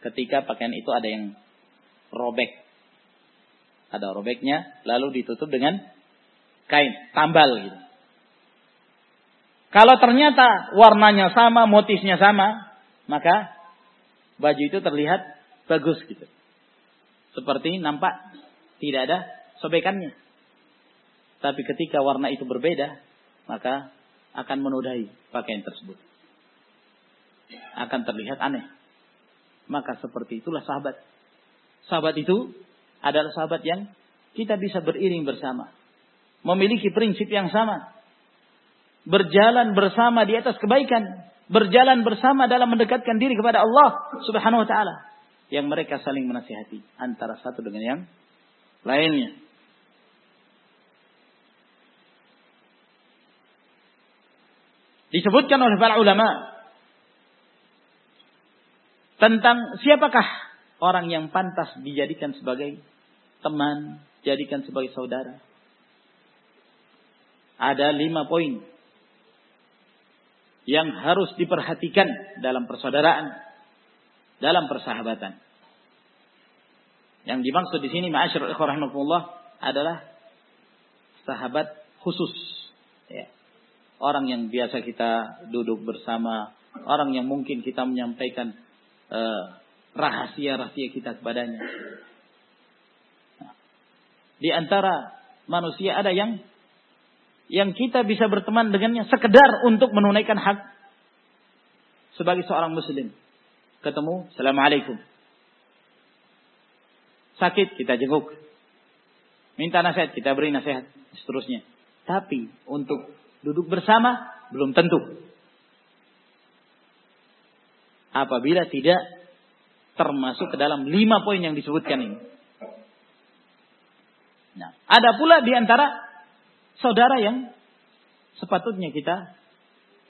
ketika pakaian itu ada yang robek. Ada robeknya, lalu ditutup dengan kain, tambal gitu. Kalau ternyata warnanya sama, motifnya sama, maka baju itu terlihat bagus gitu. Seperti nampak tidak ada sobekannya. Tapi ketika warna itu berbeda, maka akan menodai pakaian tersebut. Akan terlihat aneh. Maka seperti itulah sahabat. Sahabat itu adalah sahabat yang kita bisa beriring bersama memiliki prinsip yang sama. Berjalan bersama di atas kebaikan. Berjalan bersama dalam mendekatkan diri kepada Allah subhanahu wa ta'ala. Yang mereka saling menasihati. Antara satu dengan yang lainnya. Disebutkan oleh para ulama. Tentang siapakah orang yang pantas dijadikan sebagai teman. Jadikan sebagai saudara ada lima poin yang harus diperhatikan dalam persaudaraan, dalam persahabatan. Yang dimaksud di sini ma'asyiral ikhwah adalah sahabat khusus. Ya. Orang yang biasa kita duduk bersama, orang yang mungkin kita menyampaikan eh, rahasia-rahasia uh, kita kepadanya. Di antara manusia ada yang yang kita bisa berteman dengannya sekedar untuk menunaikan hak sebagai seorang muslim. Ketemu, Assalamualaikum. Sakit, kita jenguk. Minta nasihat, kita beri nasihat. Seterusnya. Tapi untuk duduk bersama, belum tentu. Apabila tidak termasuk ke dalam lima poin yang disebutkan ini. Nah, ada pula di antara saudara yang sepatutnya kita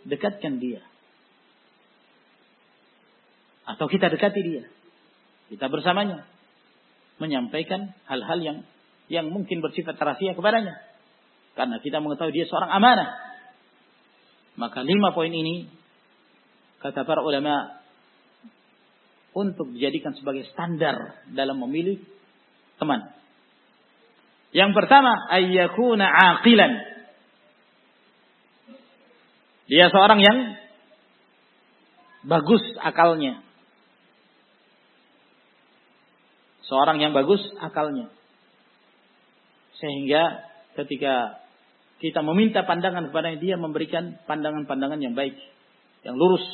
dekatkan dia. Atau kita dekati dia. Kita bersamanya. Menyampaikan hal-hal yang yang mungkin bersifat rahasia kepadanya. Karena kita mengetahui dia seorang amanah. Maka lima poin ini, kata para ulama, untuk dijadikan sebagai standar dalam memilih teman. Yang pertama, ayyakuna aqilan. Dia seorang yang bagus akalnya. Seorang yang bagus akalnya. Sehingga ketika kita meminta pandangan kepada dia memberikan pandangan-pandangan yang baik, yang lurus.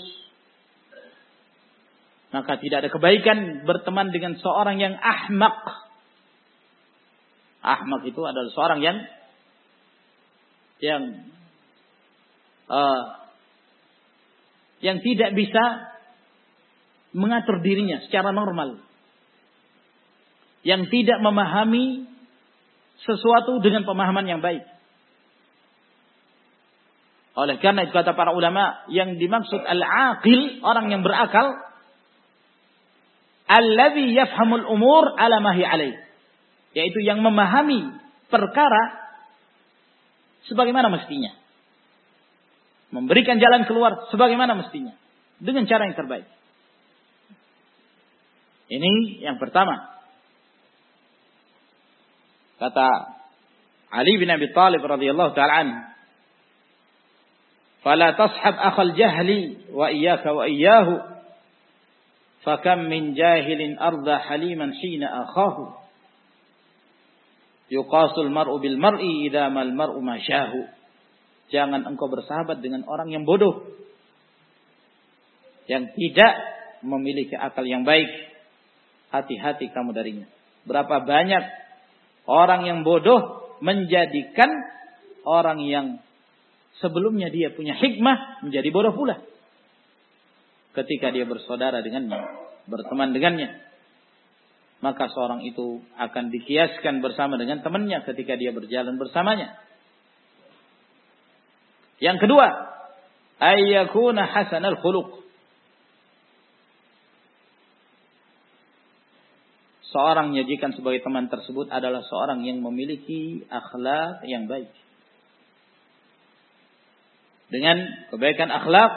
Maka tidak ada kebaikan berteman dengan seorang yang ahmak, Ahmak itu adalah seorang yang yang uh, yang tidak bisa mengatur dirinya secara normal. Yang tidak memahami sesuatu dengan pemahaman yang baik. Oleh karena itu kata para ulama yang dimaksud al-aqil, orang yang berakal, alladhi yafhamul umur ala mahi alaih yaitu yang memahami perkara sebagaimana mestinya. Memberikan jalan keluar sebagaimana mestinya. Dengan cara yang terbaik. Ini yang pertama. Kata Ali bin Abi Talib radhiyallahu taala anhu, "Fala tashab akhal jahli wa iyyaka wa iyyahu, fakam min jahilin arda haliman hina akhahu." Yuqasul mar'u bil mar'i idza mal mar'u masyahu. Jangan engkau bersahabat dengan orang yang bodoh. Yang tidak memiliki akal yang baik. Hati-hati kamu darinya. Berapa banyak orang yang bodoh menjadikan orang yang sebelumnya dia punya hikmah menjadi bodoh pula. Ketika dia bersaudara dengannya, berteman dengannya, maka seorang itu akan dikiaskan bersama dengan temannya ketika dia berjalan bersamanya. Yang kedua, ayyakuna hasanal khuluq. Seorang menyajikan sebagai teman tersebut adalah seorang yang memiliki akhlak yang baik. Dengan kebaikan akhlak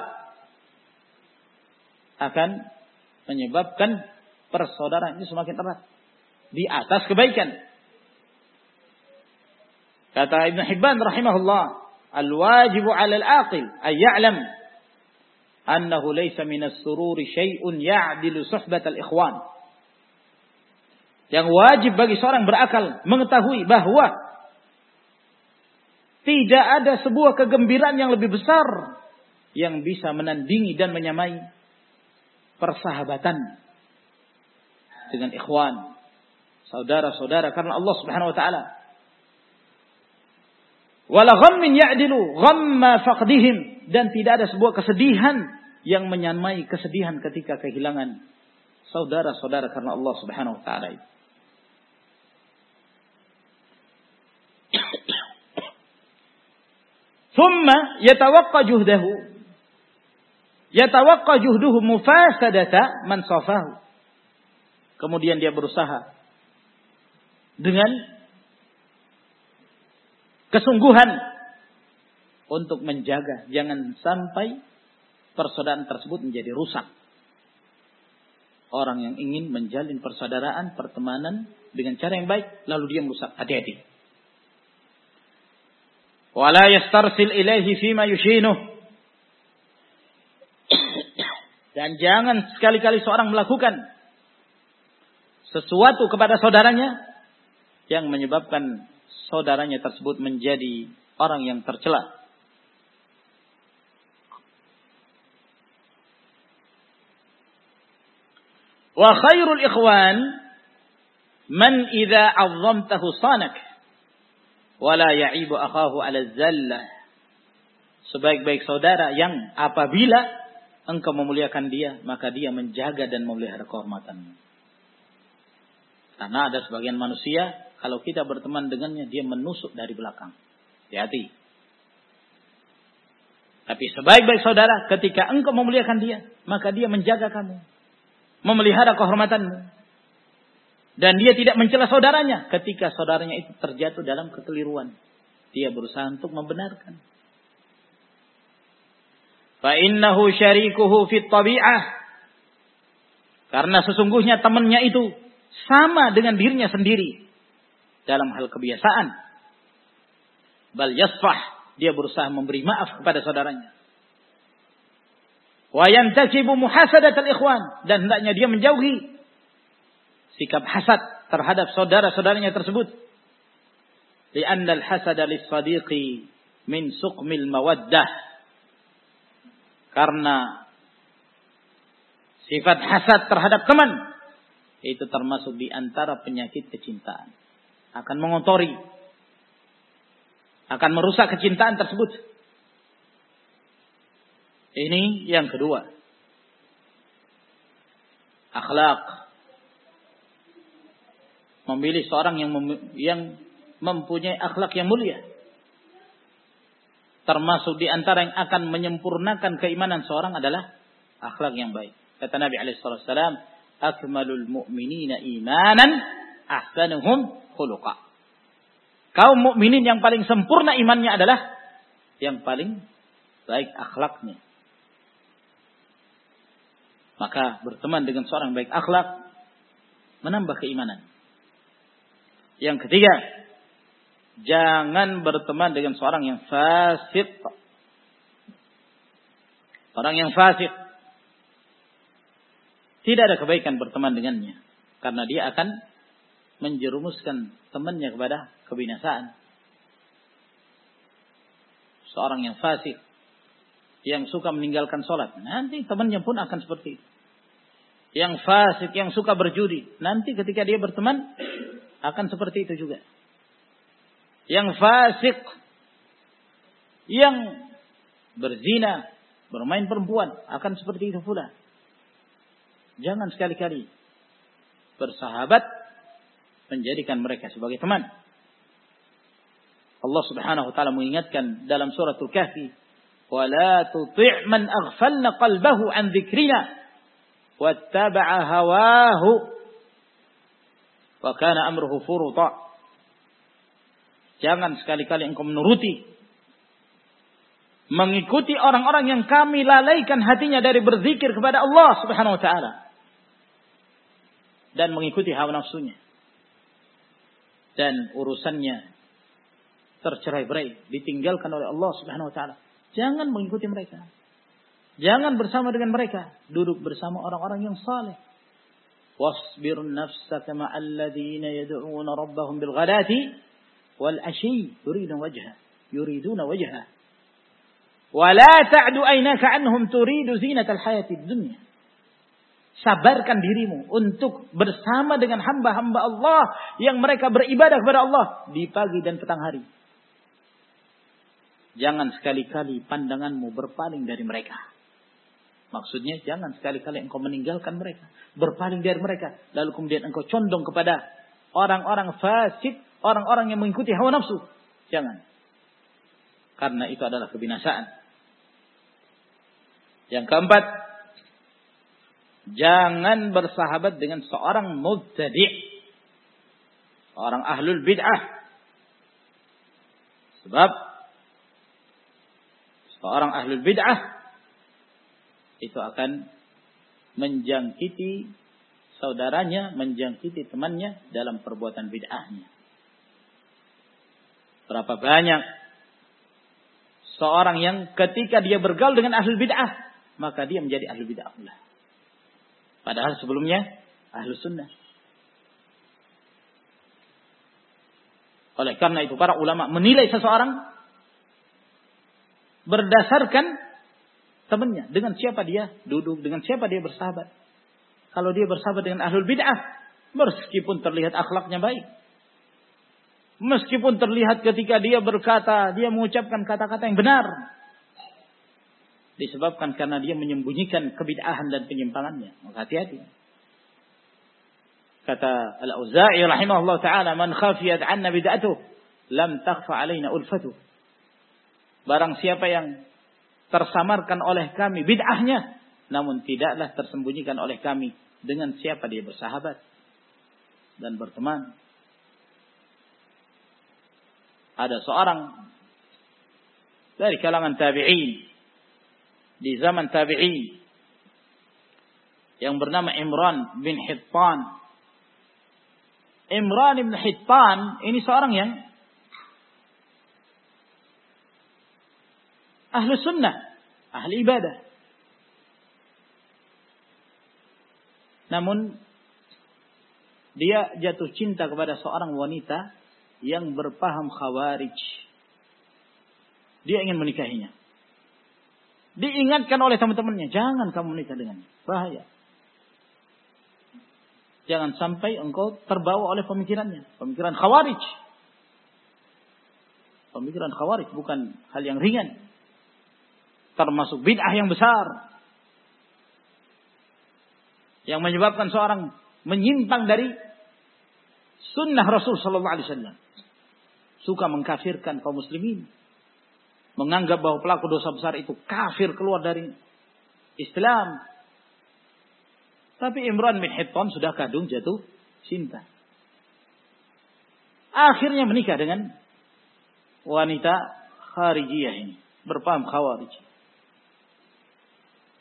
akan menyebabkan persaudaraan ini semakin erat di atas kebaikan. Kata Ibn Hibban rahimahullah, "Al-wajibu 'ala al-aqil ay ya'lam annahu laysa min as-sururi syai'un ya'dilu suhbat al-ikhwan." Yang wajib bagi seorang berakal mengetahui bahwa tidak ada sebuah kegembiraan yang lebih besar yang bisa menandingi dan menyamai persahabatan dengan ikhwan, saudara-saudara karena Allah Subhanahu wa taala. Wala ghammin ya'dilu ghamma faqdihim dan tidak ada sebuah kesedihan yang menyamai kesedihan ketika kehilangan saudara-saudara karena Allah Subhanahu wa taala itu. Thumma yatawaqqa juhdahu. Yatawaqqa juhduhu mufasadata man safahu. Kemudian dia berusaha dengan kesungguhan untuk menjaga jangan sampai persaudaraan tersebut menjadi rusak. Orang yang ingin menjalin persaudaraan, pertemanan dengan cara yang baik, lalu dia merusak. Hati-hati wala yastarsil ilaihi fima yushinuh dan jangan sekali-kali seorang melakukan sesuatu kepada saudaranya yang menyebabkan saudaranya tersebut menjadi orang yang tercela. Wa khairul ikhwan man idza 'azzamtahu sanak wala ya'ibu akhahu 'ala zallah. Sebaik-baik saudara yang apabila engkau memuliakan dia, maka dia menjaga dan memelihara kehormatanmu. Karena ada sebagian manusia, kalau kita berteman dengannya, dia menusuk dari belakang. Hati-hati. Tapi sebaik-baik saudara, ketika engkau memuliakan dia, maka dia menjaga kamu. Memelihara kehormatanmu. Dan dia tidak mencela saudaranya ketika saudaranya itu terjatuh dalam kekeliruan. Dia berusaha untuk membenarkan. Fa innahu syarikuhu fit tabi'ah. Karena sesungguhnya temannya itu sama dengan dirinya sendiri dalam hal kebiasaan. Bal yasfah, dia berusaha memberi maaf kepada saudaranya. Wa yantakibu muhasadat al-ikhwan dan hendaknya dia menjauhi sikap hasad terhadap saudara-saudaranya tersebut. Li'anna al-hasada lis-sadiqi min suqmil mawaddah. Karena sifat hasad terhadap teman itu termasuk di antara penyakit kecintaan. Akan mengotori. Akan merusak kecintaan tersebut. Ini yang kedua. Akhlak memilih seorang yang mem yang mempunyai akhlak yang mulia. Termasuk di antara yang akan menyempurnakan keimanan seorang adalah akhlak yang baik. Kata Nabi alaihissalam, "Akmalul mu'minina imanan ahsanuhum khuluqa." Kaum mukminin yang paling sempurna imannya adalah yang paling baik akhlaknya. Maka berteman dengan seorang baik akhlak menambah keimanan. Yang ketiga, jangan berteman dengan seorang yang fasik. Orang yang fasik tidak ada kebaikan berteman dengannya karena dia akan menjerumuskan temannya kepada kebinasaan. Seorang yang fasik yang suka meninggalkan sholat, nanti temannya pun akan seperti itu yang fasik, yang suka berjudi. Nanti ketika dia berteman akan seperti itu juga. Yang fasik, yang berzina, bermain perempuan akan seperti itu pula. Jangan sekali-kali bersahabat menjadikan mereka sebagai teman. Allah Subhanahu wa taala mengingatkan dalam suratul Kahfi, "Wa la tuti' man aghfalna qalbahu an dzikrina." wattaba'a hawahu wa kana amruhu furuta. Jangan sekali-kali engkau menuruti mengikuti orang-orang yang kami lalaikan hatinya dari berzikir kepada Allah Subhanahu wa taala dan mengikuti hawa nafsunya dan urusannya tercerai-berai ditinggalkan oleh Allah Subhanahu wa taala jangan mengikuti mereka Jangan bersama dengan mereka. Duduk bersama orang-orang yang saleh. Wasbir nafsaka ma'alladhina yad'una rabbahum bilghadati wal ashi yuriduna wajha. Yuriduna wajha. ولا تعد عيناك عنهم تريد زينة الحياة الدنيا sabarkan dirimu untuk bersama dengan hamba-hamba Allah yang mereka beribadah kepada Allah di pagi dan petang hari. Jangan sekali-kali pandanganmu berpaling dari mereka. Maksudnya jangan sekali-kali engkau meninggalkan mereka. Berpaling dari mereka. Lalu kemudian engkau condong kepada orang-orang fasik. Orang-orang yang mengikuti hawa nafsu. Jangan. Karena itu adalah kebinasaan. Yang keempat. Jangan bersahabat dengan seorang mubtadi' Orang ahlul bid'ah. Sebab seorang ahlul bid'ah itu akan menjangkiti saudaranya, menjangkiti temannya dalam perbuatan bid'ahnya. Berapa banyak seorang yang ketika dia bergaul dengan ahli bid'ah, maka dia menjadi ahli bid'ah pula. Padahal sebelumnya ahli sunnah. Oleh karena itu para ulama menilai seseorang berdasarkan temannya. Dengan siapa dia duduk, dengan siapa dia bersahabat. Kalau dia bersahabat dengan ahlul bid'ah, meskipun terlihat akhlaknya baik. Meskipun terlihat ketika dia berkata, dia mengucapkan kata-kata yang benar. Disebabkan karena dia menyembunyikan kebid'ahan dan penyimpangannya. Maka hati-hati. Kata Al-Auza'i rahimahullah ta'ala, Man khafiyat anna bid'atuh, lam takhfa alaina ulfatuh. Barang siapa yang tersamarkan oleh kami bid'ahnya, namun tidaklah tersembunyikan oleh kami dengan siapa dia bersahabat dan berteman. Ada seorang dari kalangan tabi'in di zaman tabi'in yang bernama Imran bin Hittan. Imran bin Hittan ini seorang yang ahlu sunnah, ahli ibadah. Namun dia jatuh cinta kepada seorang wanita yang berpaham khawarij. Dia ingin menikahinya. Diingatkan oleh teman-temannya, jangan kamu menikah dengannya, bahaya. Jangan sampai engkau terbawa oleh pemikirannya, pemikiran khawarij. Pemikiran khawarij bukan hal yang ringan termasuk bid'ah yang besar. Yang menyebabkan seorang menyimpang dari sunnah Rasul Sallallahu Alaihi Wasallam. Suka mengkafirkan kaum muslimin. Menganggap bahwa pelaku dosa besar itu kafir keluar dari Islam. Tapi Imran bin Hitton sudah kadung jatuh cinta. Akhirnya menikah dengan wanita kharijiyah ini, berpaham khawarij.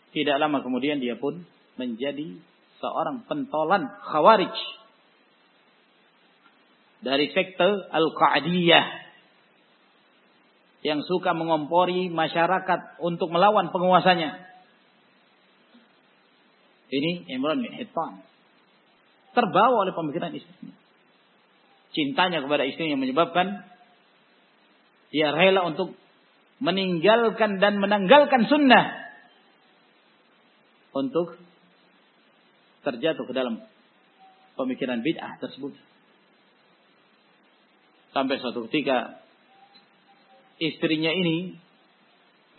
Tidak lama kemudian dia pun menjadi seorang pentolan khawarij dari sekte Al-Qa'diyah yang suka mengompori masyarakat untuk melawan penguasanya. Ini Imran bin Hittan. Terbawa oleh pemikiran istrinya. Cintanya kepada istrinya menyebabkan dia rela untuk meninggalkan dan menanggalkan sunnah untuk terjatuh ke dalam pemikiran bid'ah tersebut. Sampai suatu ketika istrinya ini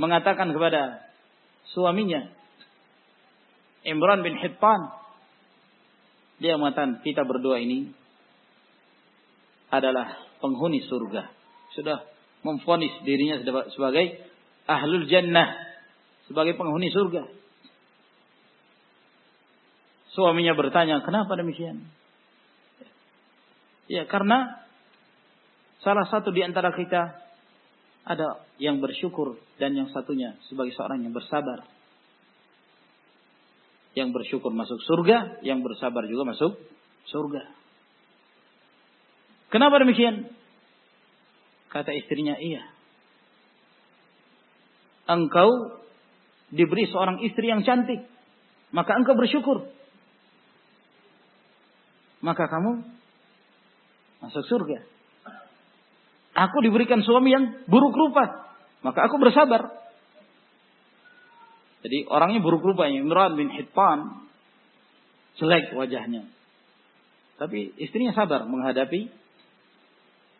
mengatakan kepada suaminya Imran bin Hittan dia mengatakan kita berdua ini adalah penghuni surga. Sudah memfonis dirinya sebagai ahlul jannah, sebagai penghuni surga. Suaminya bertanya, kenapa demikian? Ya, karena salah satu di antara kita ada yang bersyukur dan yang satunya sebagai seorang yang bersabar. Yang bersyukur masuk surga, yang bersabar juga masuk surga. Kenapa demikian? Kata istrinya, iya. Engkau diberi seorang istri yang cantik. Maka engkau bersyukur maka kamu masuk surga. Aku diberikan suami yang buruk rupa, maka aku bersabar. Jadi orangnya buruk rupa, Imran bin Hittan, jelek wajahnya. Tapi istrinya sabar menghadapi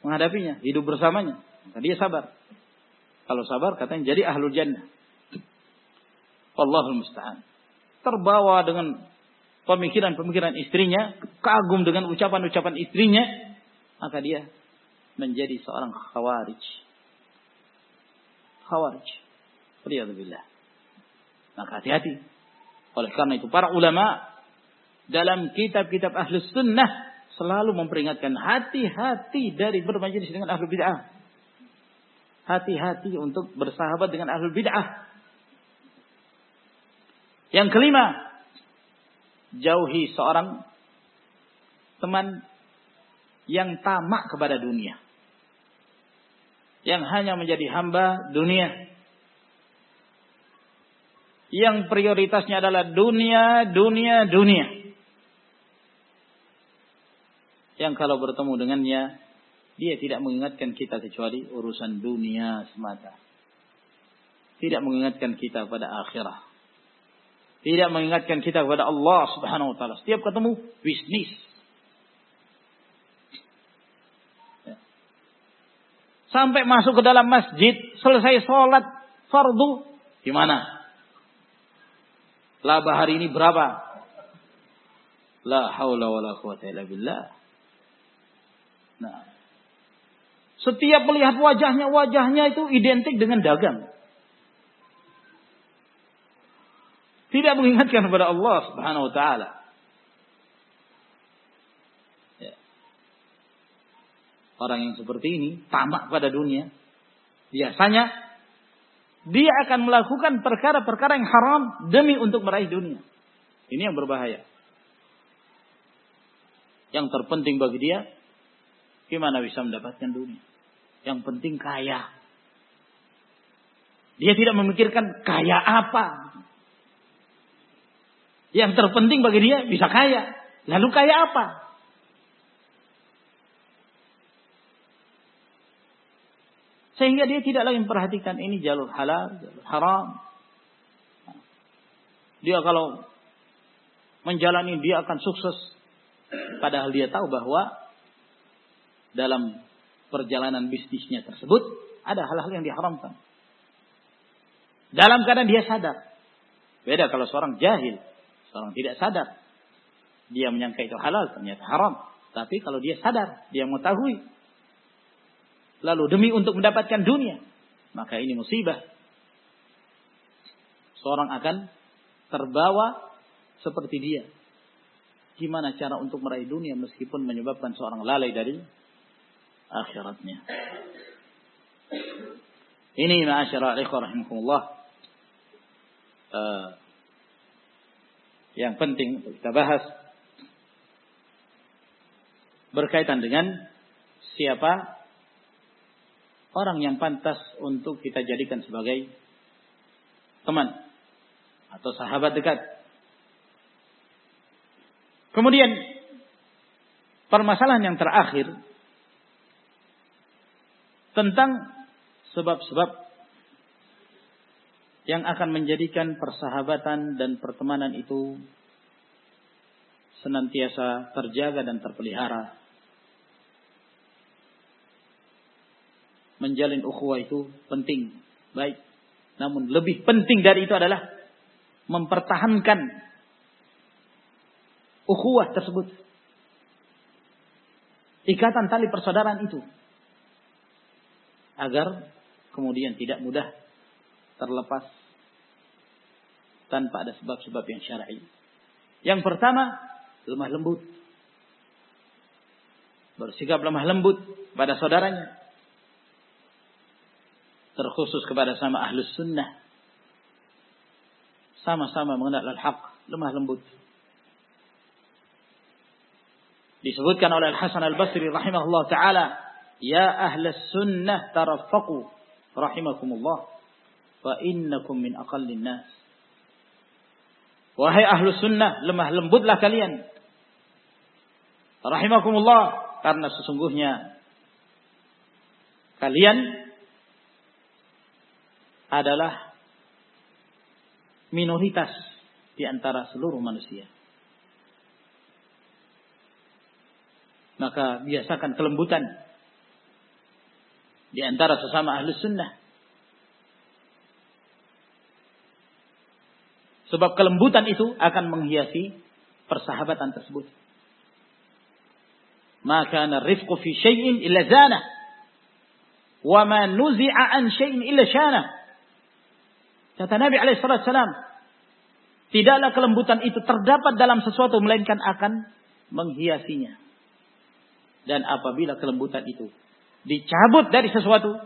menghadapinya, hidup bersamanya. Maka dia sabar. Kalau sabar katanya jadi ahlul jannah. Allahul musta'an. Terbawa dengan pemikiran-pemikiran istrinya, kagum dengan ucapan-ucapan istrinya, maka dia menjadi seorang khawarij. Khawarij. Riyadzubillah. Maka hati-hati. Oleh karena itu para ulama dalam kitab-kitab ahlus sunnah selalu memperingatkan hati-hati dari bermajelis dengan ahlul bid'ah. Hati-hati untuk bersahabat dengan ahlul bid'ah. Yang kelima, jauhi seorang teman yang tamak kepada dunia. Yang hanya menjadi hamba dunia. Yang prioritasnya adalah dunia, dunia, dunia. Yang kalau bertemu dengannya, dia tidak mengingatkan kita kecuali urusan dunia semata. Tidak mengingatkan kita pada akhirah. Tidak mengingatkan kita kepada Allah Subhanahu wa taala. Setiap ketemu bisnis. Ya. Sampai masuk ke dalam masjid, selesai sholat fardu, gimana? Laba hari ini berapa? La haula wala quwata illa billah. Nah. Setiap melihat wajahnya, wajahnya itu identik dengan dagang. Tidak mengingatkan kepada Allah Subhanahu wa taala. Ya. Orang yang seperti ini tamak pada dunia. Biasanya dia akan melakukan perkara-perkara yang haram demi untuk meraih dunia. Ini yang berbahaya. Yang terpenting bagi dia, gimana bisa mendapatkan dunia. Yang penting kaya. Dia tidak memikirkan kaya apa. Yang terpenting bagi dia bisa kaya. Lalu kaya apa? Sehingga dia tidak lagi memperhatikan ini jalur halal, jalur haram. Dia kalau menjalani dia akan sukses. Padahal dia tahu bahwa dalam perjalanan bisnisnya tersebut ada hal-hal yang diharamkan. Dalam keadaan dia sadar. Beda kalau seorang jahil. Seorang tidak sadar. Dia menyangka itu halal, ternyata haram. Tapi kalau dia sadar, dia mengetahui. Lalu demi untuk mendapatkan dunia. Maka ini musibah. Seorang akan terbawa seperti dia. Gimana cara untuk meraih dunia meskipun menyebabkan seorang lalai dari akhiratnya. Ini ma'asyara. Uh, yang penting untuk kita bahas berkaitan dengan siapa orang yang pantas untuk kita jadikan sebagai teman atau sahabat dekat. Kemudian permasalahan yang terakhir tentang sebab-sebab yang akan menjadikan persahabatan dan pertemanan itu senantiasa terjaga dan terpelihara. Menjalin ukhuwah itu penting, baik. Namun lebih penting dari itu adalah mempertahankan ukhuwah tersebut. Ikatan tali persaudaraan itu. Agar kemudian tidak mudah terlepas tanpa ada sebab-sebab yang syar'i. Yang pertama, lemah lembut. Bersikap lemah lembut pada saudaranya terkhusus kepada sama ahlus sunnah. Sama-sama mengenal al-haq, lemah lembut. Disebutkan oleh Al-Hasan Al-Basri rahimahullah taala, "Ya ahlus sunnah tarafaqu rahimakumullah fa innakum min aqallin nas." Wahai ahlus sunnah, lemah lembutlah kalian. Rahimakumullah karena sesungguhnya kalian adalah minoritas di antara seluruh manusia. Maka biasakan kelembutan di antara sesama ahli sunnah. Sebab kelembutan itu akan menghiasi persahabatan tersebut. Maka rifqu fi syai'in illa zana. Wa ma nuzi'a an syai'in illa syana. Kata Nabi alaihissalam, tidaklah kelembutan itu terdapat dalam sesuatu melainkan akan menghiasinya. Dan apabila kelembutan itu dicabut dari sesuatu,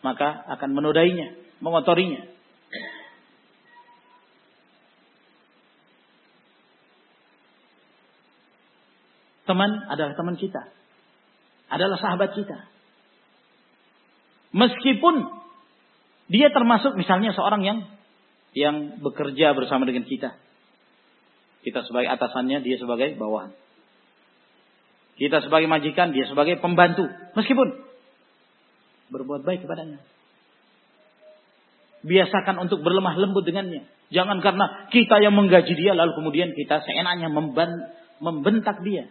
maka akan menodainya, mengotorinya. Teman adalah teman kita. Adalah sahabat kita. Meskipun dia termasuk misalnya seorang yang yang bekerja bersama dengan kita. Kita sebagai atasannya, dia sebagai bawahan. Kita sebagai majikan, dia sebagai pembantu. Meskipun berbuat baik kepadanya. Biasakan untuk berlemah lembut dengannya. Jangan karena kita yang menggaji dia lalu kemudian kita seenaknya membentak dia.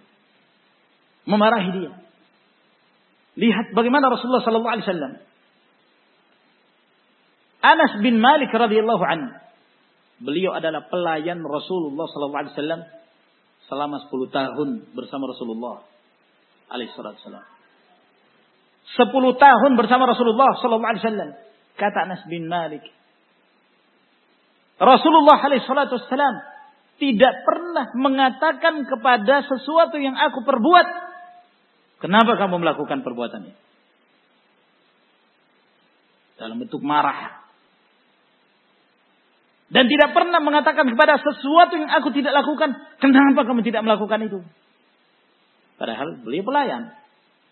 Memarahi dia. Lihat bagaimana Rasulullah sallallahu alaihi wasallam Anas bin Malik radhiyallahu an. Beliau adalah pelayan Rasulullah sallallahu alaihi wasallam selama 10 tahun bersama Rasulullah alaihi wasallam. 10 tahun bersama Rasulullah sallallahu alaihi wasallam. Kata Anas bin Malik. Rasulullah alaihi wasallam tidak pernah mengatakan kepada sesuatu yang aku perbuat. Kenapa kamu melakukan perbuatan ini? Dalam bentuk marah. Dan tidak pernah mengatakan kepada sesuatu yang aku tidak lakukan. Kenapa kamu tidak melakukan itu? Padahal beliau pelayan.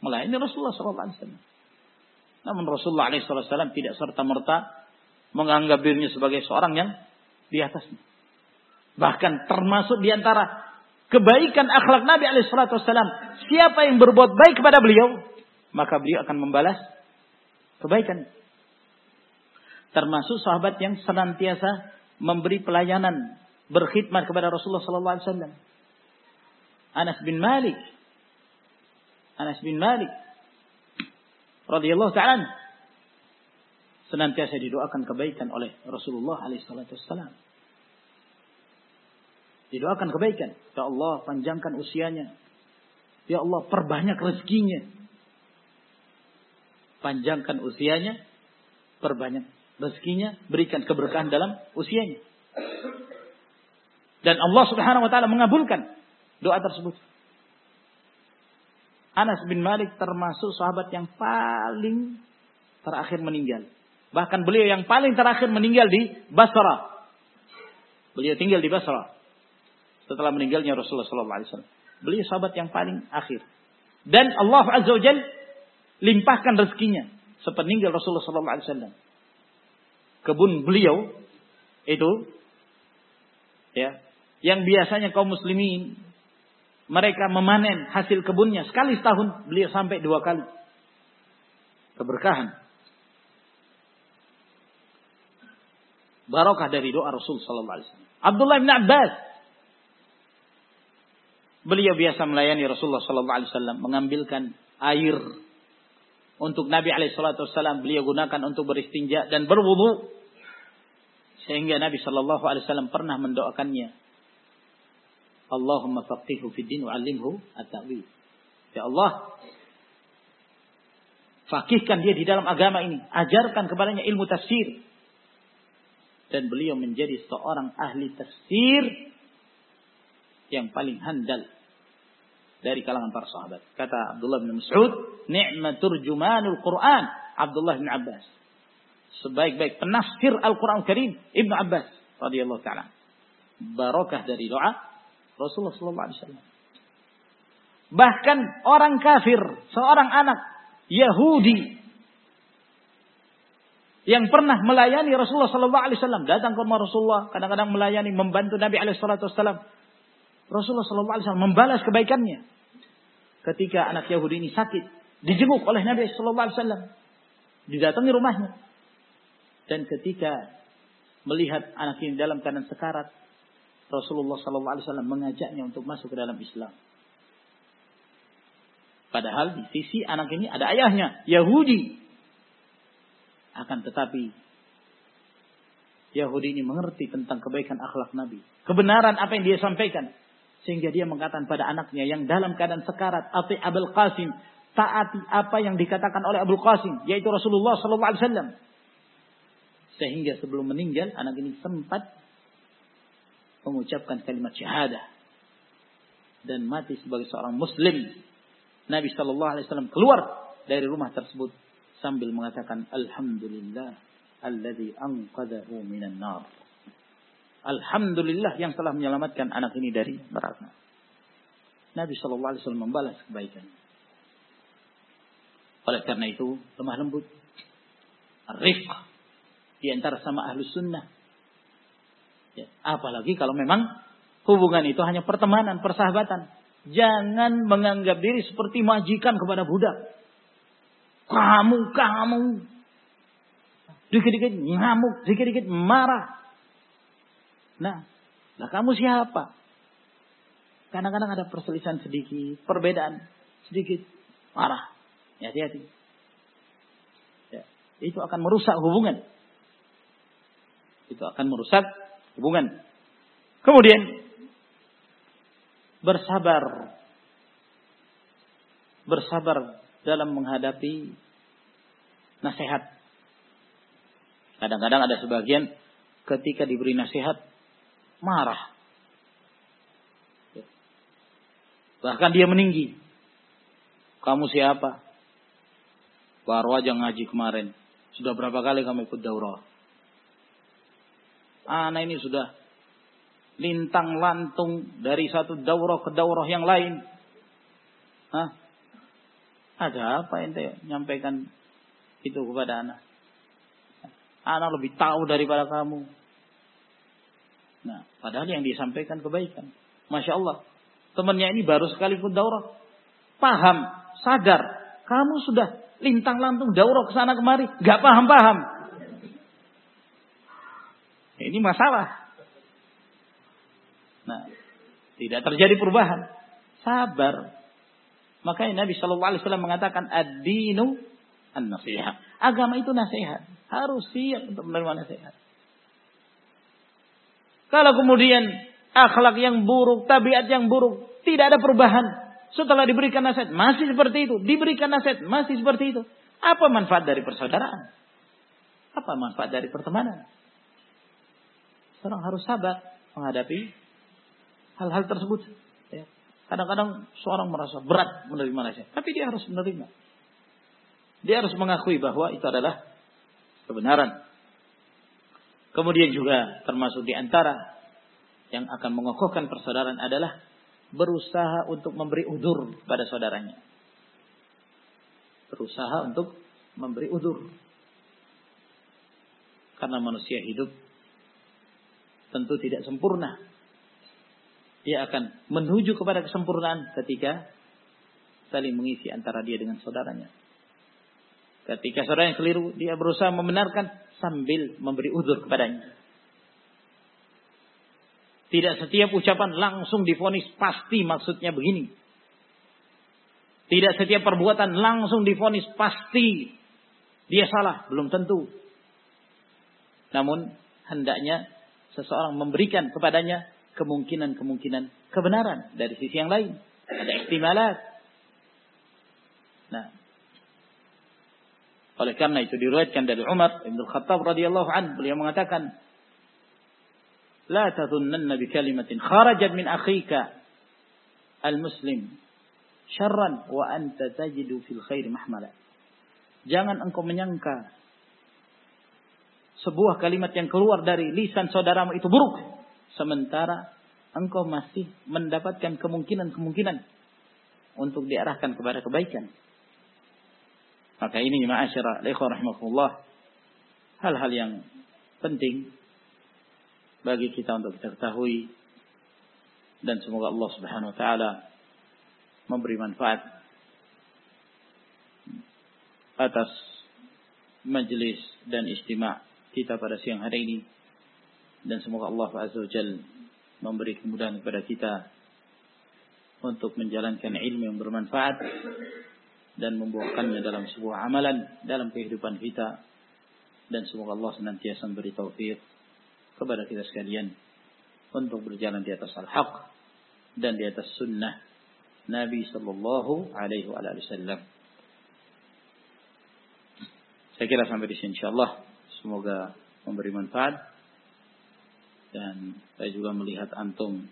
Melayani Rasulullah SAW. Namun Rasulullah SAW tidak serta-merta menganggap dirinya sebagai seorang yang di atasnya. Bahkan termasuk di antara kebaikan akhlak Nabi SAW. Siapa yang berbuat baik kepada beliau, maka beliau akan membalas kebaikan. Termasuk sahabat yang senantiasa memberi pelayanan, berkhidmat kepada Rasulullah sallallahu alaihi wasallam. Anas bin Malik. Anas bin Malik radhiyallahu ta'ala senantiasa didoakan kebaikan oleh Rasulullah alaihi wasallam. Didoakan kebaikan. Ya Allah, panjangkan usianya. Ya Allah, perbanyak rezekinya. Panjangkan usianya, perbanyak rezekinya, berikan keberkahan dalam usianya. Dan Allah Subhanahu wa taala mengabulkan doa tersebut. Anas bin Malik termasuk sahabat yang paling terakhir meninggal. Bahkan beliau yang paling terakhir meninggal di Basra. Beliau tinggal di Basra. Setelah meninggalnya Rasulullah SAW. Beliau sahabat yang paling akhir. Dan Allah Azza wa Jal limpahkan rezekinya. Sepeninggal Rasulullah SAW. Kebun beliau itu ya yang biasanya kaum muslimin mereka memanen hasil kebunnya sekali setahun beliau sampai dua kali keberkahan barokah dari doa Rasul sallallahu alaihi wasallam Abdullah bin Abbas beliau biasa melayani Rasulullah sallallahu alaihi wasallam mengambilkan air untuk Nabi alaihi wasallam beliau gunakan untuk beristinja dan berwudu. Sehingga Nabi sallallahu alaihi wasallam pernah mendoakannya. Allahumma faqihu fid din wa 'allimhu at-ta'wil. Ya Allah, fakihkan dia di dalam agama ini, ajarkan kepadanya ilmu tafsir. Dan beliau menjadi seorang ahli tafsir yang paling handal dari kalangan para sahabat. Kata Abdullah bin Mas'ud, "Ni'matur jumanul Qur'an." Abdullah bin Abbas. Sebaik-baik penafsir Al-Qur'an Karim, Ibnu Abbas radhiyallahu taala. Barokah dari doa Rasulullah SAW. Bahkan orang kafir, seorang anak Yahudi yang pernah melayani Rasulullah SAW datang ke rumah Rasulullah, kadang-kadang melayani, membantu Nabi SAW. Rasulullah SAW membalas kebaikannya. Ketika anak Yahudi ini sakit, dijenguk oleh Nabi SAW, didatangi rumahnya, dan ketika melihat anak ini dalam keadaan sekarat, Rasulullah SAW mengajaknya untuk masuk ke dalam Islam. Padahal di sisi anak ini ada ayahnya, Yahudi. Akan tetapi Yahudi ini mengerti tentang kebaikan akhlak Nabi. Kebenaran apa yang dia sampaikan. Sehingga dia mengatakan pada anaknya yang dalam keadaan sekarat. Ati Abul Qasim. Taati apa yang dikatakan oleh Abul Qasim. Yaitu Rasulullah SAW. Sehingga sebelum meninggal anak ini sempat mengucapkan kalimat syahadah dan mati sebagai seorang muslim. Nabi Shallallahu Alaihi Wasallam keluar dari rumah tersebut sambil mengatakan Alhamdulillah alladhi anqadahu minan nar. Alhamdulillah yang telah menyelamatkan anak ini dari neraka. Nabi Shallallahu Alaihi Wasallam membalas kebaikan. Oleh karena itu lemah lembut, rifq di antara sama ahlu sunnah Ya, apalagi kalau memang hubungan itu hanya pertemanan, persahabatan. Jangan menganggap diri seperti majikan kepada budak. Kamu, kamu. Dikit-dikit ngamuk, dikit-dikit marah. Nah, lah kamu siapa? Kadang-kadang ada perselisihan sedikit, perbedaan sedikit, marah. Ya, hati-hati. Ya, itu akan merusak hubungan. Itu akan merusak hubungan. Kemudian bersabar. Bersabar dalam menghadapi nasihat. Kadang-kadang ada sebagian ketika diberi nasihat marah. Bahkan dia meninggi. Kamu siapa? Baru aja ngaji kemarin. Sudah berapa kali kamu ikut daurah? anak ini sudah lintang lantung dari satu daurah ke daurah yang lain. Hah? Ada apa ente nyampaikan itu kepada anak? Anak lebih tahu daripada kamu. Nah, padahal yang disampaikan kebaikan. Masya Allah. Temannya ini baru sekali pun daurah. Paham, sadar. Kamu sudah lintang lantung daurah ke sana kemari. Gak paham-paham. Ini masalah. Nah, tidak terjadi perubahan. Sabar. Makanya Nabi Shallallahu Alaihi Wasallam mengatakan ad-dinu an-nasihat. Agama itu nasihat. Harus siap untuk menerima nasihat. Kalau kemudian akhlak yang buruk, tabiat yang buruk, tidak ada perubahan. Setelah diberikan nasihat, masih seperti itu. Diberikan nasihat, masih seperti itu. Apa manfaat dari persaudaraan? Apa manfaat dari pertemanan? Seorang harus sabar menghadapi hal-hal tersebut. Ya. Kadang-kadang seorang merasa berat menerima nasihat, tapi dia harus menerima. Dia harus mengakui bahwa itu adalah kebenaran. Kemudian juga termasuk di antara yang akan mengokohkan persaudaraan adalah berusaha untuk memberi udur pada saudaranya. Berusaha untuk memberi udur. Karena manusia hidup tentu tidak sempurna dia akan menuju kepada kesempurnaan ketika saling mengisi antara dia dengan saudaranya. Ketika saudara yang keliru, dia berusaha membenarkan sambil memberi uzur kepadanya. Tidak setiap ucapan langsung difonis pasti maksudnya begini. Tidak setiap perbuatan langsung difonis pasti dia salah, belum tentu. Namun hendaknya seseorang memberikan kepadanya kemungkinan-kemungkinan kebenaran dari sisi yang lain. Ada ihtimalat. Nah, oleh karena itu diriwayatkan dari Umar bin Khattab radhiyallahu an beliau mengatakan min al-muslim wa anta tajidu. Jangan engkau menyangka sebuah kalimat yang keluar dari lisan saudaramu itu buruk Sementara engkau masih mendapatkan kemungkinan-kemungkinan untuk diarahkan kepada kebaikan. Maka ini ma'asyara lekho rahmatullah. Hal-hal yang penting bagi kita untuk kita ketahui. Dan semoga Allah subhanahu wa ta'ala memberi manfaat atas majelis dan istimak kita pada siang hari ini dan semoga Allah Azza wa Jal memberi kemudahan kepada kita untuk menjalankan ilmu yang bermanfaat dan membawakannya dalam sebuah amalan dalam kehidupan kita dan semoga Allah senantiasa memberi taufik kepada kita sekalian untuk berjalan di atas al-haq dan di atas sunnah Nabi sallallahu alaihi wasallam. Saya kira sampai di sini insyaallah semoga memberi manfaat dan saya juga melihat antum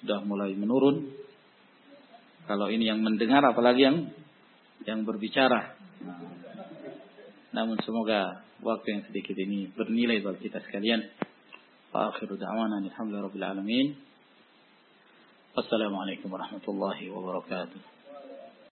sudah mulai menurun. Kalau ini yang mendengar apalagi yang yang berbicara. Namun semoga waktu yang sedikit ini bernilai bagi kita sekalian. Akhiru da'wana alhamdulillah rabbil alamin. Wassalamualaikum warahmatullahi wabarakatuh.